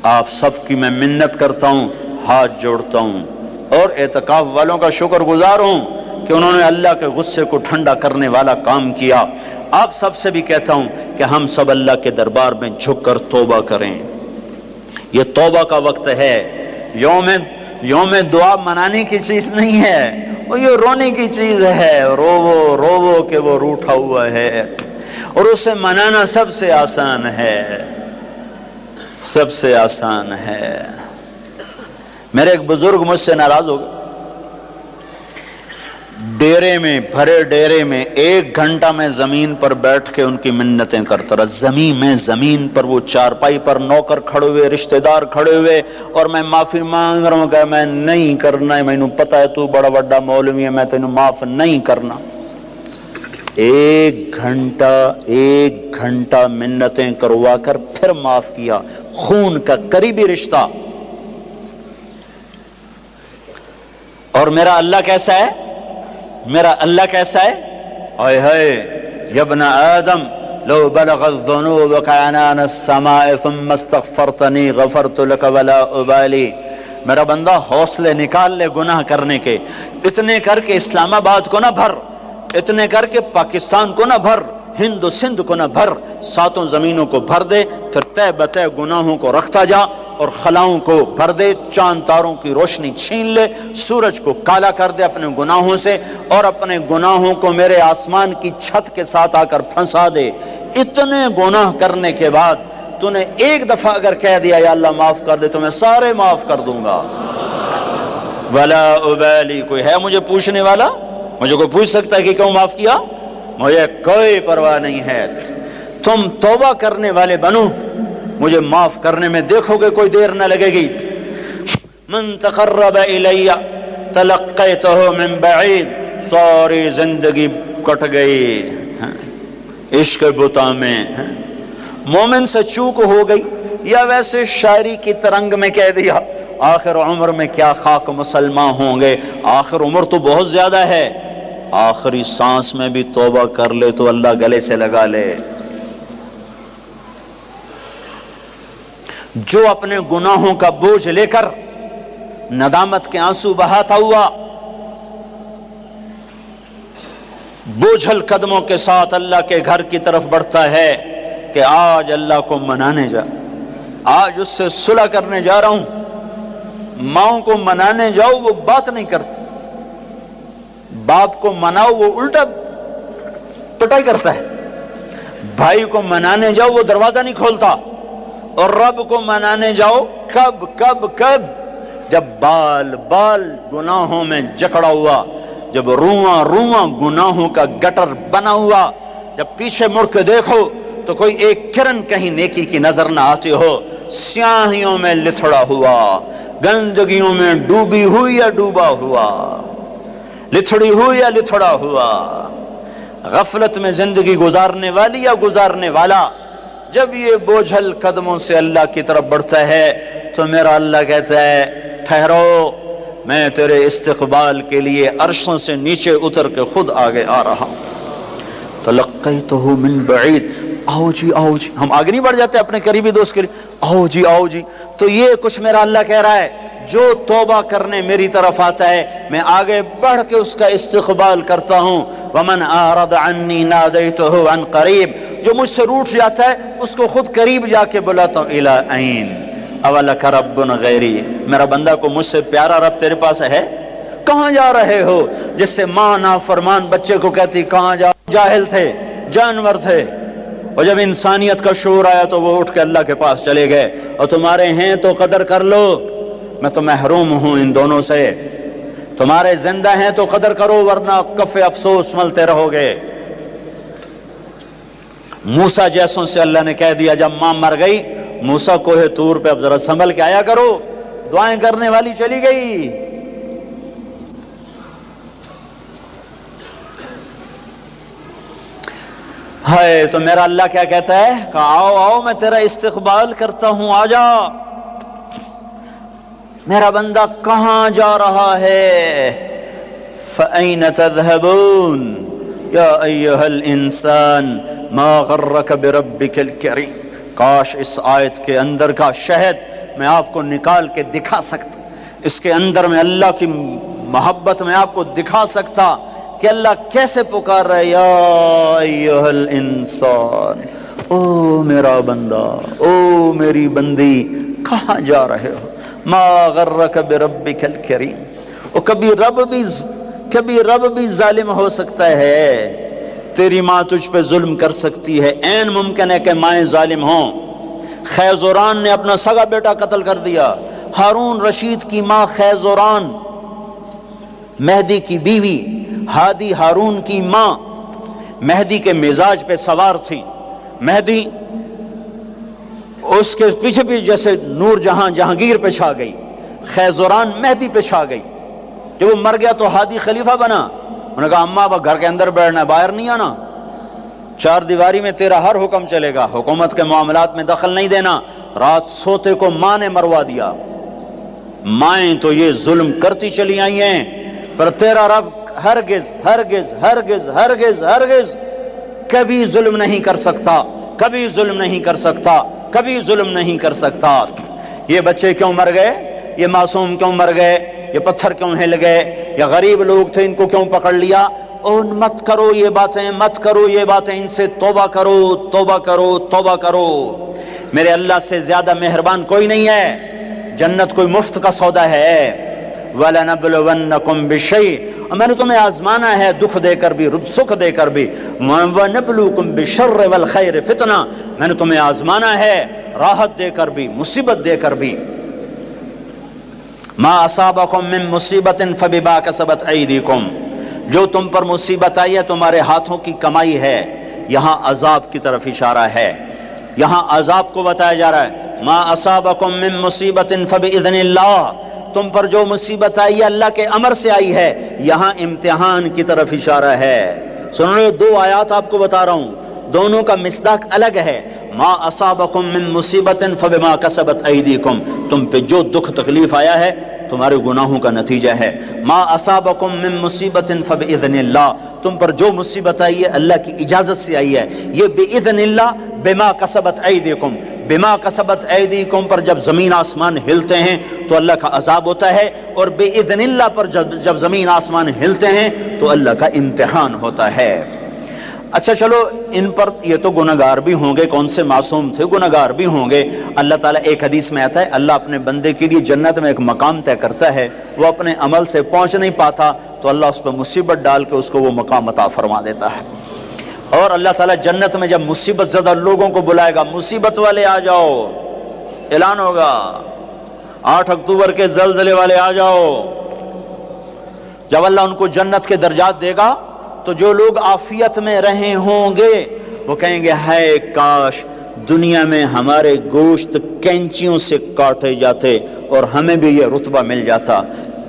آپ سب کی میں منت کرتا ہوں، ہاتھ جوڑتا ہوں۔ اور اعتکاف والوں کا شکر گزار ہوں کہ انہوں نے اللہ کے غصے کو ٹھنڈا کرنے والا کام کیا۔ آپ سب سے بھی کہتا ہوں کہ ہم سب اللہ کے دربار میں جھک کر توبہ کریں۔ یہ توبہ کا وقت ہے۔ یوم یوم دعا منانے کی چیز نہیں ہے، وہ یہ رونے کی چیز ہے، روو روو کہ وہ روٹھا ہوا ہے۔ اور اسے منانا سب سے آسان ہے۔ سب سے آسان ہے۔ میرے ایک بزرگ مجھ سے ناراض ہو گئے۔ ڈیرے میں، بھرے ڈیرے میں ایک گھنٹہ میں زمین پر بیٹھ کے ان کی منتیں کرتا رہا۔ زمین میں، زمین پر وہ چارپائی پر نوکر کھڑے ہوئے، رشتہ دار کھڑے ہوئے اور میں معافی مانگ رہا ہوں کہ میں نہیں کرنا ہے مینو پتا ہے تو بڑا بڑا مولوی ہے، میں تینوں معاف نہیں کرنا۔ ایک گھنٹہ ایک گھنٹہ منتیں کروا کر پھر معاف کیا۔ خون کا قریبی رشتہ۔ اور میرا اللہ کیسا ہے؟ میرا اللہ کیسا ہے؟ اے ہے یبن آدم، لو بلغ الذنوب کعنان السماء ثم استغفرتنی غفرت لك ولا ابالی۔ میرا بندہ، حوصلے نکال لے گناہ کرنے کے۔ اتنے کر کے اسلام آباد کو نہ بھر۔ اتنے کر کے پاکستان کو نہ بھر۔ ہند و سندھ کو نہ بھر، ساتوں زمینوں کو بھر دے، پھر طے بتے گناہوں کو رکھتا جا اور خلاؤں کو بھر دے، چاند تاروں کی روشنی چھین لے، سورج کو کالا کر دے اپنے گناہوں سے اور اپنے گناہوں کو میرے آسمان کی چھت کے ساتھ آ کر پھنسا دے۔ اتنے گناہ کرنے کے بعد تو نے ایک دفعہ اگر کہہ دیا، یا اللہ معاف کر دے تو میں سارے معاف کر دوں گا۔ ولا ابالی کوئی ہے مجھے پوچھنے والا؟ مجھے کوئی پوچھ سکتا ہے کہ کیوں معاف کیا؟ مجھے کوئی پرواہ نہیں ہے۔ تم توبہ کرنے والے بنو، مجھے معاف کرنے میں دیکھو گے کوئی دیر نہ لگے گی۔ من تقرب من بعید، ساری زندگی کٹ گئی۔ عشق بتا میں۔ مومن سے چوک ہو گئی، یا ویسے شاعری کی ترنگ میں کہہ دیا۔ آخر عمر میں کیا خاک مسلمان ہوں گے؟ آخر عمر تو بہت زیادہ ہے۔ آخری سانس میں بھی توبہ کر لے تو اللہ گلے سے لگا لے۔ جو اپنے گناہوں کا بوجھ لے کر ندامت کے آنسو بہاتا ہوا، بوجھل قدموں کے ساتھ اللہ کے گھر کی طرف بڑھتا ہے کہ آج اللہ کو منانے جا۔ آج اس سے صلح کرنے جا رہا ہوں۔ ماؤں کو منانے جاؤ، وہ بات نہیں کرتی باپ کو مناؤ وہ الٹا پٹائی کرتا ہے۔ بھائی کو منانے جاؤ وہ دروازہ نہیں کھولتا۔ اور رب کو منانے جاؤ کب کب کب؟ جب بال بال گناہوں میں جکڑا ہوا، جب رواں رواں گناہوں کا گٹر بنا ہوا، جب پیچھے مڑ کے دیکھو تو کوئی ایک کرن کہیں نیکی کی نظر نہ آتی ہو۔ سیاہیوں میں لتھڑا ہوا، گندگیوں میں ڈوبی ہوئی یا ڈوبا ہوا؟ لتھڑی ہوئی یا لتھڑا ہوا؟ غفلت میں زندگی گزارنے والی یا گزارنے والا؟ جب یہ بوجھل قدموں سے اللہ کی طرف بڑھتا ہے، تو میرا اللہ کہتا ہے، ٹھہرو، میں تیرے استقبال کے لیے عرشوں سے نیچے اتر کے خود آگے آ رہا ہوں۔ تلقیتہ من بعید۔ آؤ جی آؤ جی۔ ہم آگے نہیں بڑھ جاتے اپنے قریبی دوست کے لیے۔ آؤ جی آؤ جی۔ تو یہ کچھ میرا اللہ کہہ رہا ہے۔ جو توبہ کرنے میری طرف آتا ہے، میں آگے بڑھ کے اس کا استقبال کرتا ہوں۔ ومن اعرض عنی نادیتہ عن قریب جو مجھ سے روٹ جاتا ہے، اس کو خود قریب جا کے بلاتا ہوں۔ الہ عین اولک رب غیری میرا بندہ کو مجھ سے پیارا رب تیرے پاس ہے؟ کہاں جا رہے ہو؟ جس سے ماں نا فرمان بچے کو کہتی، کہاں جا؟ جاہل تھے، جانور تھے۔ اور جب انسانیت کا شور آیا تو وہ اٹھ کے اللہ کے پاس چلے گئے اور تمہارے ہیں تو قدر کر لو، میں تو محروم ہوں ان دونوں سے۔ تمہارے زندہ ہیں تو قدر کرو، ورنہ کف افسوس ملتے رہو گے۔ موسا جیسوں سے اللہ نے کہہ دیا، جب ماں مر گئی موسا کوہ تور پہ اب ذرا سنبھل کے آیا کرو۔ دعائیں کرنے والی چلی گئی۔ ہائے، تو میرا اللہ کیا کہتا ہے؟ کہ آؤ آؤ، میں تیرا استقبال کرتا ہوں آ جا میرا بندہ کہاں جا رہا ہے؟ فَأَيْنَ تَذْهَبُونَ؟ یا ایہا الانسان، ما غرک بربک الکریم کاش اس آیت کے اندر کا شہد میں آپ کو نکال کے دکھا سکتا، اس کے اندر میں اللہ کی محبت میں آپ کو دکھا سکتا کہ اللہ کیسے پکار رہا ہے؟ یا ایہا الانسان، او میرا بندہ، او میری بندی، کہاں جا رہے ہو؟ ما غرک بربک الکریم۔ اور کبھی رب بھی کبھی رب بھی ظالم ہو سکتا ہے۔ تیری ماں تجھ پہ ظلم کر سکتی ہے۔ این ممکن ہے کہ مائیں ظالم ہوں۔ خیزوران نے اپنا سگا بیٹا قتل کر دیا۔ ہارون رشید کی ماں خیزوران مہدی کی بیوی۔ ہادی ہارون کی ماں مہدی کے مزاج پہ سوار تھی۔ مہدی اس کے پیچھے پیچھے جیسے نور جہاں جہانگیر پہ چھا گئی خیزوران مہدی پہ چھا گئی۔ جب وہ مر گیا تو ہادی خلیفہ بنا۔ انہوں نے کہا، اماں اب گھر کے اندر بیٹھنا ہے، باہر نہیں آنا۔ چار دیواری میں تیرا ہر حکم چلے گا۔ حکومت کے معاملات میں دخل نہیں دینا۔ رات سوتے کو ماں نے مروا دیا۔ مائیں تو یہ ظلم کرتی چلی آئی ہیں، پر تیرا رب ہرگز ہرگز ہرگز ہرگز ہرگز کبھی ظلم نہیں کر سکتا، کبھی ظلم نہیں کر سکتا، کبھی ظلم نہیں کر سکتا۔ یہ بچے کیوں مر گئے؟ یہ معصوم کیوں مر گئے؟ یہ پتھر کیوں ہل گئے؟ یا غریب لوگ تھے، ان کو کیوں پکڑ لیا؟ اون مت کرو یہ باتیں، مت کرو یہ باتیں، ان سے توبہ کرو توبہ کرو توبہ کرو۔ میرے اللہ سے زیادہ مہربان کوئی نہیں ہے۔ جنت کوئی مفت کا سودا ہے۔ وَلَنَبْلُوَنَّكُمْ بِشَيْءٍ اور میں نے تمہیں آزمانا ہے دکھ دے کر بھی سکھ دے کر بھی۔ وَنَبْلُوكُمْ بِشَرِّ وَالْخَيْرِ فِتْنَا میں نے تمہیں آزمانا ہے راحت دے کر بھی، مصیبت دے کر بھی۔ ما اصابکم من مصیبت فبما کسبت ایدیکم۔ جو تم پر مصیبت آئی ہے، تمہارے ہاتھوں کی کمائی ہے۔ یہاں عذاب کی طرف اشارہ ہے۔ یہاں عذاب کو بتایا جا رہا ہے۔ ما اصابکم من مصیبت فباذن اللہ۔ تم پر جو مصیبت آئی ہے اللہ کے امر سے آئی ہے، یہاں امتحان کی طرف اشارہ ہے۔ سن رہے دو آیات آپ کو بتا رہا ہوں۔ دونوں کا مصداق الگ ہے۔ ما اصابکم من مصیبت فبما کسبت ایدیکم۔ تم پہ جو دکھ تکلیف آیا ہے تمہارے گناہوں کا نتیجہ ہے۔ ما اصابکم من مصیبت فباذن اللہ تم پر جو مصیبت آئی ہے، اللہ کی اجازت سے آئی ہے۔ یہ باذن اللہ بما کسبت ایدیکم بما کسبت ایدیکم پر جب زمین آسمان ہلتے ہیں، تو اللہ کا عذاب ہوتا ہے۔ اور بے اذن اللہ پر جب جب زمین آسمان ہلتے ہیں، تو اللہ کا امتحان ہوتا ہے۔ اچھا چلو، ان پر یہ تو گناہگار بھی ہوں گے، کون سے معصوم تھے؟ گناہگار بھی ہوں گے۔ اللہ تعالیٰ، ایک حدیث میں آتا ہے، اللہ اپنے بندے کے لیے جنت میں ایک مقام طے کرتا ہے، وہ اپنے عمل سے پہنچ نہیں پاتا، تو اللہ اس پہ مصیبت ڈال کے اس کو وہ مقام عطا فرما دیتا ہے۔ اور اللہ تعالیٰ جنت میں جب مصیبت زدہ لوگوں کو بلائے گا، مصیبت والے آ جاؤ، اعلان ہوگا، آٹھ اکتوبر کے زلزلے والے آ جاؤ۔ جب اللہ ان کو جنت کے درجات دے گا تو جو لوگ آفیت میں رہے ہوں گے، وہ کہیں گے ہے کاش، دنیا میں ہمارے گوشت کینچیوں سے کاٹے جاتے اور ہمیں بھی یہ رتبہ مل جاتا۔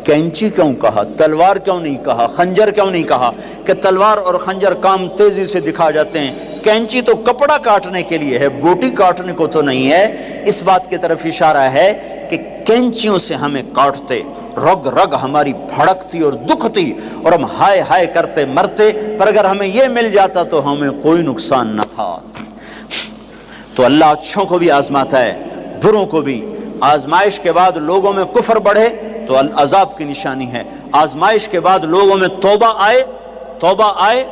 کینچی کیوں کہا؟ تلوار کیوں نہیں کہا؟ خنجر کیوں نہیں کہا کہ تلوار اور خنجر کام تیزی سے دکھا جاتے ہیں؟ کینچی تو کپڑا کاٹنے کے لیے ہے، بوٹی کاٹنے کو تو نہیں ہے۔ اس بات کی طرف اشارہ ہے کہ کینچیوں سے ہمیں کاٹتے رگ رگ ہماری پھڑکتی اور دکھتی اور ہم ہائے ہائے کرتے مرتے، پر اگر ہمیں یہ مل جاتا تو ہمیں کوئی نقصان نہ تھا۔ تو اللہ اچھوں کو بھی آزماتا ہے، بروں کو بھی۔ آزمائش کے بعد لوگوں میں کفر بڑھے تو عذاب کی نشانی ہے۔ آزمائش کے بعد لوگوں میں توبہ آئے توبہ آئے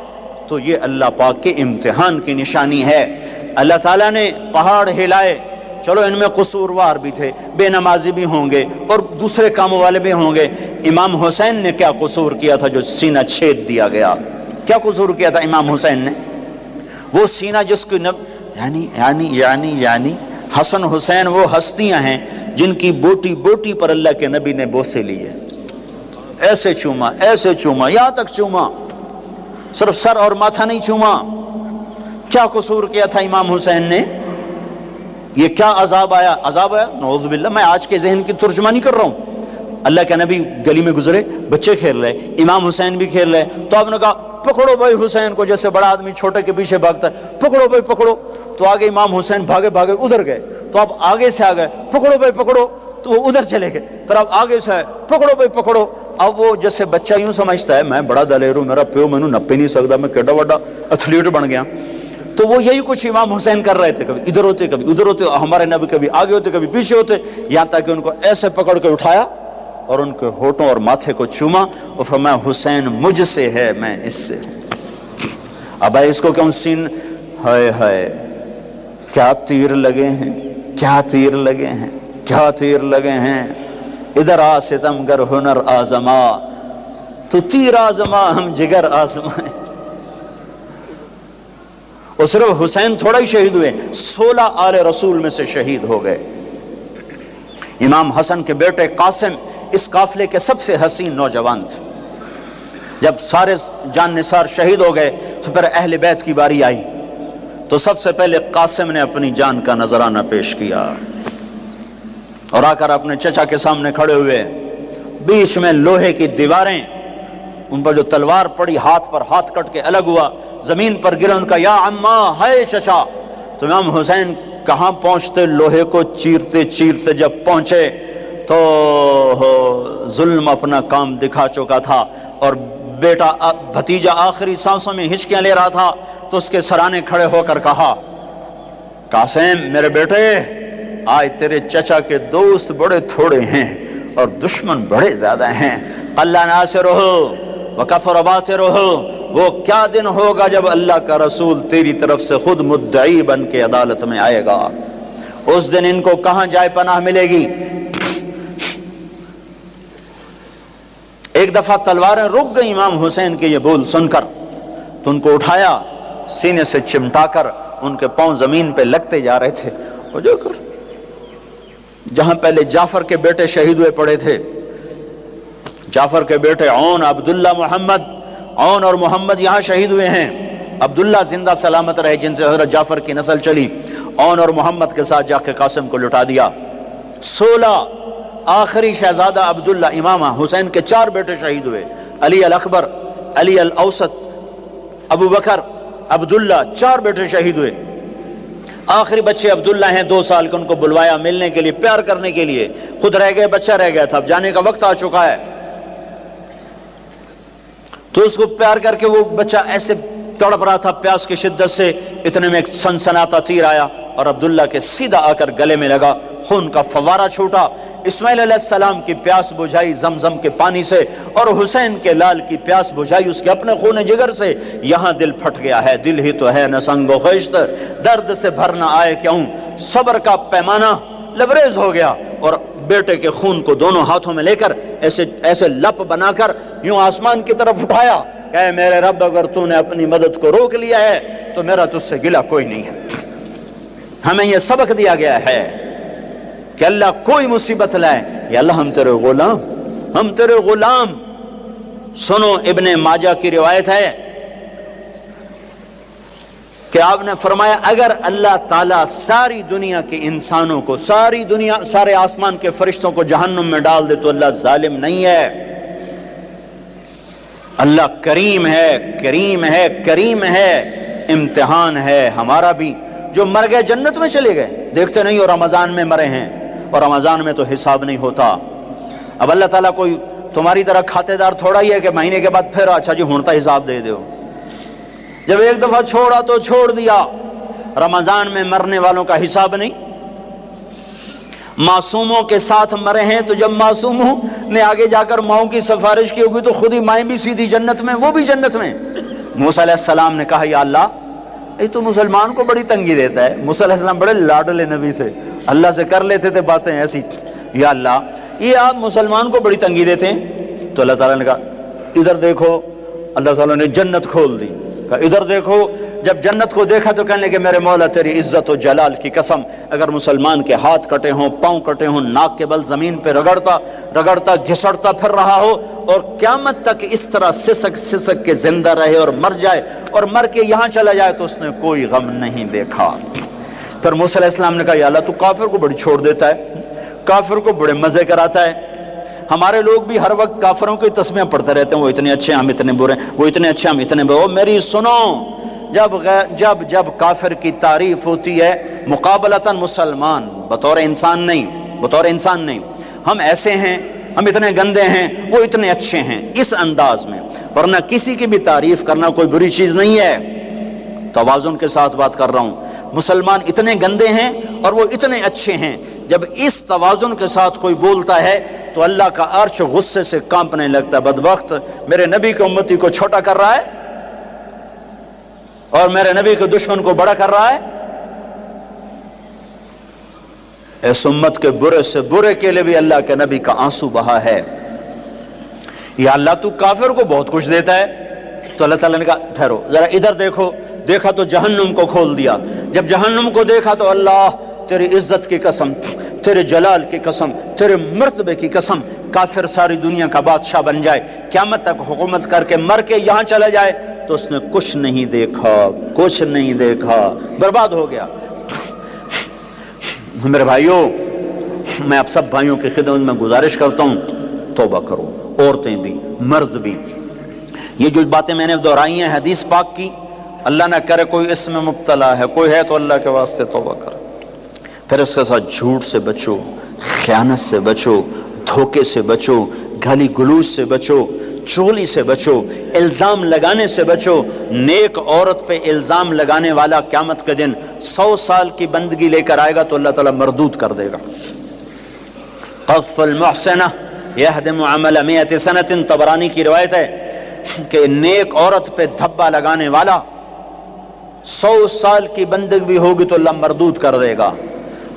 تو یہ اللہ پاک کے امتحان کی نشانی ہے۔ اللہ تعالیٰ نے پہاڑ ہلائے چلو ان میں قصوروار بھی تھے، بے نمازی بھی ہوں گے اور دوسرے کاموں والے بھی ہوں گے۔ امام حسین نے کیا قصور کیا تھا جو سینہ چھید دیا گیا؟ کیا قصور کیا تھا امام حسین نے؟ وہ سینہ جس کی نب یعنی یعنی یعنی یعنی حسن حسین وہ ہستیاں ہیں جن کی بوٹی بوٹی پر اللہ کے نبی نے بوسے لیے۔ ایسے چوما ایسے چوما، یہاں تک چوما۔ صرف سر اور ماتھا نہیں چوما۔ کیا قصور کیا تھا امام حسین نے؟ یہ کیا عذاب آیا؟ عذاب آیا؟ نعوذ باللہ، میں آج کے ذہن کی ترجمانی کر رہا ہوں۔ اللہ کے نبی گلی میں گزرے، بچے کھیل رہے، امام حسین بھی کھیل رہے۔ تو آپ نے کہا، پکڑو بھائی حسین کو، جیسے بڑا آدمی چھوٹے کے پیچھے بھاگتا ہے۔ پکڑو بھائی، پکڑو۔ تو آگے امام حسین بھاگے بھاگے، ادھر گئے۔ تو آپ آگے سے آ گئے پکڑو بھائی، پکڑو۔ تو وہ ادھر چلے گئے۔ پھر آپ آگے سے آئے۔ پکڑو بھائی، پکڑو۔ اب وہ جیسے بچہ یوں سمجھتا ہے، میں بڑا دلیر ہوں میرا پیو میں نپے نہیں سکتا، میں کیڈا وڈا ایتھلیٹ بن گیا۔ تو وہ یہی کچھ امام حسین کر رہے تھے، کبھی ادھر ہوتے، کبھی ادھر ہوتے، ہمارے نبی کبھی آگے ہوتے، کبھی پیچھے ہوتے، یہاں تک کہ ان کو ایسے پکڑ کے اٹھایا اور ان کے ہوٹوں اور ماتھے کو چوما اور فرمایا، حسین مجھ سے ہے، میں اس سے اب اس کو کیوں سین، ہائے ہائے، کیا تیر لگے ہیں، کیا تیر لگے ہیں، کیا تیر لگے ہیں، ادھر آ ستم گر ہنر آزما، تو تیر آزما، ہم جگر آزمائیں۔ وہ صرف حسین تھوڑا ہی شہید ہوئے، سولہ آل رسول میں سے شہید ہو گئے۔ امام حسن کے بیٹے قاسم اس قافلے کے سب سے حسین نوجوان تھے۔ جب سارے جان نثار شہید ہو گئے، تو پھر اہل بیت کی باری آئی۔ تو سب سے پہلے قاسم نے اپنی جان کا نظرانہ پیش کیا۔ اور آ کر اپنے چچا کے سامنے کھڑے ہوئے۔ بیچ میں لوہے کی دیواریں ان پر جو تلوار پڑی، ہاتھ پر ہاتھ کٹ کے الگ ہوا، زمین پر گرے ان کا یا اما ہے چچا! تو امام حسین کہاں پہنچتے؟ لوہے کو چیرتے چیرتے جب پہنچے تو ظلم اپنا کام دکھا چکا تھا اور بیٹا بھتیجا آخری سانسوں میں ہچکیاں لے رہا تھا تو اس کے سرانے کھڑے ہو کر کہا، قاسم، میرے بیٹے، آج تیرے چچا کے دوست بڑے تھوڑے ہیں اور دشمن بڑے زیادہ ہیں۔ اللہ ناصر ہو وکفر باطر ہو وہ کیا دن ہوگا جب اللہ کا رسول تیری طرف سے خود مدعی بن کے عدالت میں آئے گا؟ اس دن ان کو کہاں جائے پناہ ملے گی؟ ایک دفعہ تلواریں رک گئی امام حسین کے یہ بول سن کر۔ تو ان کو اٹھایا، سینے سے چمٹا کر ان کے پاؤں زمین پہ لگتے جا رہے تھے۔ جو کر، جہاں پہلے جعفر کے بیٹے شہید ہوئے پڑے تھے جعفر کے بیٹے اون عبداللہ محمد اون اور محمد یہاں شہید ہوئے ہیں۔ عبداللہ زندہ سلامت رہے جن سے حضرت جعفر کی نسل چلی۔ اون اور محمد کے ساتھ جا کے قاسم کو لٹا دیا۔ سولہ، آخری شہزادہ عبداللہ امامہ حسین کے چار بیٹے شہید ہوئے۔ علی الاکبر، علی الاوسط، ابو بکر، عبداللہ چار بیٹے شہید ہوئے۔ آخری بچے عبداللہ ہیں، دو سال کے ان کو بلوایا ملنے کے لیے، پیار کرنے کے لیے۔ خود رہ گئے، بچہ رہ گیا تھا۔ اب جانے کا وقت آ چکا ہے۔ تو اس کو پیار کر کے وہ بچہ ایسے تڑپ رہا تھا پیاس کی شدت سے، اتنے میں ایک سنسناتا تیر آیا اور عبداللہ کے سیدھا آ کر گلے میں لگا، خون کا فوارہ چھوٹا۔ اسماعیل علیہ السلام کی پیاس بجھائی زمزم کے پانی سے اور حسین کے لال کی پیاس بجھائی اس کے اپنے خون جگر سے۔ یہاں دل پھٹ گیا ہے، دل ہی تو ہے، نہ سنگ و خشت۔ درد سے بھرنا آئے کیوں؟ صبر کا پیمانہ لبریز ہو گیا اور بیٹے کے خون کو دونوں ہاتھوں میں لے کر ایسے ایسے لپ بنا کر یوں آسمان کی طرف اٹھایا۔ کہ میرے رب، اگر تو نے اپنی مدد کو روک لیا ہے، تو میرا تجھ سے گلا کوئی نہیں ہے۔ ہمیں یہ سبق دیا گیا ہے کہ اللہ کوئی مصیبت لائے۔ یا اللہ، ہم تیرے غلام، ہم تیرے غلام۔ سنو، ابن ماجہ کی روایت ہے کہ آپ نے فرمایا، اگر اللہ تعالیٰ ساری دنیا کے انسانوں کو، ساری دنیا، سارے آسمان کے فرشتوں کو جہنم میں ڈال دے تو اللہ ظالم نہیں ہے۔ اللہ کریم ہے کریم ہے کریم ہے، امتحان ہے ہمارا بھی۔ جو مر گئے جنت میں چلے گئے، دیکھتے نہیں اور رمضان میں مرے ہیں۔ اور رمضان میں تو حساب نہیں ہوتا۔ اب اللہ تعالیٰ کوئی تمہاری طرح کھاتے دار تھوڑا ہی ہے کہ مہینے کے بعد پھر اچھا جی ہونتا حساب دے دو جب ایک دفعہ چھوڑا تو چھوڑ دیا۔ رمضان میں مرنے والوں کا حساب نہیں۔ معصوموں کے ساتھ مرے ہیں تو جب معصوموں نے آگے جا کر ماؤں کی سفارش کی ہوگی تو خود ہی مائیں بھی سیدھی جنت میں، وہ بھی جنت میں۔ موسیٰ علیہ السلام نے کہا، یا اللہ یہ تو مسلمان کو بڑی تنگی دیتا ہے۔ موسیٰ علیہ السلام بڑے لاڈلے نبی سے۔ اللہ سے کر لیتے تھے باتیں ایسی۔ یا اللہ، یہ آپ مسلمان کو بڑی تنگی دیتے ہیں؟ تو اللہ تعالیٰ نے کہا، ادھر دیکھو، اللہ تعالیٰ نے جنت کھول دی۔ کہا ادھر دیکھو، جب جنت کو دیکھا تو کہنے کہ میرے مولا، تیری عزت و جلال کی قسم، اگر مسلمان کے ہاتھ کٹے ہوں، پاؤں کٹے ہوں، ناک کے بل زمین پہ رگڑتا رگڑتا، گھسڑتا پھر رہا ہو، اور قیامت تک اس طرح سسک سسک کے زندہ رہے اور مر جائے، اور مر کے یہاں چلا جائے، تو اس نے کوئی غم نہیں دیکھا۔ پھر موسیٰ علیہ السلام نے کہا، یا اللہ، تو کافر کو بڑی چھوڑ دیتا ہے، کافر کو بڑے مزے کراتا ہے ہمارے لوگ بھی ہر وقت کافروں کی تسمیاں پڑھتے رہتے ہیں، وہ اتنے اچھے ہم اتنے برے وہ اتنے اچھے ہم اتنے برے میری سنو، جب جب جب کافر کی تعریف ہوتی ہے، مقابلتاً مسلمان، بطور انسان نہیں، بطور انسان نہیں، ہم ایسے ہیں، ہم اتنے گندے ہیں، وہ اتنے اچھے ہیں، اس انداز میں، ورنہ کسی کی بھی تعریف کرنا کوئی بری چیز نہیں ہے۔ توازن کے ساتھ بات کر رہا ہوں۔ مسلمان اتنے گندے ہیں اور وہ اتنے اچھے ہیں۔ جب اس توازن کے ساتھ کوئی بولتا ہے تو اللہ کا عرش غصے سے کانپنے لگتا ہے۔ بدبخت میرے نبی کی امتی کو چھوٹا کر رہا ہے اور میرے نبی کے دشمن کو بڑا کر رہا ہے۔ اس امت کے برے سے برے کے لیے بھی اللہ کے نبی کا آنسو بہا ہے۔ یا اللہ تو کافر کو بہت کچھ دیتا ہے۔ تو اللہ تعالیٰ نے کہا، ٹھہرو، ذرا ادھر دیکھو۔ دیکھا تو جہنم کو کھول دیا۔ جب جہنم کو دیکھا تو اللہ تیری عزت کی قسم، تیرے جلال کی قسم، تیرے مرتبے کی قسم، کافر ساری دنیا کا بادشاہ بن جائے۔ قیامت تک حکومت کر کے مر کے یہاں چلا جائے۔ تو اس نے کچھ نہیں دیکھا، کچھ نہیں دیکھا۔ برباد ہو گیا۔ میرے بھائیوں میں آپ سب بھائیوں کی خدمت میں گزارش کرتا ہوں۔ توبہ کرو، عورتیں بھی، مرد بھی۔ یہ جو باتیں میں نے دہرائی ہیں، حدیث پاک کی اللہ نہ کرے کوئی اس میں مبتلا ہے، کوئی ہے تو اللہ کے واسطے توبہ کر۔ پھر اس کے ساتھ جھوٹ سے بچو، خیانت سے بچو، دھوکے سے بچو گلی گلوس سے بچو، چولی سے بچو، الزام لگانے سے بچو۔ نیک عورت پہ الزام لگانے والا قیامت کے دن سو سال کی بندگی لے کر آئے گا تو اللہ تعالیٰ مردود کر دے گا۔ قذف المحسنہ یہدم عمل میت سنت تبرانی کی روایت ہے کہ نیک عورت پہ دھبا لگانے والا سو سال کی بندگی بھی ہوگی تو اللہ مردود کر دے گا۔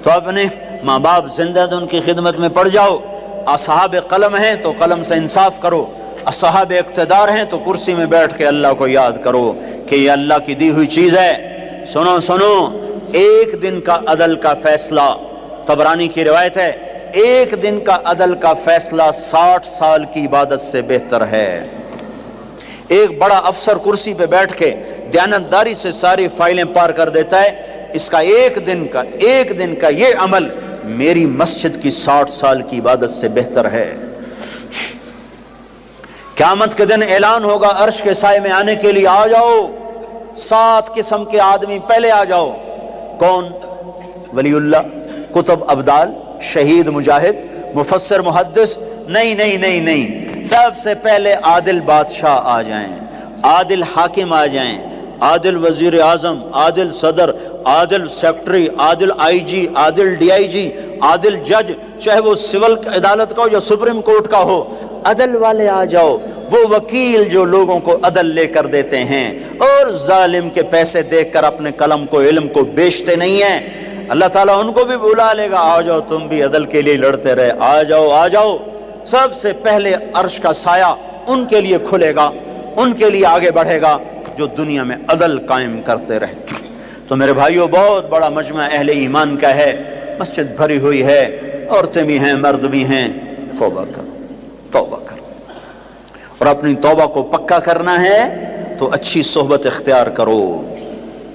تو اپنے ماں باپ زندہ ان کی خدمت میں پڑ جاؤ۔ اصحاب قلم ہیں تو قلم سے انصاف کرو۔ اصحاب اقتدار ہیں تو کرسی میں بیٹھ کے اللہ کو یاد کرو کہ یہ اللہ کی دی ہوئی چیز ہے۔ سنو سنو، ایک دن کا عدل کا فیصلہ۔ تبرانی کی روایت ہے، ایک دن کا عدل کا فیصلہ ساٹھ سال کی عبادت سے بہتر ہے۔ ایک بڑا افسر کرسی پہ بیٹھ کے دیانتداری سے ساری فائلیں پار کر دیتا ہے۔ اس کا ایک دن کا، ایک دن کا یہ عمل میری مسجد کی ساٹھ سال کی عبادت سے بہتر ہے۔ قیامت کے دن اعلان ہوگا عرش کے سائے میں آنے کے لیے، آ جاؤ۔ سات قسم کے آدمی پہلے آ جاؤ۔ کون؟ ولی اللہ، کتب ابدال، شہید مجاہد، مفسر محدث۔ نہیں نہیں نہیں نہیں۔ سب سے پہلے عادل بادشاہ آ جائیں، عادل حاکم آ جائیں۔ عادل وزیر اعظم، عادل صدر، عادل secretary, Adil I G Adil D I جی عادل جج، چاہے وہ سول عدالت کا ہو یا سپریم کورٹ کا ہو، عدل والے آ جاؤ، وہ وکیل جو لوگوں کو عدل لے کر دیتے ہیں۔ اور ظالم کے پیسے دیکھ کر اپنے قلم کو، علم کو بیچتے نہیں ہیں۔ اللہ تعالیٰ ان کو بھی بلا لے گا۔ آ جاؤ، تم بھی عدل کے لیے لڑتے رہے۔ آ جاؤ آ جاؤ۔ سب سے پہلے عرش کا سایہ ان کے لیے کھلے گا۔ ان کے لیے آگے بڑھے گا جو دنیا میں عدل قائم کرتے رہے۔ تو میرے بھائیوں بہت بڑا مجمع اہل ایمان کا ہے۔ مسجد بھری ہوئی ہے، عورتیں بھی ہیں، مرد بھی ہیں۔ توبہ کرو توبہ کرو۔ اور اپنی توبہ کو پکا کرنا ہے تو اچھی صحبت اختیار کرو۔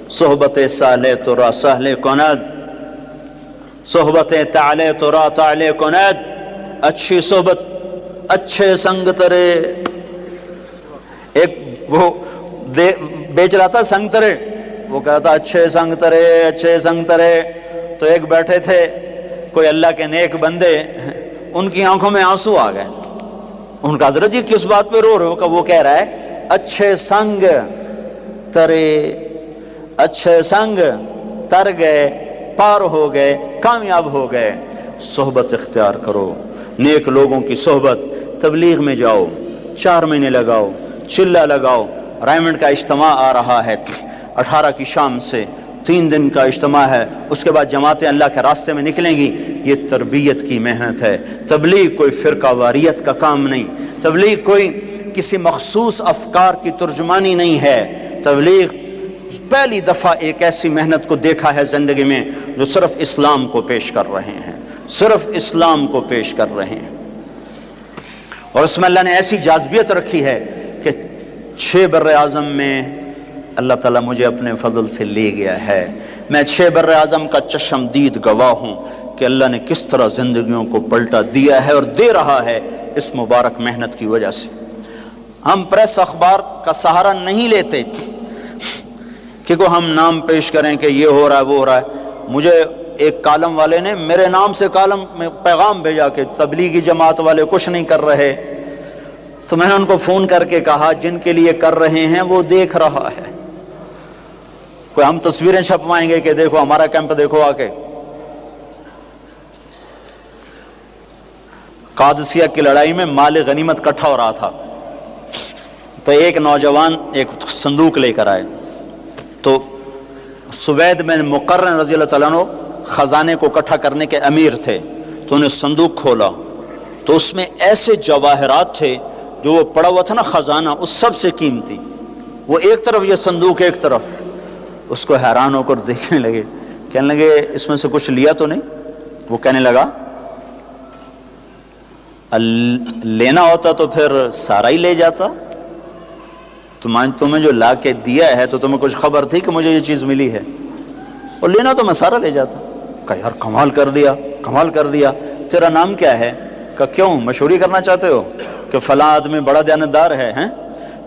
صحبت سہلے تو را سہل کند۔ صحبت تعلے تو را تعلے کند۔ اچھی صحبت، اچھے سنگ ترے۔ ایک وہ بیچ رہا تھا سنگ ترے۔ وہ کہا تھا، اچھے سنگ ترے، اچھے سنگ ترے۔ تو ایک بیٹھے تھے، کوئی اللہ کے نیک بندے، ان کی آنکھوں میں آنسو آ گئے۔ ان کا حضرت جی کس بات پہ رو رہے ہو؟ کہ وہ کہہ رہا ہے، اچھے سنگ ترے، اچھے سنگ تر گئے، پار ہو گئے، کامیاب ہو گئے۔ صحبت اختیار کرو، نیک لوگوں کی صحبت، تبلیغ میں جاؤ، چار مہینے لگاؤ۔ چلہ لگاؤ۔ رائمنڈ کا اجتماع آ رہا ہے۔ اٹھارہ کی شام سے تین دن کا اجتماع ہے۔ اس کے بعد جماعتیں اللہ کے راستے میں نکلیں گی۔ یہ تربیت کی محنت ہے۔ تبلیغ کوئی فرقہ واریت کا کام نہیں۔ تبلیغ کوئی کسی مخصوص افکار کی ترجمانی نہیں ہے۔ تبلیغ پہلی دفعہ ایک ایسی محنت کو دیکھا ہے زندگی میں جو صرف اسلام کو پیش کر رہے ہیں۔ صرف اسلام کو پیش کر رہے ہیں۔ اور اس میں اللہ نے ایسی جازبیت رکھی ہے کہ چھ بر اعظم میں اللہ تعالیٰ مجھے اپنے فضل سے لے گیا ہے۔ میں چھ بر اعظم کا چشم دید گواہ ہوں کہ اللہ نے کس طرح زندگیوں کو پلٹا دیا ہے اور دے رہا ہے اس مبارک محنت کی وجہ سے۔ ہم پریس اخبار کا سہارا نہیں لیتے کہ کو ہم نام پیش کریں کہ یہ ہو رہا ہے، وہ ہو رہا ہے۔ مجھے ایک کالم والے نے میرے نام سے کالم میں پیغام بھیجا کہ تبلیغی جماعت والے کچھ نہیں کر رہے۔ تو میں نے ان کو فون کر کے کہا، جن کے لیے کر رہے ہیں، وہ دیکھ رہا ہے۔ کوئی ہم تصویریں چھپوائیں گے کہ دیکھو، ہمارا کیمپ دیکھو آ کے قادسیہ کی لڑائی میں مال غنیمت کٹھا ہو رہا تھا۔ تو ایک نوجوان ایک صندوق لے کر آئے۔ تو سوید میں مقرر رضی اللہ تعالیٰ عنہ خزانے کو کٹھا کرنے کے امیر تھے۔ تو انہیں صندوق کھولا۔ تو اس میں ایسے جواہرات تھے جو وہ پڑا ہوا تھا نا خزانہ، اس سب سے قیمتی۔ وہ ایک طرف یہ صندوق ایک طرف۔ اس کو حیران ہو کر دیکھنے لگے۔ کہنے لگے، اس میں سے کچھ لیا تو نہیں؟ وہ کہنے لگا لینا ہوتا تو پھر سارا ہی لے جاتا۔ تمہیں جو لا کے دیا ہے تو تمہیں کچھ خبر تھی کہ مجھے یہ چیز ملی ہے؟ اور لینا تو میں سارا لے جاتا۔ کہ یار، کمال کر دیا، کمال کر دیا۔ تیرا نام کیا ہے؟ کہ کیوں مشہوری کرنا چاہتے ہو کہ فلاں آدمی بڑا دیانتدار ہے، ہیں؟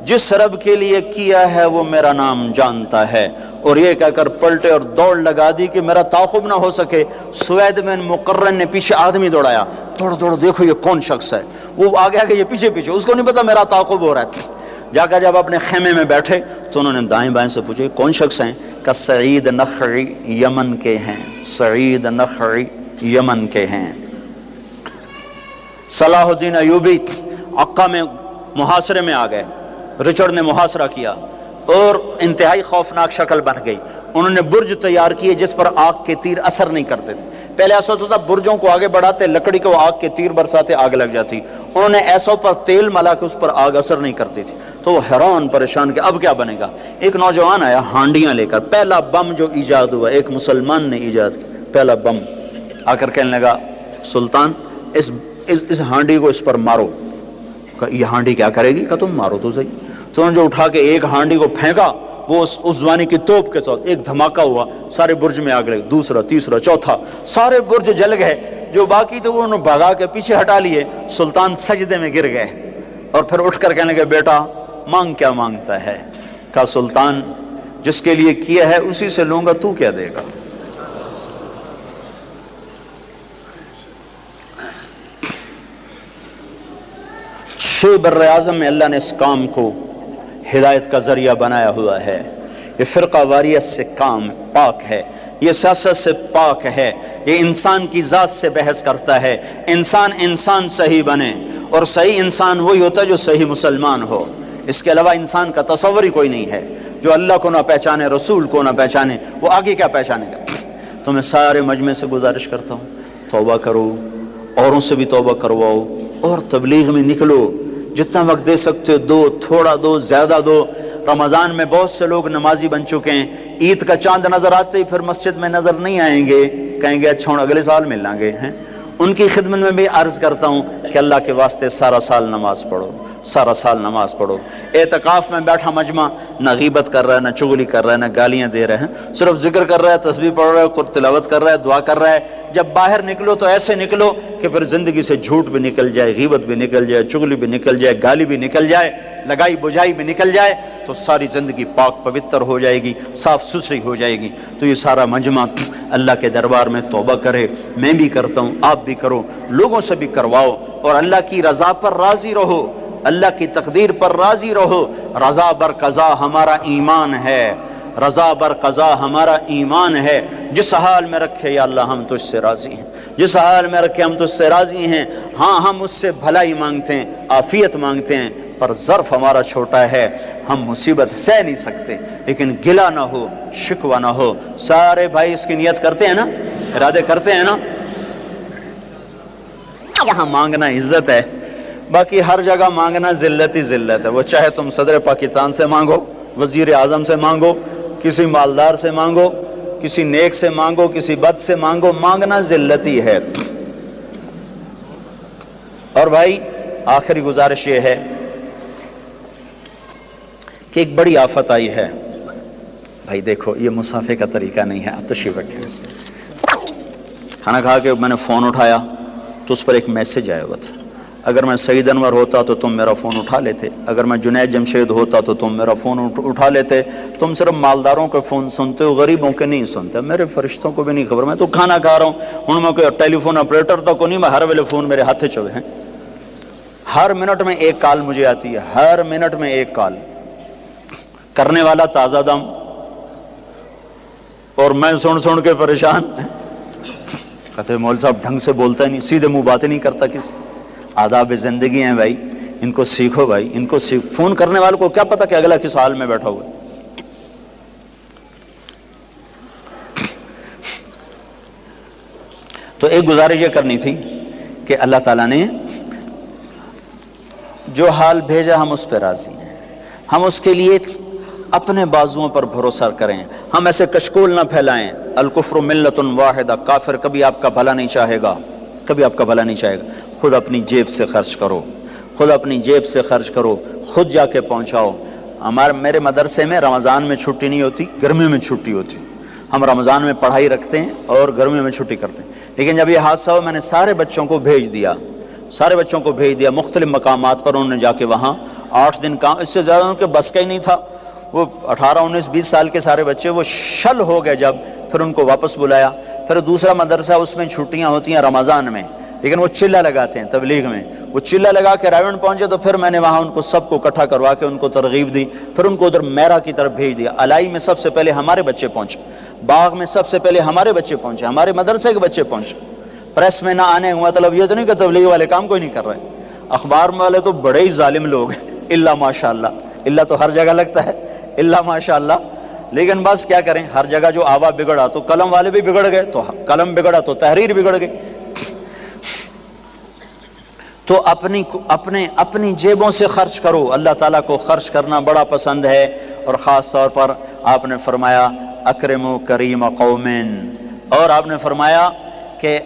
جس رب کے لیے کیا ہے وہ میرا نام جانتا ہے۔ اور یہ کہہ کر پلٹے اور دوڑ لگا دی کہ میرا تعاقب نہ ہو سکے، سوید بن مقرن نے پیچھے آدمی دوڑایا۔ دوڑ دوڑ، دیکھو یہ کون شخص ہے۔ وہ آگے آگے یہ پیچھے پیچھے، اس کو نہیں پتا میرا تعاقب ہو رہا ہے۔ جا کر جب اپنے خیمے میں بیٹھے تو انہوں نے دائیں بائیں سے پوچھے کون شخص ہیں؟ کہ سعید نخعی یمن کے ہیں۔ سعید نخعی یمن کے ہیں۔ صلاح الدین ایوبی عقہ میں محاصرے میں آ گئے۔ رچرڈ نے محاصرہ کیا اور انتہائی خوفناک شکل بن گئی۔ انہوں نے برج تیار کیے جس پر آگ کے تیر اثر نہیں کرتے تھے۔ پہلے ایسا ہوتا تھا برجوں کو آگے بڑھاتے، لکڑی کو آگ کے تیر برساتے، آگ لگ جاتی۔ انہوں نے ایسا پر تیل ملا کے اس پر آگ اثر نہیں کرتی تھی۔ تو وہ حیران، پریشان کہ اب کیا بنے گا؟ ایک نوجوان آیا، ہانڈیاں لے کر۔ پہلا بم جو ایجاد ہوا، ایک مسلمان نے ایجاد کیا۔ پہلا بم۔ آ کر کہنے لگا، سلطان، اس اس, اس ہانڈی کو اس پر مارو۔ یہ ہانڈی کیا کرے گی؟ کہ تم مارو تو صحیح۔ تو انہوں نے جو اٹھا کے ایک ہانڈی کو پھینکا وہ اس زمانے کی توپ کے ساتھ ایک دھماکہ ہوا سارے برج میں آگ لگے دوسرا تیسرا چوتھا سارے برج جل گئے۔ جو باقی تو وہ انہوں بھگا کے پیچھے ہٹا لیے سلطان سجدے میں گر گئے۔ اور پھر اٹھ کر کہنے لگے بیٹا مانگ کیا مانگتا ہے؟ کہا سلطان جس کے لیے کیا ہے اسی سے لوں گا تو کیا دے گا؟ چھ بر اعظم میں اللہ نے اس کام کو ہدایت کا ذریعہ بنایا ہوا ہے۔ یہ فرقہ واریت سے کام پاک ہے، یہ سیاست سے پاک ہے، یہ انسان کی ذات سے بحث کرتا ہے۔ انسان انسان صحیح بنے اور صحیح انسان وہی ہوتا ہے جو صحیح مسلمان ہو۔ اس کے علاوہ انسان کا تصور ہی کوئی نہیں ہے۔ جو اللہ کو نہ پہچانے، رسول کو نہ پہچانے، وہ آگے کیا پہچانے گا؟ تو میں سارے مجمع سے گزارش کرتا ہوں، توبہ کرو، اوروں سے بھی توبہ کرواؤ اور تبلیغ میں نکلو۔ جتنا وقت دے سکتے ہو، دو، تھوڑا دو، زیادہ دو۔ رمضان میں بہت سے لوگ نمازی بن چکے ہیں۔ عید کا چاند نظر آتے ہی پھر مسجد میں نظر نہیں آئیں گے۔ کہیں گے اچھا اگلے سال مل لیں گے، ہیں۔ ان کی خدمت میں بھی عرض کرتا ہوں کہ اللہ کے واسطے سارا سال نماز پڑھو۔ سارا سال نماز پڑھو۔ اعتکاف میں بیٹھا مجمع، نہ غیبت کر رہا ہے، نہ چغلی کر رہا ہے، نہ گالیاں دے رہے ہیں صرف ذکر کر رہا ہے، تسبیح پڑھ رہا ہے تلاوت کر رہا ہے، دعا کر رہا ہے۔ جب باہر نکلو تو ایسے نکلو کہ پھر زندگی سے جھوٹ بھی نکل جائے، غیبت بھی نکل جائے چغلی بھی نکل جائے، گالی بھی نکل جائے، لگائی بجائی بھی نکل جائے، تو ساری زندگی پاک پوتر ہو جائے گی، صاف ستھری ہو جائے گی۔ تو یہ سارا مجمع اللہ کے دربار میں توبہ کرے۔ میں بھی کرتا ہوں، آپ بھی کرو، لوگوں سے بھی کرواؤ اور اللہ کی رضا پر راضی رہو۔ اللہ کی تقدیر پر راضی رہو۔ رضا بر قضا ہمارا ایمان ہے۔ رضا بر قضا ہمارا ایمان ہے۔ جس حال میں رکھے یا اللہ ہم تو اس سے راضی ہیں۔ جس حال میں رکھے ہم تو اس سے راضی ہیں۔ ہاں ہم اس سے بھلائی مانگتے ہیں آفیت مانگتے ہیں، پر ظرف ہمارا چھوٹا ہے۔ ہم مصیبت سہ نہیں سکتے۔ لیکن گلا نہ ہو، شکوہ نہ ہو۔ سارے بھائی اس کی نیت کرتے ہیں نا؟ ارادے کرتے ہیں نا؟ یہاں مانگنا عزت ہے۔ باقی ہر جگہ مانگنا ذلت ہی ذلت ہے۔ وہ چاہے تم صدر پاکستان سے مانگو، وزیر اعظم سے مانگو، کسی مالدار سے مانگو، کسی نیک سے مانگو، کسی بد سے مانگو، مانگنا ذلت ہی ہے۔ اور بھائی، آخری گزارش یہ ہے کہ ایک بڑی آفت آئی ہے۔ بھائی دیکھو، یہ مسافے کا طریقہ نہیں ہے، آپ تو شیو کھانا کھا کے میں نے فون اٹھایا، تو اس پر ایک میسج آیا ہوا تھا۔ اگر میں سعید انور ہوتا تو تم میرا فون اٹھا لیتے۔ اگر میں جنید جمشید ہوتا تو تم میرا فون اٹھا لیتے۔ تم صرف مالداروں کے فون سنتے ہو، غریبوں کے نہیں سنتے۔ میرے فرشتوں کو بھی نہیں خبر، میں تو کھانا کھا رہا ہوں۔ ان میں کوئی ٹیلی فون آپریٹر تو کو نہیں، میں ہر ویلے فون میرے ہاتھ چوے ہیں۔ ہر منٹ میں ایک کال مجھے آتی ہے، ہر منٹ میں ایک کال۔ کرنے والا تازہ دم۔ اور میں سن سن کے پریشان۔ کہتے مول صاحب، ڈھنگ سے بولتا ہی نہیں، سیدھے منہ باتیں نہیں کرتا کسی۔ آداب زندگی ہیں بھائی، ان کو سیکھو بھائی۔ ان کو سیکھ، فون کرنے والے کو کیا پتا کہ اگلا کس حال میں بیٹھا ہوا تو ایک گزارش یہ کرنی تھی کہ اللہ تعالیٰ نے جو حال بھیجا، ہم اس پہ راضی ہیں۔ ہم اس کے لیے اپنے بازوؤں پر بھروسہ کریں۔ ہم ایسے کشکول نہ پھیلائیں۔ الکفر ملت واحدہ، کافر کبھی آپ کا بھلا نہیں چاہے گا۔ کبھی آپ کا بھلا نہیں چاہے گا۔ خود اپنی جیب سے خرچ کرو۔ خود اپنی جیب سے خرچ کرو۔ خود جا کے پہنچاؤ۔ ہمارے میرے مدرسے میں رمضان میں چھٹی نہیں ہوتی، گرمیوں میں چھٹی ہوتی۔ ہم رمضان میں پڑھائی رکھتے ہیں اور گرمیوں میں چھٹی کرتے ہیں۔ لیکن جب یہ حادثہ ہوا، میں نے سارے بچوں کو بھیج دیا۔ سارے بچوں کو بھیج دیا، مختلف مقامات پر انہوں نے جا کے وہاں آٹھ دن کام، اس سے زیادہ ان کے بس کا ہی نہیں تھا۔ وہ اٹھارہ، انیس، بیس سال کے سارے بچے، وہ شل ہو گئے جب پھر ان کو واپس بلایا۔ پھر دوسرا مدرسہ، اس میں چھٹیاں ہوتی ہیں رمضان میں۔ لیکن وہ چلہ لگاتے ہیں تبلیغ میں۔ وہ چلہ لگا کے رائے پہنچے تو پھر میں نے وہاں ان کو سب کو کٹھا کروا کے ان کو ترغیب دی، پھر ان کو ادھر میرا کی طرف بھیج دیا۔ الائی میں سب سے پہلے ہمارے بچے پہنچے۔ باغ میں سب سے پہلے ہمارے بچے پہنچے۔ ہمارے مدرسے کے بچے پہنچے۔ پریس میں نہ آنے کا مطلب یہ تو نہیں کہ تبلیغ والے کام کوئی نہیں کر رہے۔ اخبار والے تو بڑے ہی ظالم لوگ ہیں۔ اللہ ماشاء اللہ اللہ تو ہر جگہ لگتا ہے۔ اللہ ماشاء اللہ لیکن بس کیا کریں؟ ہر جگہ جو آوا بگڑا تو قلم والے بھی بگڑ گئے، تو قلم بگڑا تو تحریر بگڑ گئی۔ تو اپنی اپنے اپنی جیبوں سے خرچ کرو۔ اللہ تعالیٰ کو خرچ کرنا بڑا پسند ہے۔ اور خاص طور پر آپ نے فرمایا اکرم و کریم قومین۔ اور آپ نے فرمایا کہ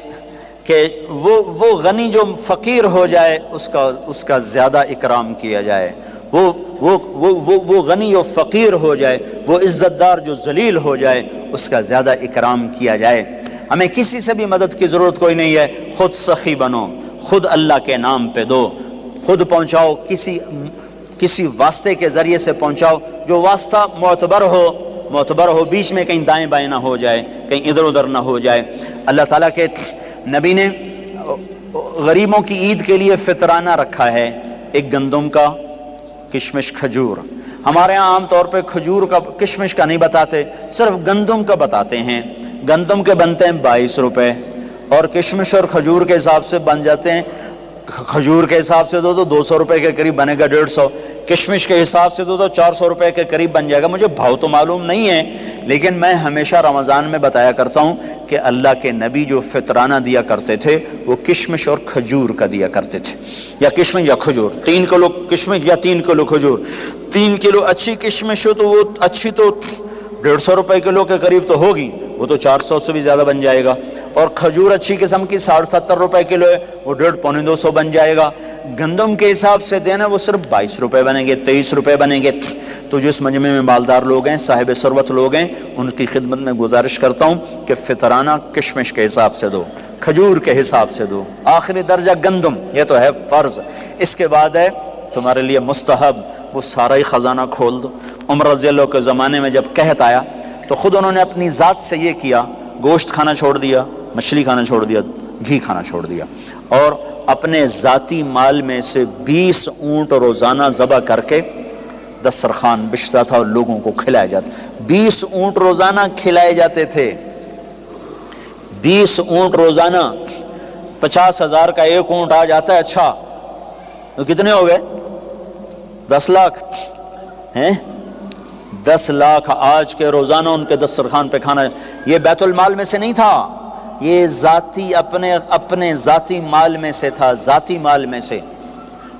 کہ وہ وہ غنی جو فقیر ہو جائے اس کا اس کا زیادہ اکرام کیا جائے۔ وہ وہ وہ وہ, وہ غنی و فقیر ہو جائے وہ عزت دار جو ذلیل ہو جائے اس کا زیادہ اکرام کیا جائے۔ ہمیں کسی سے بھی مدد کی ضرورت کوئی نہیں ہے۔ خود سخی بنو۔ خود اللہ کے نام پہ دو۔ خود پہنچاؤ، کسی کسی واسطے کے ذریعے سے پہنچاؤ۔ جو واسطہ معتبر ہو معتبر ہو، بیچ میں کہیں دائیں بائیں نہ ہو جائے، کہیں ادھر ادھر نہ ہو جائے۔ اللہ تعالیٰ کے نبی نے غریبوں کی عید کے لیے فطرانہ رکھا ہے، ایک گندم کا کشمش کھجور۔ ہمارے ہاں عام طور پہ کھجور کا، کشمش کا نہیں بتاتے، صرف گندم کا بتاتے ہیں۔ گندم کے بنتے ہیں بائیس روپے۔ اور کشمش اور کھجور کے حساب سے بن جاتے ہیں۔ کھجور کے حساب سے دو تو دو سو روپے کے قریب بنے گا، ڈیڑھ سو۔ کشمش کے حساب سے دو تو چار سو روپے کے قریب بن جائے گا۔ مجھے بھاؤ تو معلوم نہیں ہے، لیکن میں ہمیشہ رمضان میں بتایا کرتا ہوں کہ اللہ کے نبی جو فطرانہ دیا کرتے تھے، وہ کشمش اور کھجور کا دیا کرتے تھے۔ یا کشمش یا کھجور۔ تین کلو کشمش یا تین کلو کھجور۔ تین کلو اچھی کشمش ہو تو وہ اچھی تو ڈیڑھ سو روپے کلو کے قریب تو ہوگی۔ وہ تو چار سو سے بھی زیادہ بن جائے گا۔ اور کھجور اچھی قسم کی ساڑھ ستر روپے کلو ہے، وہ ڈیڑھ پونے دو سو بن جائے گا۔ گندم کے حساب سے دینا وہ صرف بائیس روپے بنیں گے، تیئیس روپے بنیں گے۔ تو جو اس مجمع میں مالدار لوگ ہیں، صاحب ثروت لوگ ہیں، ان کی خدمت میں گزارش کرتا ہوں کہ فطرانہ کشمش کے حساب سے دو، کھجور کے حساب سے دو۔ آخری درجہ گندم، یہ تو ہے فرض۔ اس کے بعد ہے، تمہارے لیے مستحب، وہ سارا ہی خزانہ کھول دو۔ عمر رضی اللہ کے زمانے میں جب کہت آیا تو خود انہوں نے اپنی ذات سے یہ کیا، گوشت کھانا چھوڑ دیا، مچھلی کھانا چھوڑ دیا، گھی کھانا چھوڑ دیا۔ اور اپنے ذاتی مال میں سے بیس اونٹ روزانہ ذبح کر کے دسترخوان بچتا تھا اور لوگوں کو کھلایا جاتا بیس اونٹ روزانہ کھلائے جاتے تھے۔ بیس اونٹ روزانہ پچاس ہزار کا ایک اونٹ آ جاتا ہے اچھا۔ تو کتنے ہو گئے؟ دس لاکھ۔ ہیں؟ دس لاکھ آج کے روزانہ ان کے دسترخوان پہ کھانا یہ بیت المال میں سے نہیں تھا۔ یہ ذاتی اپنے اپنے ذاتی مال میں سے تھا، ذاتی مال میں سے۔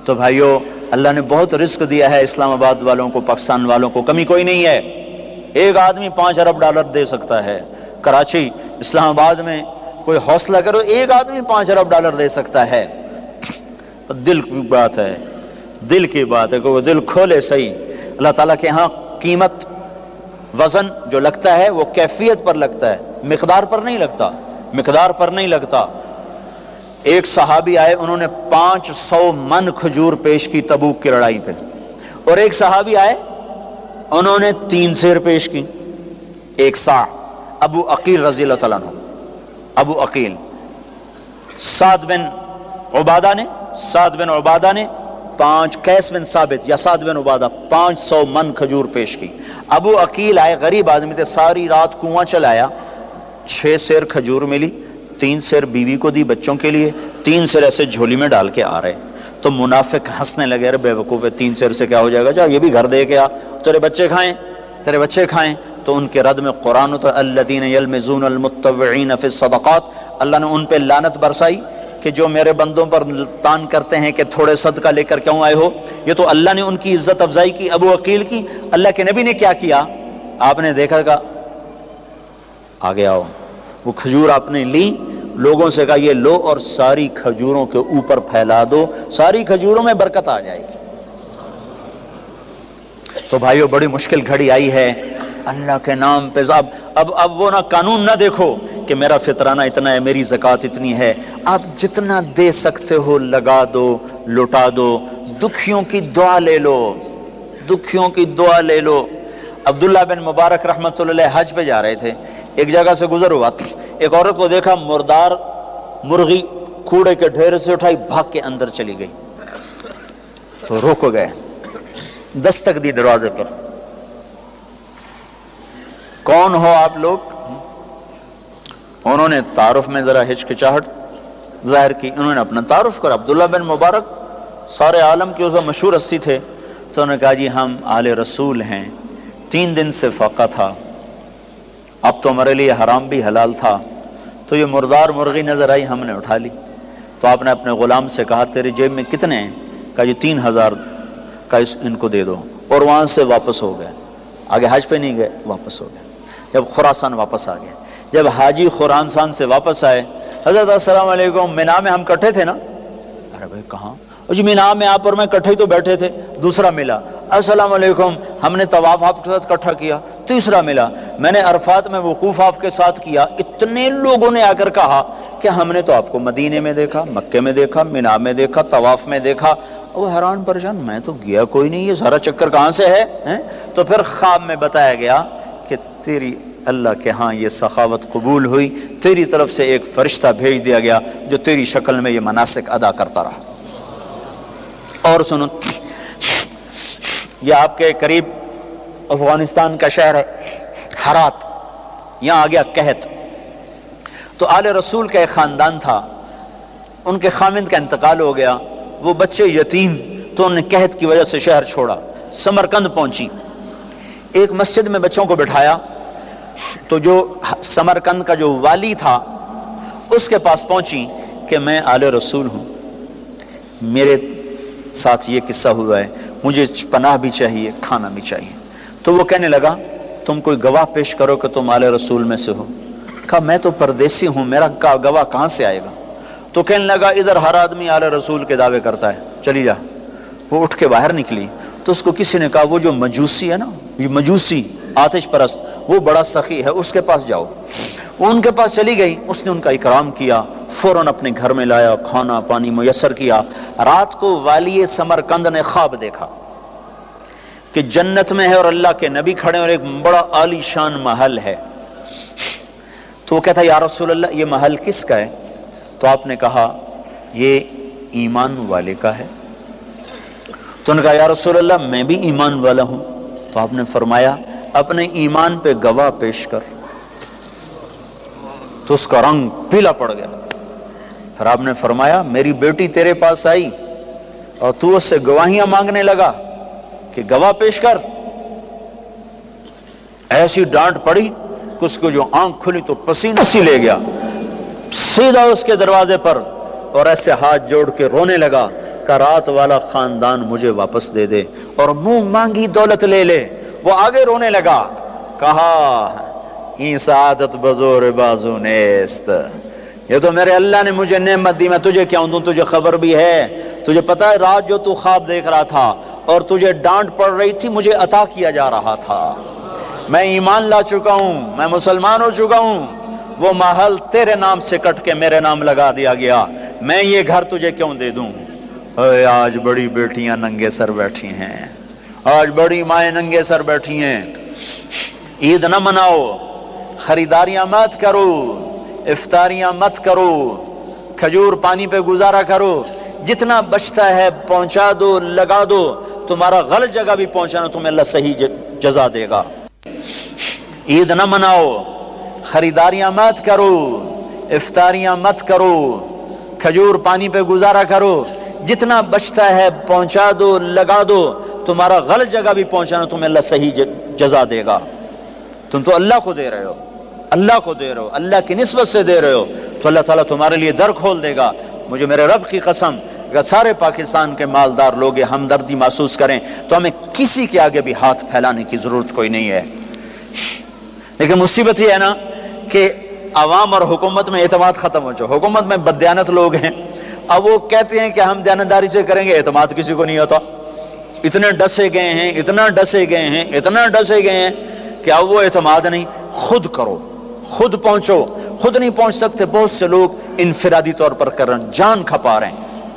تو بھائیو، اللہ نے بہت رزق دیا ہے اسلام آباد والوں کو، پاکستان والوں کو۔ کمی کوئی نہیں ہے۔ ایک آدمی پانچ ارب ڈالر دے سکتا ہے۔ کراچی، اسلام آباد میں کوئی حوصلہ کرو، ایک آدمی پانچ ارب ڈالر دے سکتا ہے۔ دل کی بات ہے۔ دل کی بات ہے کہ وہ دل کھولے صحیح۔ اللہ تعالیٰ کے ہاں قیمت وزن جو لگتا ہے وہ کیفیت پر لگتا ہے، مقدار پر نہیں لگتا، مقدار پر نہیں لگتا۔ ایک صحابی آئے، انہوں نے پانچ سو من کھجور پیش کی تبوک کی لڑائی پہ۔ اور ایک صحابی آئے، انہوں نے تین سیر پیش کی۔ ایک سا ابو عقیل رضی اللہ تعالیٰ عنہ۔ ابو عقیل۔ سعد بن عبادہ نے، سعد بن عبادہ نے پانچ کیس بن ثابت یا سعد بن عبادہ پانچ سو من کھجور پیش کی۔ ابو عقیل آئے، غریب آدمی تھے، ساری رات کنواں چلایا۔ چھ سیر کھجور ملی، تین سیر بیوی کو دی بچوں کے لیے، تین سیر ایسے جھولی میں ڈال کے آ رہے۔ تو منافق ہنسنے لگے، ارے بے وقوف ہے، تین سیر سے کیا ہو جائے گا؟ جا، یہ بھی گھر دے کے آ۔ تیرے بچے کھائیں، تیرے بچے کھائیں۔ تو ان کے رد میں قرآن تو الدین یلمزون المتوعین فی الصدقات، اللہ نے ان پہ لانت برسائی۔ کہ جو میرے بندوں پر تان کرتے ہیں کہ تھوڑے صدقہ لے کر کیوں آئے ہو؟ یہ تو اللہ نے ان کی عزت افزائی کی، ابو عقیل کی۔ اللہ کے نبی نے کیا کیا؟ آپ نے دیکھا کہ آگے آؤ۔ وہ کھجور آپ نے لی۔ لوگوں سے کہا، یہ لو اور ساری کھجوروں کے اوپر پھیلا دو۔ ساری کھجوروں میں برکت آ جائے گی۔ تو بھائیو، بڑی مشکل گھڑی آئی ہے۔ اللہ کے نام پہ اب اب اب وہ نہ قانون نہ دیکھو کہ میرا فطرانہ اتنا ہے، میری زکوٰۃ اتنی ہے۔ آپ جتنا دے سکتے ہو، لگا دو لٹا دو۔ دکھیوں کی دعا لے لو۔ دکھیوں کی دعا لے لو۔ عبداللہ بن مبارک رحمۃ اللہ حج پہ جا رہے تھے۔ ایک جگہ سے گزر ہوا۔ ایک عورت کو دیکھا، مردار مرغی کوڑے کے ڈھیر سے اٹھائی، بھاگ کے اندر چلی گئی۔ تو روک گئے۔ دستک دی دروازے پر۔ کون ہو آپ لوگ؟ انہوں نے تعارف میں ذرا ہچکچاہٹ ظاہر کی، انہوں نے اپنا تعارف کر، عبداللہ بن مبارک سارے عالم کے اسے مشہور ہستی تھے، تو انہوں نے کہا جی ہم آل رسول ہیں۔ تین دن سے فاقہ تھا۔ اب تو ہمارے لیے حرام بھی حلال تھا۔ تو یہ مردار مرغی نظر آئی، ہم نے اٹھا لی۔ تو آپ نے اپنے غلام سے کہا، تیری جیب میں کتنے ہیں؟ کہا جی تین ہزار۔ کا اس، ان کو دے دو۔ اور وہاں سے واپس ہو گئے۔ آگے حج پہ نہیں گئے، واپس ہو گئے۔ جب خوراسان واپس آ گئے۔ جب حاجی خورانسان سے واپس آئے، حضرت السلام علیکم، مینا میں ہم کٹھے تھے نا؟ ارے بھائی، کہاں؟ جی مینا میں آپ اور میں کٹھے تو بیٹھے تھے، دوسرا ملا۔ السلام علیکم، ہم نے طواف آپ کے ساتھ کٹھا کیا۔ تیسرا ملا، میں نے عرفات میں وقوف آپ کے ساتھ کیا۔ اتنے لوگوں نے آ کر کہا کہ ہم نے تو آپ کو مدینے میں دیکھا، مکے میں دیکھا، مینا میں دیکھا، طواف میں دیکھا۔ وہ حیران پریشان، میں تو گیا کوئی نہیں، یہ سارا چکر کہاں سے ہے؟ تو پھر خواب میں بتایا گیا تیری اللہ کے ہاں یہ سخاوت قبول ہوئی، تیری طرف سے ایک فرشتہ بھیج دیا گیا جو تیری شکل میں یہ مناسک ادا کرتا رہا۔ اور سنو، یہ آپ کے قریب افغانستان کا شہر ہے، حرات، یہاں آ گیا کہت تو آل رسول کا ایک خاندان تھا، ان کے خامند کا انتقال ہو گیا، وہ بچے یتیم، تو انہوں نے کہت کی وجہ سے شہر چھوڑا، سمرکند پہنچی۔ ایک مسجد میں بچوں کو بٹھایا تو جو سمرکند کا جو والی تھا، اس کے پاس پہنچی کہ میں آل رسول ہوں۔ میرے ساتھ یہ قصہ ہوا ہے، مجھے پناہ بھی چاہیے، کھانا بھی چاہیے۔ تو وہ کہنے لگا، تم کوئی گواہ پیش کرو کہ تم آل رسول میں سے ہو۔ کہا، میں تو پردیسی ہوں، میرا گواہ کہاں سے آئے گا؟ تو کہنے لگا، ادھر ہر آدمی اعلی رسول کے دعوے کرتا ہے، چلی جا۔ وہ اٹھ کے باہر نکلی۔ تو اس کو کسی نے کہا، وہ جو مجوسی ہے نا، یہ مجوسی آتش پرست، وہ بڑا سخی ہے، اس کے پاس جاؤ۔ وہ ان کے پاس چلی گئی، اس نے ان کا اکرام کیا، فوراً اپنے گھر میں لایا، کھانا پانی میسر کیا۔ رات کو والی سمر کند نے خواب دیکھا کہ جنت میں ہے اور اللہ کے نبی کھڑے اور ایک بڑا عالی شان محل ہے۔ تو وہ کہتا یا رسول اللہ، یہ محل کس کا ہے؟ تو آپ نے کہا، یہ ایمان والے کا ہے۔ تو نے کہا، یا رسول اللہ، میں بھی ایمان والا ہوں۔ تو آپ نے فرمایا اپنے ایمان پہ گواہ پیش کر۔ تو اس کا رنگ پیلا پڑ گیا۔ پھر آپ نے فرمایا، میری بیٹی تیرے پاس آئی اور تو اس سے گواہیاں مانگنے لگا کہ گواہ پیش کر۔ ایسی ڈانٹ پڑی کہ اس کو جو آنکھ کھلی تو پسینہ سی لے گیا۔ سیدھا اس کے دروازے پر اور ایسے ہاتھ جوڑ کے رونے لگا کہ رات والا خاندان مجھے واپس دے دے اور منہ مانگی دولت لے لے۔ وہ آگے رونے لگا، کہا، این سعادت بزور بازو نیست۔ یہ تو میرے اللہ نے مجھے نعمت دی، میں تجھے کیا دوں تجھے خبر بھی ہے۔ تجھے پتا ہے، رات جو تو خواب دیکھ رہا تھا اور تجھے ڈانٹ پڑ رہی تھی، مجھے عطا کیا جا رہا تھا۔ میں ایمان لا چکا ہوں، میں مسلمان ہو چکا ہوں۔ وہ محل تیرے نام سے کٹ کے میرے نام لگا دیا گیا۔ میں یہ گھر تجھے کیوں دے دوں؟ اے آج بڑی بیٹیاں ننگے سر بیٹھی ہیں۔ آج بڑی مائیں ننگے سر بیٹھی ہیں۔ عید نہ مناؤ، خریداریاں مت کرو، افطاریاں مت کرو، کھجور پانی پہ گزارا کرو۔ جتنا بچتا ہے پہنچا دو، لگا دو۔ تمہارا غلط جگہ بھی پہنچانا تمہیں اللہ صحیح جزا دے گا۔ عید نہ مناؤ، خریداریاں مت کرو، افطاریاں مت کرو، کھجور پانی پہ گزارا کرو۔ جتنا بچتا ہے پہنچا دو، لگا دو۔ تمہارا غلط جگہ بھی پہنچانا تمہیں اللہ صحیح جزا دے گا۔ تم تو اللہ کو دے رہے ہو۔ اللہ کو دے رہے ہو۔ اللہ کی نسبت سے دے رہے ہو۔ تو اللہ تعالیٰ تمہارے لیے در کھول دے گا۔ مجھے میرے رب کی قسم، اگر سارے پاکستان کے مالدار لوگ ہمدردی محسوس کریں، تو ہمیں کسی کے آگے بھی ہاتھ پھیلانے کی ضرورت کوئی نہیں ہے۔ لیکن مصیبت یہ ہے نا کہ عوام اور حکومت میں اعتماد ختم ہو چکا حکومت میں بدیانت لوگ ہیں۔ اب وہ کہتے ہیں کہ ہم دیانتداری سے کریں گے، اعتماد کسی کو نہیں ہوتا۔ اتنے ڈسے گئے ہیں، اتنا ڈسے گئے ہیں، اتنا ڈسے گئے ہیں کہ اب وہ اعتماد نہیں، خود کرو، خود پہنچو۔ خود نہیں پہنچ سکتے، بہت سے لوگ انفرادی طور پر کر رہے جان کھپا رہے ہیں۔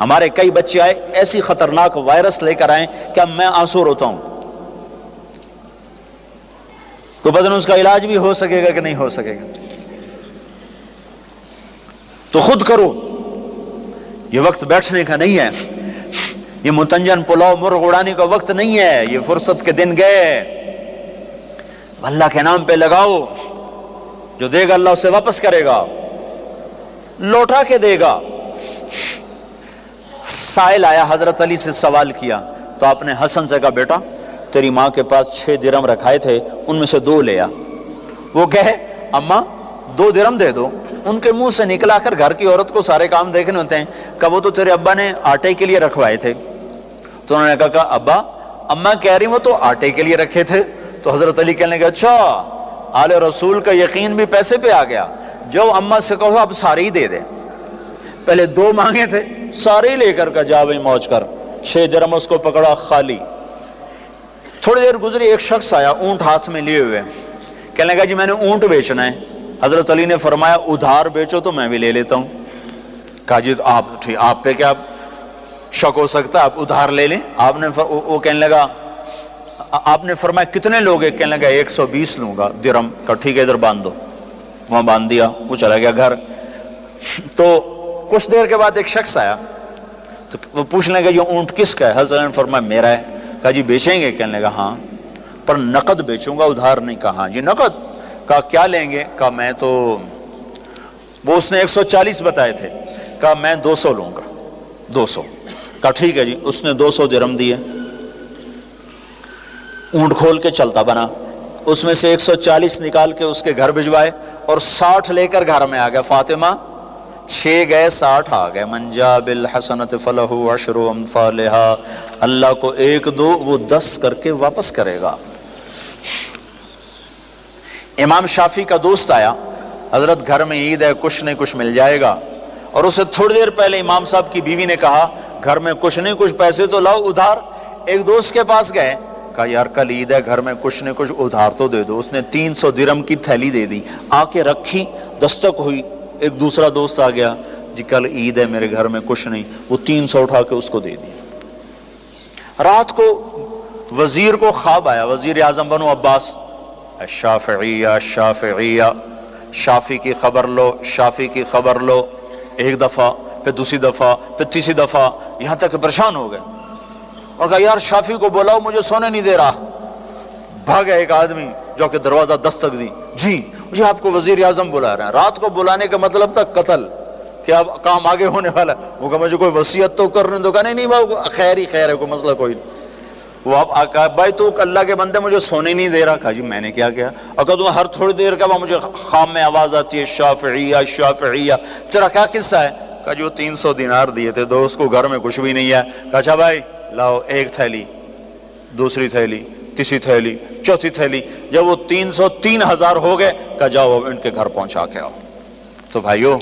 ہمارے کئی بچے آئے، ایسی خطرناک وائرس لے کر آئے کہ اب میں آنسور ہوتا ہوں۔ تو بدن اس کا علاج بھی ہو سکے گا کہ نہیں ہو سکے گا؟ تو خود کرو۔ یہ وقت بیٹھنے کا نہیں ہے۔ یہ متنجن پلاؤ مرغ اڑانے کا وقت نہیں ہے، یہ فرصت کے دن گئے۔ اللہ کے نام پہ لگاؤ، جو دے گا اللہ اسے واپس کرے گا۔ لوٹا کے دے گا۔ سائل آیا، حضرت علی سے سوال کیا، تو آپ نے حسن سے کہا، بیٹا، تیری ماں کے پاس چھ درم رکھائے تھے، ان میں سے دو لیا وہ کہے، اماں، دو درم دے دو۔ ان کے منہ سے نکلا کر گھر کی عورت کو سارے کام دیکھنے ہوتے ہیں۔ کہ وہ تو تیرے ابا نے آٹے کے لیے رکھوائے تھے۔ تو انہوں نے کہا کہ ابا اماں کہہ رہی وہ تو آٹے کے لیے رکھے تھے۔ تو حضرت علی کہنے لگے اچھا آل رسول کا یقین بھی پیسے پہ آ گیا۔ جو اماں سے کہو، اب سارے ہی دے دے پہلے دو مانگے تھے، سارے ہی لے کر کا جا بھائی موج کر۔ چھ درم اس کو پکڑا، خالی۔ تھوڑی دیر گزری، ایک شخص آیا، اونٹ ہاتھ میں لیے ہوئے۔ کہنے لگا جی میں نے اونٹ بیچنا ہے۔ حضرت علی نے فرمایا، ادھار بیچو تو میں بھی لے لیتا ہوں۔ کہا جی آپ آپ پہ کیا شک ہو سکتا ہے، آپ ادھار لے لیں۔ آپ نے وہ کہنے لگا، آپ نے فرمایا، کتنے لوگ ہیں؟ کہنے لگا، ایک سو بیس لوں گا درم کا ٹھیک ہے، ادھر باندھ دو۔ وہاں باندھ دیا، وہ چلا گیا گھر۔ تو کچھ دیر کے بعد ایک شخص آیا۔ تو وہ پوچھنے لگا، یہ اونٹ کس کا ہے؟ حضرت نے فرمایا، میرا ہے۔ کہا جی بیچیں گے؟ کہنے لگا ہاں۔ پر نقد بیچوں گا، ادھار نہیں، کہا ہاں جی نقد۔ کہا، کیا لیں گے؟ کہا، میں تو وہ اس نے ایک سو چالیس بتائے تھے۔ کہا، میں دو سو لوں گا۔ دو سو۔ کہا، ٹھیک ہے جی اس نے دو سو درم دیے۔ اونٹ کھول کے چلتا بنا۔ اس میں سے ایک سو چالیس نکال کے اس کے گھر بھجوائے اور ساٹھ لے کر گھر میں آ گیا۔ فاطمہ، چھ گئے، ساٹھ آ گئے۔ منجا بالحسنت فلح اشر امثالها اللہ کو ایک دو، وہ دس کر کے واپس کرے گا۔ امام شافی کا دوست آیا۔ حضرت گھر میں عید ہے، کچھ نہیں کچھ مل جائے گا۔ اور اسے تھوڑی دیر پہلے امام صاحب کی بیوی نے کہا گھر میں کچھ نہیں، کچھ پیسے تو لاؤ، ادھار۔ ایک دوست کے پاس گئے، کہا، یار کل عید ہے گھر میں، کچھ نہیں، کچھ ادھار تو دے دو۔ اس نے تین سو درم کی تھیلی دے دی۔ آ کے رکھی، دستک ہوئی۔ ایک دوسرا دوست آ گیا جی کل عید ہے میرے گھر میں، کچھ نہیں۔ وہ تین سو اٹھا کے اس کو دے دی۔ رات کو وزیر کو خواب آیا، وزیر اعظم بنو عباس۔ شافعیہ شافعیہ شافی کی خبر لو، شافی کی خبر لو۔ ایک دفعہ پھر دوسری دفعہ، پھر تیسری دفعہ، یہاں تک پریشان ہو گئے۔ اور کہا، یار، شافی کو بولاؤ مجھے سونے نہیں دے رہا۔ بھاگا ایک آدمی جو کہ دروازہ دستک دی۔ جی مجھے آپ کو وزیر اعظم بلا رہے ہیں رات کو بلانے کا مطلب تھا قتل، کہ اب کام آگے ہونے والا ہے۔ وہ کہا، مجھے کوئی وصیت تو کرنے دو۔ کہا، نہیں نہیں بھائی خیر ہی خیر ہے، کوئی مسئلہ کوئی نہیں۔ وہ اب آقا بھائی، تو اللہ کے بندے مجھے سونے نہیں دے رہا۔ کہا جی میں نے کیا کیا۔ اور کہا، تو ہر تھوڑی دیر کا مجھے خام میں آواز آتی ہے، شافعیہ شافعیہ۔ تیرا کیا قصہ ہے؟ کہا جو تین سو دینار دیے تھے دوست کو گھر میں کچھ بھی نہیں ہے۔ کہا اچھا بھائی، لاؤ ایک تھیلی، دوسری تھیلی، تیسری تھیلی، چوتھی تھیلی۔ جب وہ تین سو تین ہزار ہو گئے، کہا، جاؤ ان کے گھر پہنچا کے آؤ۔ تو بھائیو،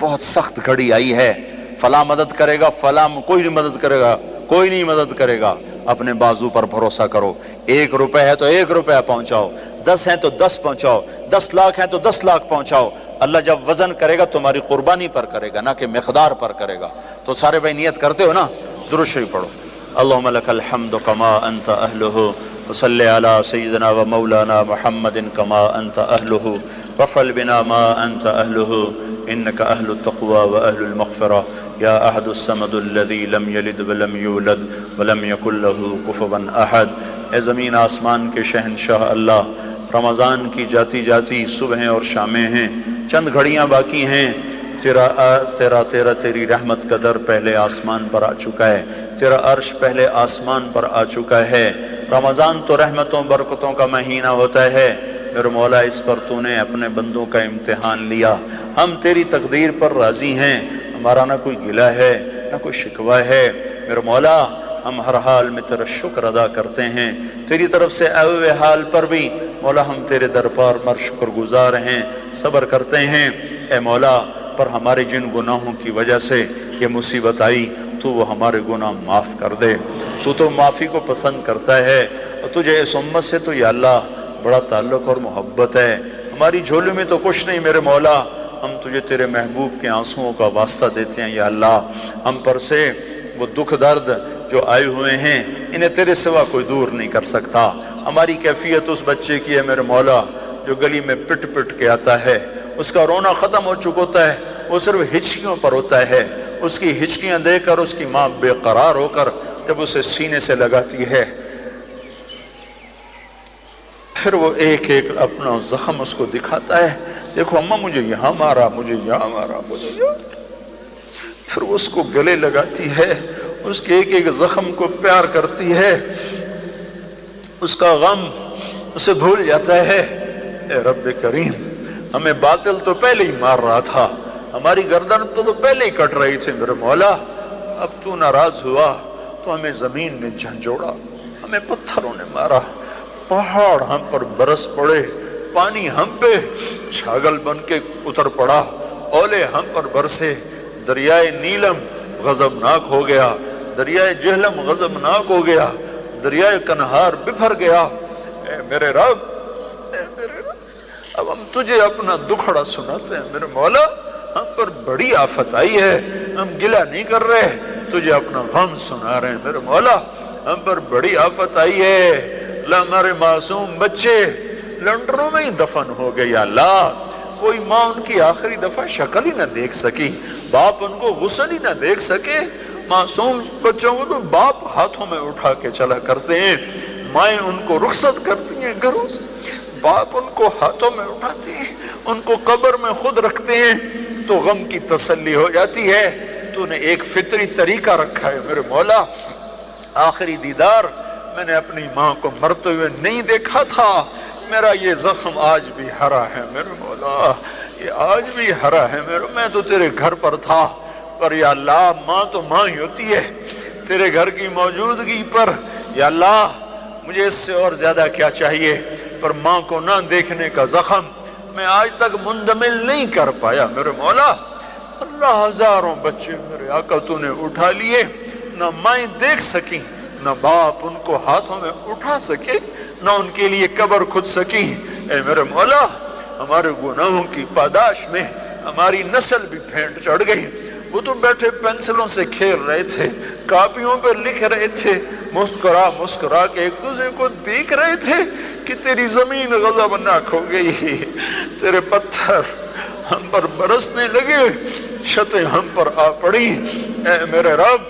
بہت سخت گھڑی آئی ہے۔ فلاں مدد کرے گا، فلاں کوئی نہیں مدد کرے گا، کوئی نہیں مدد کرے گا۔ اپنے بازو پر بھروسہ کرو۔ ایک روپے ہے تو ایک روپے پہنچاؤ۔ دس ہیں تو دس پہنچاؤ۔ دس لاکھ ہیں تو دس لاکھ پہنچاؤ۔ اللہ جب وزن کرے گا تمہاری قربانی پر کرے گا، نہ کہ مقدار پر کرے گا۔ تو سارے بھائی نیت کرتے ہو نا؟ درشری پڑھو۔ اللہ لك الحمد کما انت اہلہ۔ أهله فصل على سيدنا ومولانا محمد كما أنت أهله. وفل بنا ما أنت أهله. إنك أهل التقوى وأهل المغفرة. يا أحد السمد الذي لم يلد ولم يولد ولم يكن له كفوا أحد. اے زمین آسمان کے شہنشاہ اللہ، رمضان کی جاتی جاتی صبحیں اور شامیں ہیں، چند گھڑیاں باقی ہیں۔ تیرا تیرا تیرا تیری رحمت کا در پہلے آسمان پر آ چکا ہے۔ تیرا عرش پہلے آسمان پر آ چکا ہے۔ رمضان تو رحمتوں، برکتوں کا مہینہ ہوتا ہے۔ میرے مولا، اس پر تو نے اپنے بندوں کا امتحان لیا۔ ہم تیری تقدیر پر راضی ہیں۔ ہمارا نہ کوئی گلہ ہے، نہ کوئی شکوہ ہے۔ میرے مولا، ہم ہر حال میں تیرا شکر ادا کرتے ہیں۔ تیری طرف سے اے ہوئے حال پر بھی مولا، ہم تیرے دربار مر شکر گزار ہیں، صبر کرتے ہیں۔ اے مولا پر ہمارے جن گناہوں کی وجہ سے یہ مصیبت آئی، تو وہ ہمارے گناہ معاف کر دے۔ تو تو معافی کو پسند کرتا ہے۔ اور تجھے اس امت سے تو یا اللہ بڑا تعلق اور محبت ہے۔ ہماری جھولی میں تو کچھ نہیں میرے مولا۔ ہم تجھے تیرے محبوب کے آنسوؤں کا واسطہ دیتے ہیں یا اللہ۔ ہم پر سے وہ دکھ درد جو آئے ہوئے ہیں، انہیں تیرے سوا کوئی دور نہیں کر سکتا۔ ہماری کیفیت اس بچے کی ہے میرے مولا، جو گلی میں پٹ پٹ کے آتا ہے۔ اس کا رونا ختم ہو چکا ہوتا ہے، وہ صرف ہچکیوں پر ہوتا ہے۔ اس کی ہچکیاں دے کر، اس کی ماں بے قرار ہو کر جب اسے سینے سے لگاتی ہے۔ پھر وہ ایک ایک اپنا زخم اس کو دکھاتا ہے۔ دیکھو، اماں مجھے یہاں مارا، مجھے یہاں مارا، مجھے یہاں۔ پھر اس کو گلے لگاتی ہے، اس کے ایک ایک زخم کو پیار کرتی ہے۔ اس کا غم اسے بھول جاتا ہے۔ اے رب کریم ہمیں باطل تو پہلے ہی مار رہا تھا۔ ہماری گردن تو تو پہلے ہی کٹ رہی تھی میرے مولا۔ اب تو ناراض ہوا، تو ہمیں زمین نے جھنجوڑا ہمیں پتھروں نے مارا۔ پہاڑ ہم پر برس پڑے، پانی ہم پہ۔ چھاگل بن کے اتر پڑا، اولے ہم پر برسے۔ دریائے نیلم غضبناک ہو گیا۔ دریائے جہلم غضبناک ہو گیا۔ دریائے کنہار بفر گیا۔ اے میرے رب اب ہم تجھے اپنا دکھڑا سناتے ہیں میرے مولا، ہم پر بڑی آفت آئی ہے، ہم گلہ نہیں کر رہے، تجھے اپنا غم سنا رہے ہیں میرے مولا، ہم پر بڑی آفت آئی ہے۔ اللہ ہمارے معصوم بچے، لنڈروں میں ہی دفن ہو گئے یا اللہ۔ کوئی ماں ان کی آخری دفعہ شکل ہی نہ دیکھ سکی، باپ ان کو غسل ہی نہ دیکھ سکے۔ معصوم بچوں کو تو باپ ہاتھوں میں اٹھا کے چلا کرتے ہیں، مائیں ان کو رخصت کرتی ہیں گھروں سے۔ باپ ان کو ہاتھوں میں اٹھاتے ہیں، ان کو قبر میں خود رکھتے ہیں، تو غم کی تسلی ہو جاتی ہے۔ تو نے ایک فطری طریقہ رکھا ہے، میرے مولا۔ آخری دیدار، میں نے اپنی ماں کو مرتے ہوئے نہیں دیکھا تھا۔ میرا یہ زخم آج بھی ہرا ہے، میرے مولا۔ یہ آج بھی ہرا ہے، میرے میں تو تیرے گھر پر تھا۔ پر یا اللہ، ماں تو ماں ہی ہوتی ہے۔ تیرے گھر کی موجودگی پر یا اللہ مجھے اس سے اور زیادہ کیا چاہیے؟ پر ماں کو نہ دیکھنے کا زخم میں آج تک مندمل نہیں کر پایا میرے مولا۔ اللہ ہزاروں بچے میرے آقا تو نے اٹھا لیے۔ نہ مائیں دیکھ سکیں، نہ باپ ان کو ہاتھوں میں اٹھا سکے، نہ ان کے لیے قبر کھد سکی اے میرے مولا، ہمارے گناہوں کی پاداش میں ہماری نسل بھی پھینٹ چڑھ گئی۔ وہ تو بیٹھے پینسلوں سے کھیل رہے تھے، کاپیوں پر لکھ رہے تھے۔ مسکرا مسکرا کے ایک دوسرے کو دیکھ رہے تھے کہ تیری زمین غضب ناک ہو گئی، تیرے پتھر ہم پر برسنے لگے، چھتیں ہم پر آ پڑی اے میرے رب،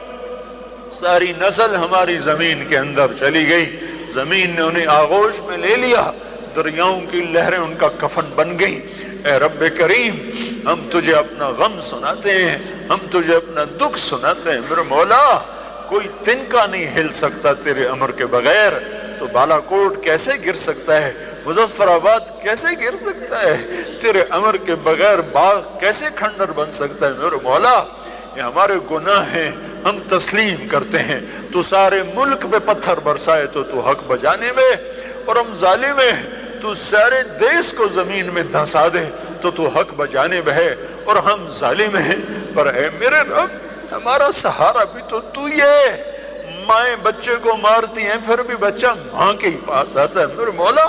ساری نسل ہماری زمین کے اندر چلی گئی۔ زمین نے انہیں آغوش میں لے لیا، دریاؤں کی لہریں ان کا کفن بن گئی اے رب کریم ہم تجھے اپنا غم سناتے ہیں، ہم تجھے اپنا دکھ سناتے ہیں۔ میرے مولا، کوئی تنکا نہیں ہل سکتا تیرے امر کے بغیر۔ تو بالا کوٹ کیسے گر سکتا ہے؟ مظفر آباد کیسے گر سکتا ہے؟ تیرے امر کے بغیر باغ کیسے کھنڈر بن سکتا ہے؟ میرے مولا، یہ ہمارے گناہ ہیں۔ ہم تسلیم کرتے ہیں۔ تو سارے ملک پہ پتھر برسائے تو تو حق بجانے میں اور ہم ظالم ہیں۔ تو سارے دیس کو زمین میں دھسا دے تو تو حق بجانے بہے اور ہم ظالم ہیں۔ پر اے میرے رب، ہمارا سہارا بھی تو تو یہ مائیں بچے کو مارتی ہیں، پھر بھی بچہ ماں کے ہی پاس آتا ہے۔ میرے مولا،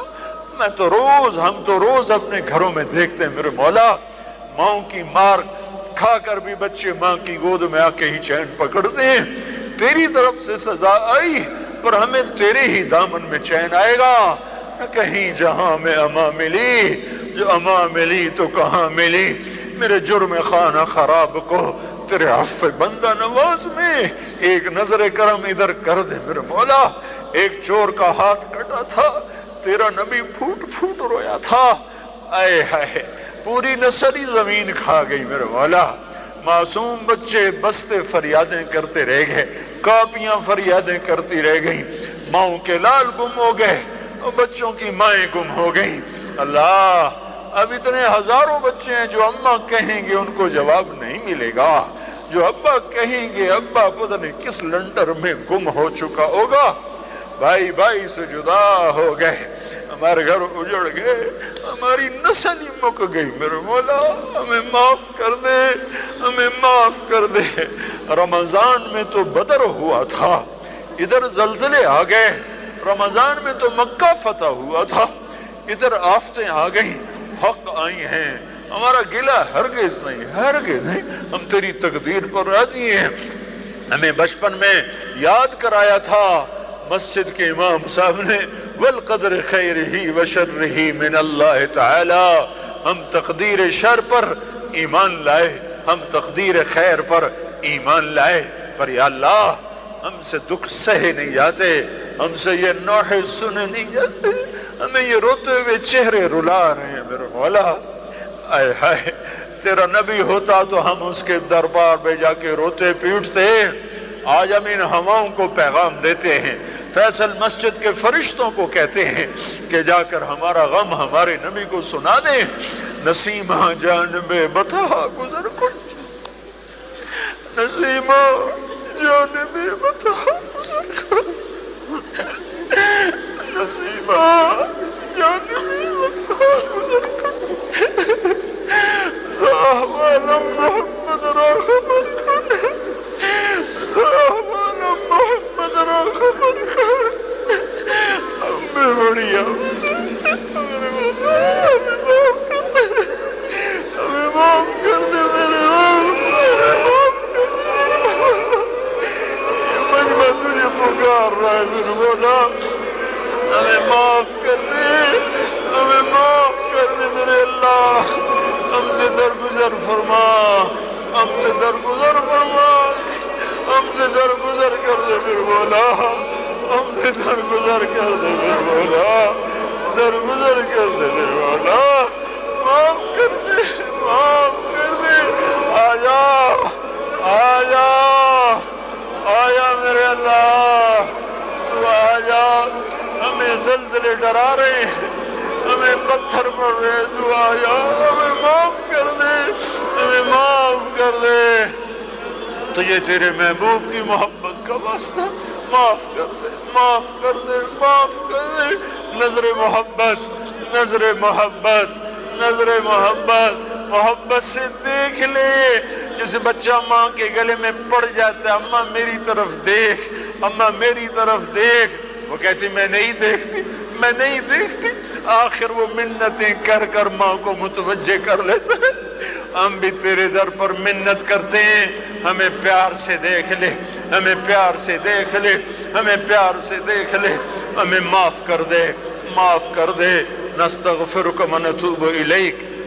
میں تو روز، ہم تو روز اپنے گھروں میں دیکھتے ہیں۔ میرے مولا ماں کی مار کھا کر بھی بچے ماں کی گود میں آ کے ہی چین پکڑتے ہیں۔ تیری طرف سے سزا آئی، پر ہمیں تیرے ہی دامن میں چین آئے گا۔ کہیں جہاں میں اما ملی، جو اما ملی تو کہاں ملی؟ میرے جرم خانہ خراب کو تیرے حف بندہ نواز میں، ایک نظر کرم ادھر کر دے میرے مولا۔ ایک چور کا ہاتھ کٹا تھا، تیرا نبی پھوٹ پھوٹ رویا تھا۔ آئے ہائے، پوری نسلی زمین کھا گئی میرے مولا۔ معصوم بچے بستے فریادیں کرتے رہ گئے، کاپیاں فریادیں کرتی رہ گئیں۔ ماؤں کے لال گم ہو گئے بچوں کی مائیں گم ہو گئیں۔ اللہ، اب اتنے ہزاروں بچے ہیں جو اماں کہیں گے ان کو جواب نہیں ملے گا۔ جو ابا کہیں گے، ابا پتہ نہیں کس لنڈر میں گم ہو چکا ہوگا۔ بھائی بھائی سے جدا ہو گئے۔ ہمارے گھر اجڑ گئے، ہماری نسل ہی مک گئی۔ میرے مولا، ہمیں معاف کر دے، ہمیں معاف کر دے۔ رمضان میں تو بدر ہوا تھا۔ ادھر زلزلے آ گئے۔ رمضان میں تو مکہ فتح ہوا تھا۔ ادھر آفتیں آ گئیں، حق آئی ہیں۔ ہمارا گلہ ہرگز نہیں ہرگز نہیں۔ ہم تیری تقدیر پر راضی ہیں۔ ہمیں بچپن میں یاد کرایا تھا۔ مسجد کے امام صاحب نے، والقدر خیر ہی وشر ہی من اللہ تعالی ہم تقدیر شر پر ایمان لائے، ہم تقدیر خیر پر ایمان لائے۔ پر یا اللہ ہم سے دکھ سہے نہیں جاتے، ہم سے یہ نوحے سنے نہیں جاتے۔ ہمیں یہ روتے ہوئے چہرے رلا رہے ہیں، میرے مولا۔ آئے ہائے، تیرا نبی ہوتا تو ہم اس کے دربار میں جا کے روتے پیٹتے۔ آج ہم ان ہواؤں کو پیغام دیتے ہیں۔ فیصل مسجد کے فرشتوں کو کہتے ہیں کہ جا کر ہمارا غم ہمارے نبی کو سنا دیں۔ نسیمہ جانب بتا گزر کچھ نسیمہ۔ جانبي متحمل نسيما جانبي متحمل زاهو لم محمد را خبر کن زاهو لم محمد را خبر کن امي مريم امي مريم امي مام کرده میرے مام میرے مام کرده رب یہ مجمع تجھے پکار رہا ہے میرے مولا ہمیں معاف کر دے، ہمیں معاف کر دے میرے اللہ۔ ہم سے درگزر فرما، ہم سے درگزر فرما۔ ہم سے درگزر کر دے میرے مولا۔ ہم سے درگزر کر دے میرے مولا۔ درگزر کر دے میرے مولا۔ معاف کر دے، معاف کر دے۔ آجا آجا آیا میرے اللہ، تو آجا ہمیں زلزلے ڈرا رہے ہیں۔ ہمیں پتھر پڑ رہے۔ تو آیا۔ ہمیں معاف کر دے۔ ہمیں معاف کر دے۔ تجھے تیرے محبوب کی محبت کا واسطہ معاف کر دے۔ معاف کر دے۔ معاف کر دے۔ نظر محبت نظر محبت نظر محبت۔ محبت سے دیکھ لے جیسے بچہ ماں کے گلے میں پڑ جاتا ہے، اماں میری طرف دیکھ، اماں میری طرف دیکھ۔ وہ کہتی، میں نہیں دیکھتی، میں نہیں دیکھتی۔ آخر وہ منتیں کر کر ماں کو متوجہ کر لیتا ہے ہم بھی تیرے در پر منت کرتے ہیں۔ ہمیں پیار سے دیکھ لے، ہمیں پیار سے دیکھ لے، ہمیں پیار سے دیکھ لے۔ ہمیں معاف کر دے، معاف کر دے۔ نستغفرک و نتوب الیک۔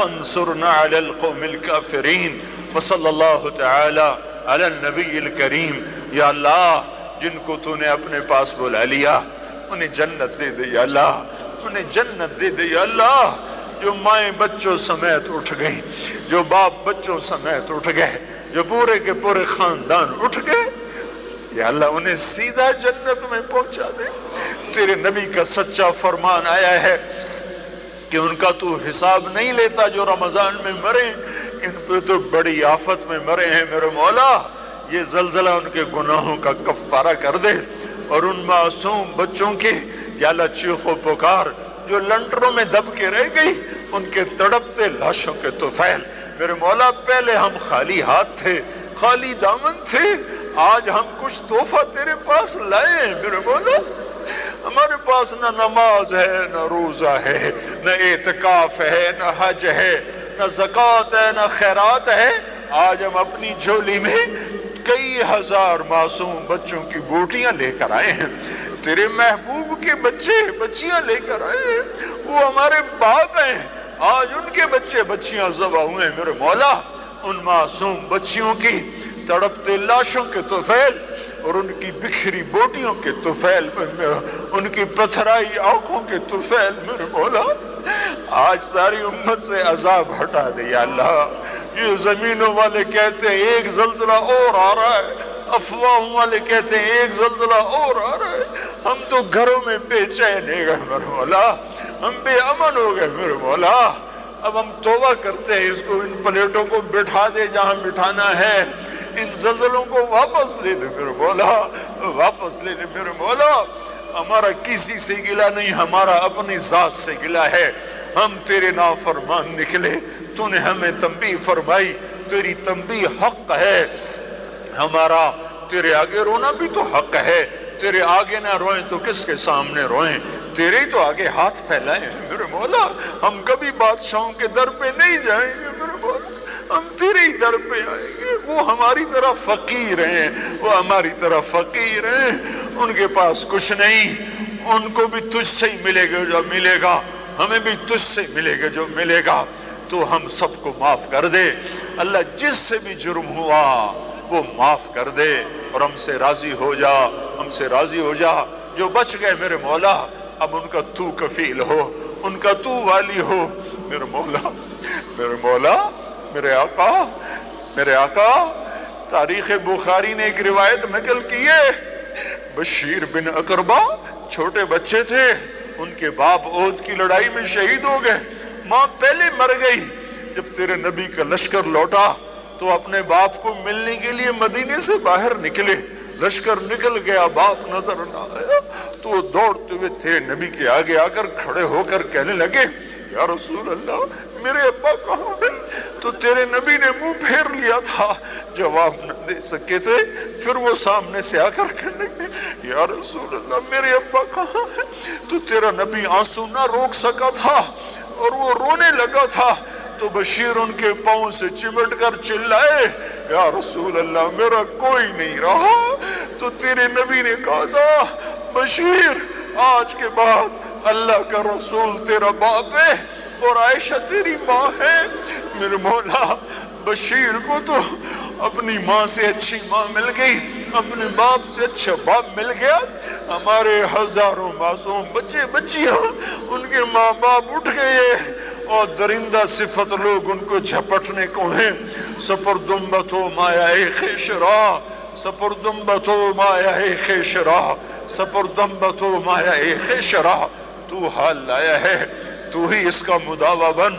فانصرنا على القوم الكافرين وصلى الله تعالى على النبي الكريم. یا اللہ، جن کو تو نے اپنے پاس بلا لیا، انہیں جنت دے دے یا اللہ، انہیں جنت دے دے یا اللہ۔ جو مائیں بچوں سمیت اٹھ گئی جو باپ بچوں سمیت اٹھ گئے، جو پورے کے پورے خاندان اٹھ گئے، یا اللہ، انہیں سیدھا جنت میں پہنچا دے۔ تیرے نبی کا سچا فرمان آیا ہے کہ ان کا تو حساب نہیں لیتا جو رمضان میں مرے، ان پہ تو بڑی آفت میں مرے ہیں میرے مولا۔ یہ زلزلہ ان کے گناہوں کا کفارہ کر دے۔ اور ان معصوم بچوں کے، یا اللہ چیخ و پکار، جو لنڈروں میں دب کے رہ گئی، ان کے تڑپتے لاشوں کے توفیل میرے مولا، پہلے ہم خالی ہاتھ تھے، خالی دامن تھے، آج ہم کچھ تحفہ تیرے پاس لائے ہیں، میرے مولا۔ ہمارے پاس نہ نماز ہے، نہ روزہ ہے، نہ اعتکاف ہے، نہ حج ہے، نہ زکوٰۃ ہے، نہ خیرات ہے۔ آج ہم اپنی جھولی میں کئی ہزار معصوم بچوں کی بوٹیاں لے کر آئے ہیں۔ تیرے محبوب کے بچے بچیاں لے کر آئے ہیں۔ وہ ہمارے باپ ہیں۔ آج ان کے بچے بچیاں ذبح ہوئے ہیں۔ میرے مولا، ان معصوم بچیوں کی تڑپتے لاشوں کے توفیل اور ان کی بکھری بوٹیوں کے توفیل میں ان کی پتھرائی آنکھوں کے توفیل میرے مولا، آج ساری امت سے عذاب ہٹا دے یا اللہ۔ یہ زمینوں والے کہتے ہیں، ایک زلزلہ اور آ رہا ہے۔ افواہوں والے کہتے ہیں، ایک زلزلہ اور آ رہا ہے۔ ہم تو گھروں میں بے چین ہے گئے میرے مولا۔ ہم بے امن ہو گئے میرے مولا۔ اب ہم توبہ کرتے ہیں، اس کو ان پلیٹوں کو بٹھا دے جہاں بٹھانا ہے۔ ان زلزلوں کو واپس لے لے میرے مولا، واپس لے لے میرے مولا۔ ہمارا کسی سے گلا نہیں، ہمارا اپنی ذات سے گلا ہے۔ ہم تیرے نافرمان نکلے، تو نے ہمیں تنبیہ فرمائی، تیری تنبیہ حق ہے۔ ہمارا تیرے آگے رونا بھی تو حق ہے، تیرے آگے نہ روئیں تو کس کے سامنے روئیں؟ تیرے ہی تو آگے ہاتھ پھیلائیں میرے مولا۔ ہم کبھی بادشاہوں کے در پہ نہیں جائیں گے میرے مولا۔ ہم تیرے ہی در پہ آئیں گے۔ وہ ہماری طرح فقیر ہیں، وہ ہماری طرح فقیر ہیں۔ ان کے پاس کچھ نہیں، ان کو بھی تجھ سے ہی ملے گا جو ملے گا۔ ہمیں بھی تجھ سے ملے گا جو ملے گا۔ تو ہم سب کو معاف کر دے۔ اللہ جس سے بھی جرم ہوا، وہ معاف کر دے۔ اور ہم سے راضی ہو جا، ہم سے راضی ہو جا۔ جو بچ گئے میرے مولا، اب ان کا تو کفیل ہو، ان کا تو والی ہو۔ میرے مولا میرے مولا۔ میرے آقا میرے آقا، تاریخ بخاری نے ایک روایت نقل کی ہے۔ بشیر بن اقربا چھوٹے بچے تھے، ان کے باپ عہد کی لڑائی میں شہید ہو گئے۔ ماں پہلے مر گئی، جب تیرے نبی کا لشکر لوٹا تو اپنے باپ کو ملنے کے لیے مدینے سے باہر نکلے۔ لشکر نکل گیا، باپ نظر نہ آیا تو وہ دوڑتے ہوئے تھے۔ نبی کے آگے آ کر کھڑے ہو کر کہنے لگے، یا رسول اللہ میرے ابا کہاں ہے تو تیرے نبی نے منہ پھیر لیا تھا۔ جواب نہ دے سکے تھے۔ پھر وہ سامنے سے آ کر کہنے لگے، یا رسول اللہ، میرے ابا کہاں ہے تو تیرا نبی آنسو نہ روک سکا تھا اور وہ رونے لگا تھا۔ تو بشیر ان کے پاؤں سے چمٹ کر چلائے، یا رسول اللہ، میرا کوئی نہیں رہا۔ تو تیرے نبی نے کہا تھا، بشیر، آج کے بعد اللہ کا رسول تیرا باپ ہے۔ اور عائشہ تیری ماں ہے۔ میرے مولا، بشیر کو تو اپنی ماں سے اچھی ماں مل گئی، اپنے باپ سے اچھا باپ مل گیا۔ ہمارے ہزاروں معصوم بچے بچیاں ان کے ماں باپ اٹھ گئے اور درندہ صفت لوگ ان کو جھپٹنے کو ہیں۔ سپردمبت و مایا خیشرا سپردمبت و مایا خیشرا سپردمبت و مایا خیشرا، تو حال لایا ہے۔ تو ہی اس کا مداوع بن،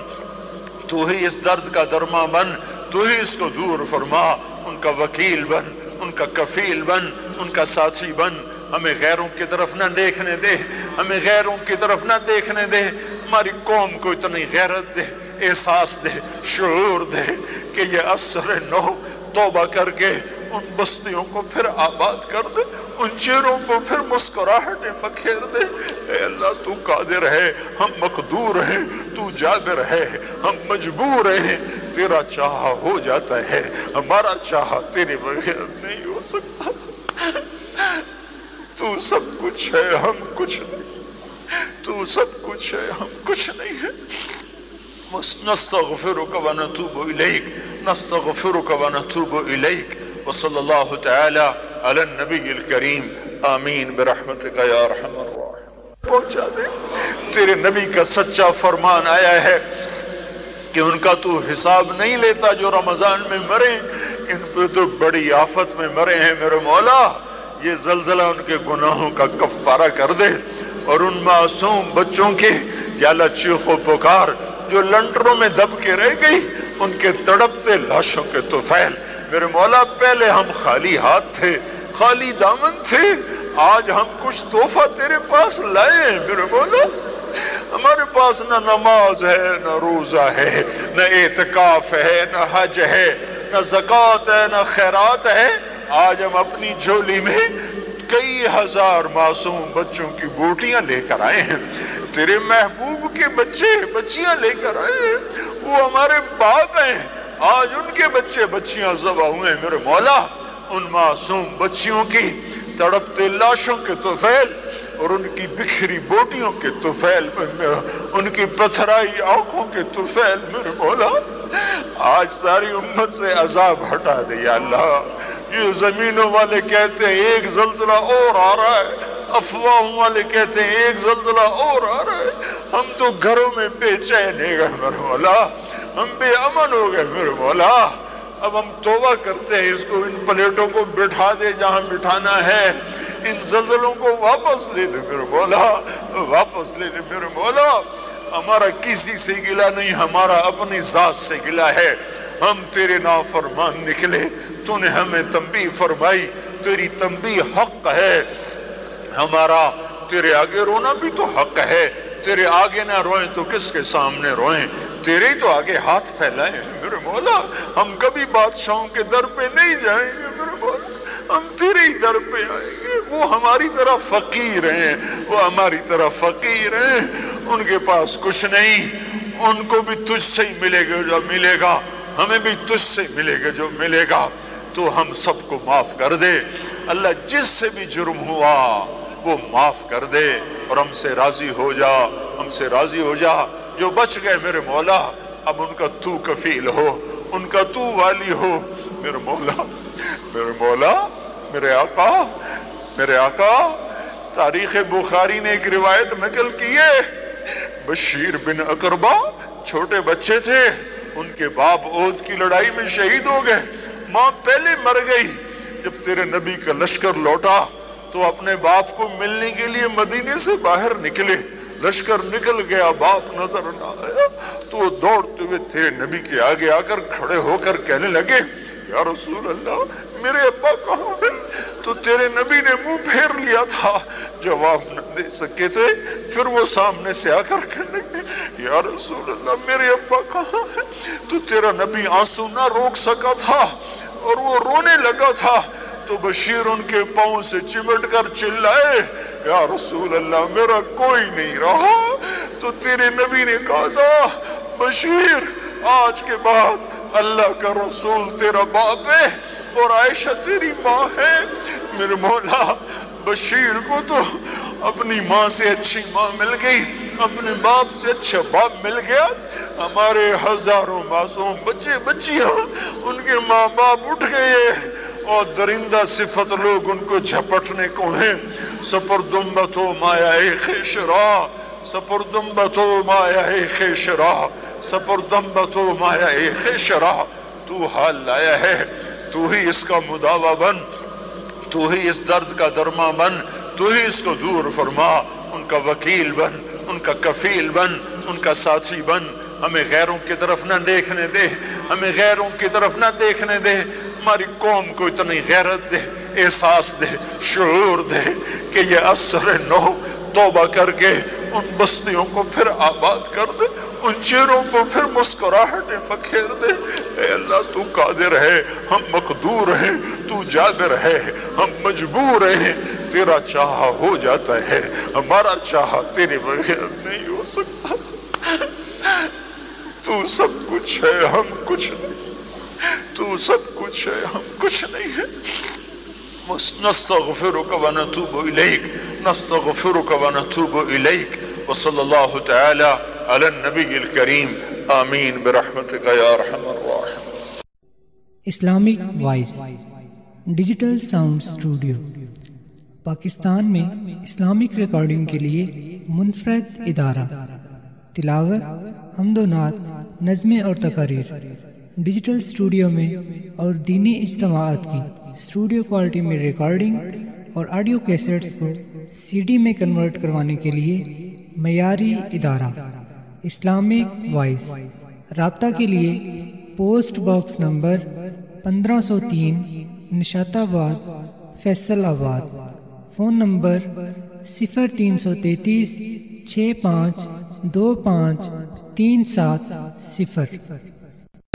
تو ہی اس درد کا درما بن، تو ہی اس کو دور فرما، ان کا وکیل بن، ان کا کفیل بن، ان کا ساتھی بن۔ ہمیں غیروں کی طرف نہ دیکھنے دے، ہمیں غیروں کی طرف نہ دیکھنے دے۔ ہماری قوم کو اتنی غیرت دے، احساس دے، شعور دے کہ یہ اثر نو توبہ کر کے ان بستیوں کو پھر آباد کر دے، ان چہروں کو پھر مسکراہٹیں بکھیر دے۔ اے اللہ، تو قادر ہے، ہم مقدور ہیں، تو جابر ہے، ہم مجبور ہیں۔ تیرا چاہا ہو جاتا ہے، ہمارا چاہا تیرے بغیر نہیں ہو سکتا۔ تو سب کچھ ہے، ہم کچھ نہیں۔ تو سب کچھ ہے، ہم کچھ نہیں ہے۔ نستغفرك ونتوب إليك نستغفرك ونتوب إليك وصلى الله تعالى على النبي الكريم آمین برحمتك یا رحم الرحیم۔ پہنچا دے، تیرے نبی کا سچا فرمان آیا ہے کہ ان کا تو حساب نہیں لیتا جو رمضان میں مرے، ان پہ تو بڑی آفت میں مرے ہیں میرے مولا۔ یہ زلزلہ ان کے گناہوں کا کفارہ کر دے اور ان معصوم بچوں کے یا اللہ چیخ و پکار جو لنٹروں میں دب کے رہ گئی، ان کے تڑپتے لاشوں کے توفیل۔ میرے مولا، پہلے ہم خالی ہاتھ تھے، خالی دامن تھے، آج ہم کچھ تحفہ تیرے پاس لائے ہیں، میرے مولا۔ ہمارے پاس نہ نماز ہے، نہ روزہ ہے، نہ اعتکاف ہے، نہ حج ہے، نہ زکوٰۃ ہے، نہ خیرات ہے۔ آج ہم اپنی جھولی میں کئی ہزار معصوم بچوں کی بوٹیاں لے کر آئے ہیں۔ تیرے محبوب کے بچے، بچیاں لے کر آئے ہیں۔ وہ ہمارے باپ ہیں۔ آج ان کے بچے بچیاں زبا ہوئے میرے مولا، ان معصوم بچیوں کی تڑپتے لاشوں کے توفیل اور ان کی بکھری بوٹیوں کے توفیل میں ان کی پتھرائی آنکھوں کے توفیل میرے مولا۔ آج ساری امت سے عذاب ہٹا دے یا اللہ۔ یہ زمینوں والے کہتے ہیں، ایک زلزلہ اور آ رہا ہے۔ افواہوں والے کہتے ہیں، ایک زلزلہ اور آ رہا ہے۔ ہم تو گھروں میں بے چین ہے میرے مولا۔ ہم بے امن ہو گئے۔ میرے مولا اب ہم توبہ کرتے ہیں۔ اس کو ان پلیٹوں کو بٹھا دے جہاں بٹھانا ہے۔ ان زلزلوں کو واپس لے لے۔ میرے مولا واپس لے لے۔ میرے مولا ہمارا کسی سے گلا نہیں، ہمارا اپنی ذات سے گلا ہے۔ ہم تیرے نافرمان نکلے۔ تو نے ہمیں تنبیہ فرمائی۔ تیری تنبیہ حق ہے۔ ہمارا تیرے آگے رونا بھی تو حق ہے۔ تیرے آگے نہ روئیں تو کس کے سامنے روئیں؟ تیرے ہی تو آگے ہاتھ پھیلائیں میرے مولا۔ ہم کبھی بادشاہوں کے در پہ نہیں جائیں گے میرے مولا۔ ہم تیرے ہی در پہ آئیں گے۔ وہ ہماری طرح فقیر ہیں۔ وہ ہماری طرح فقیر ہیں۔ ان کے پاس کچھ نہیں۔ ان کو بھی تجھ سے ہی ملے گا جو ملے گا۔ ہمیں بھی تجھ سے ملے گا جو ملے گا۔ تو ہم سب کو معاف کر دے۔ اللہ جس سے بھی جرم ہوا وہ معاف کر دے اور ہم سے راضی ہو جا، ہم سے راضی ہو جا۔ جو بچ گئے میرے مولا، اب ان کا تو کفیل ہو، ان کا تو والی ہو۔ میرے مولا میرے مولا، میرے آقا میرے آقا، تاریخ بخاری نے ایک روایت نقل کی ہے۔ بشیر بن اقربا چھوٹے بچے تھے، ان کے باپ عہد کی لڑائی میں شہید ہو گئے۔ ماں پہلے مر گئی، جب تیرے نبی کا لشکر لوٹا۔ تو اپنے باپ کو ملنے کے لیے مدینے سے باہر نکلے۔ لشکر نکل گیا، باپ نظر نہ آیا۔ تو وہ دوڑتے ہوئے تیرے نبی کے آگے آ کر کھڑے ہو کر کہنے لگے، یا رسول اللہ، میرے ابا کہاں ہے تو تیرے نبی نے منہ پھیر لیا تھا۔ جواب نہ دے سکے تھے۔ پھر وہ سامنے سے آ کر کہنے لگے، یا رسول اللہ، میرے ابا کہاں ہے تو تیرا نبی آنسو نہ روک سکا تھا اور وہ رونے لگا تھا۔ تو بشیر ان کے پاؤں سے چمٹ کر چلائے، یا رسول اللہ، میرا کوئی نہیں رہا. تو تیرے نبی نے کہا تھا، بشیر، آج کے بعد اللہ کا رسول تیرا باپ ہے اور عائشہ تیری ماں ہے. میرے مولا، بشیر کو تو اپنی ماں سے اچھی ماں مل گئی، اپنے باپ سے اچھا باپ مل گیا۔ ہمارے ہزاروں معصوم بچے بچیاں، ان کے ماں باپ اٹھ گئے اور درندہ صفت لوگ ان کو جھپٹنے کو ہیں۔ سپر دمبت ہو مایا خیشرا سپردم بتو مایا خیشرا سپردم بتو مایا خیشرا۔ تو حال لایا ہے، تو ہی اس کا مداوع بن، تو ہی اس درد کا درما بن، تو ہی اس کو دور فرما۔ ان کا وکیل بن، ان کا کفیل بن، ان کا ساتھی بن۔ ہمیں غیروں کی طرف نہ دیکھنے دے، ہمیں غیروں کی طرف نہ دیکھنے دے۔ ہماری قوم کو اتنی غیرت دے، احساس دے، شعور دے کہ یہ اثر نو توبہ کر کے ان بستیوں کو پھر آباد کر دے، ان چیروں کو پھر مسکراہٹیں بکھیر دے۔ اے اللہ، تو قادر ہے، ہم مقدور ہیں، تو جابر ہے، ہم مجبور ہیں۔ تیرا چاہا ہو جاتا ہے، ہمارا چاہا تیرے بغیر نہیں ہو سکتا۔ تو سب کچھ ہے، ہم کچھ نہیں۔ تو سب کچھ ہے، ہم کچھ نہیں ہے نستغفرك ونتوب إليك نستغفرك ونتوب إليك وصلى الله تعالى على النبي الكريم آمين برحمتك يا أرحم الراحمين
Islamic voice, digital sound studio Pakistan میں اسلامک ریکارڈنگ کے لیے منفرد ادارہ۔ تلاوت، حمد و نعت، نظمیں اور تقاریر۔ ڈیجیٹل اسٹوڈیو میں اور دینی اجتماعات کی اسٹوڈیو کوالٹی میں ریکارڈنگ اور آڈیو کیسٹس کو سی ڈی میں کنورٹ کروانے کے لیے معیاری ادارہ، اسلامک وائس، رابطہ کے لیے پوسٹ باکس نمبر پندرہ سو تین نشات آباد فیصل آباد فون نمبر صفر تین سو تینتیس، چھ پانچ، دو پانچ، تین سات، صفر۔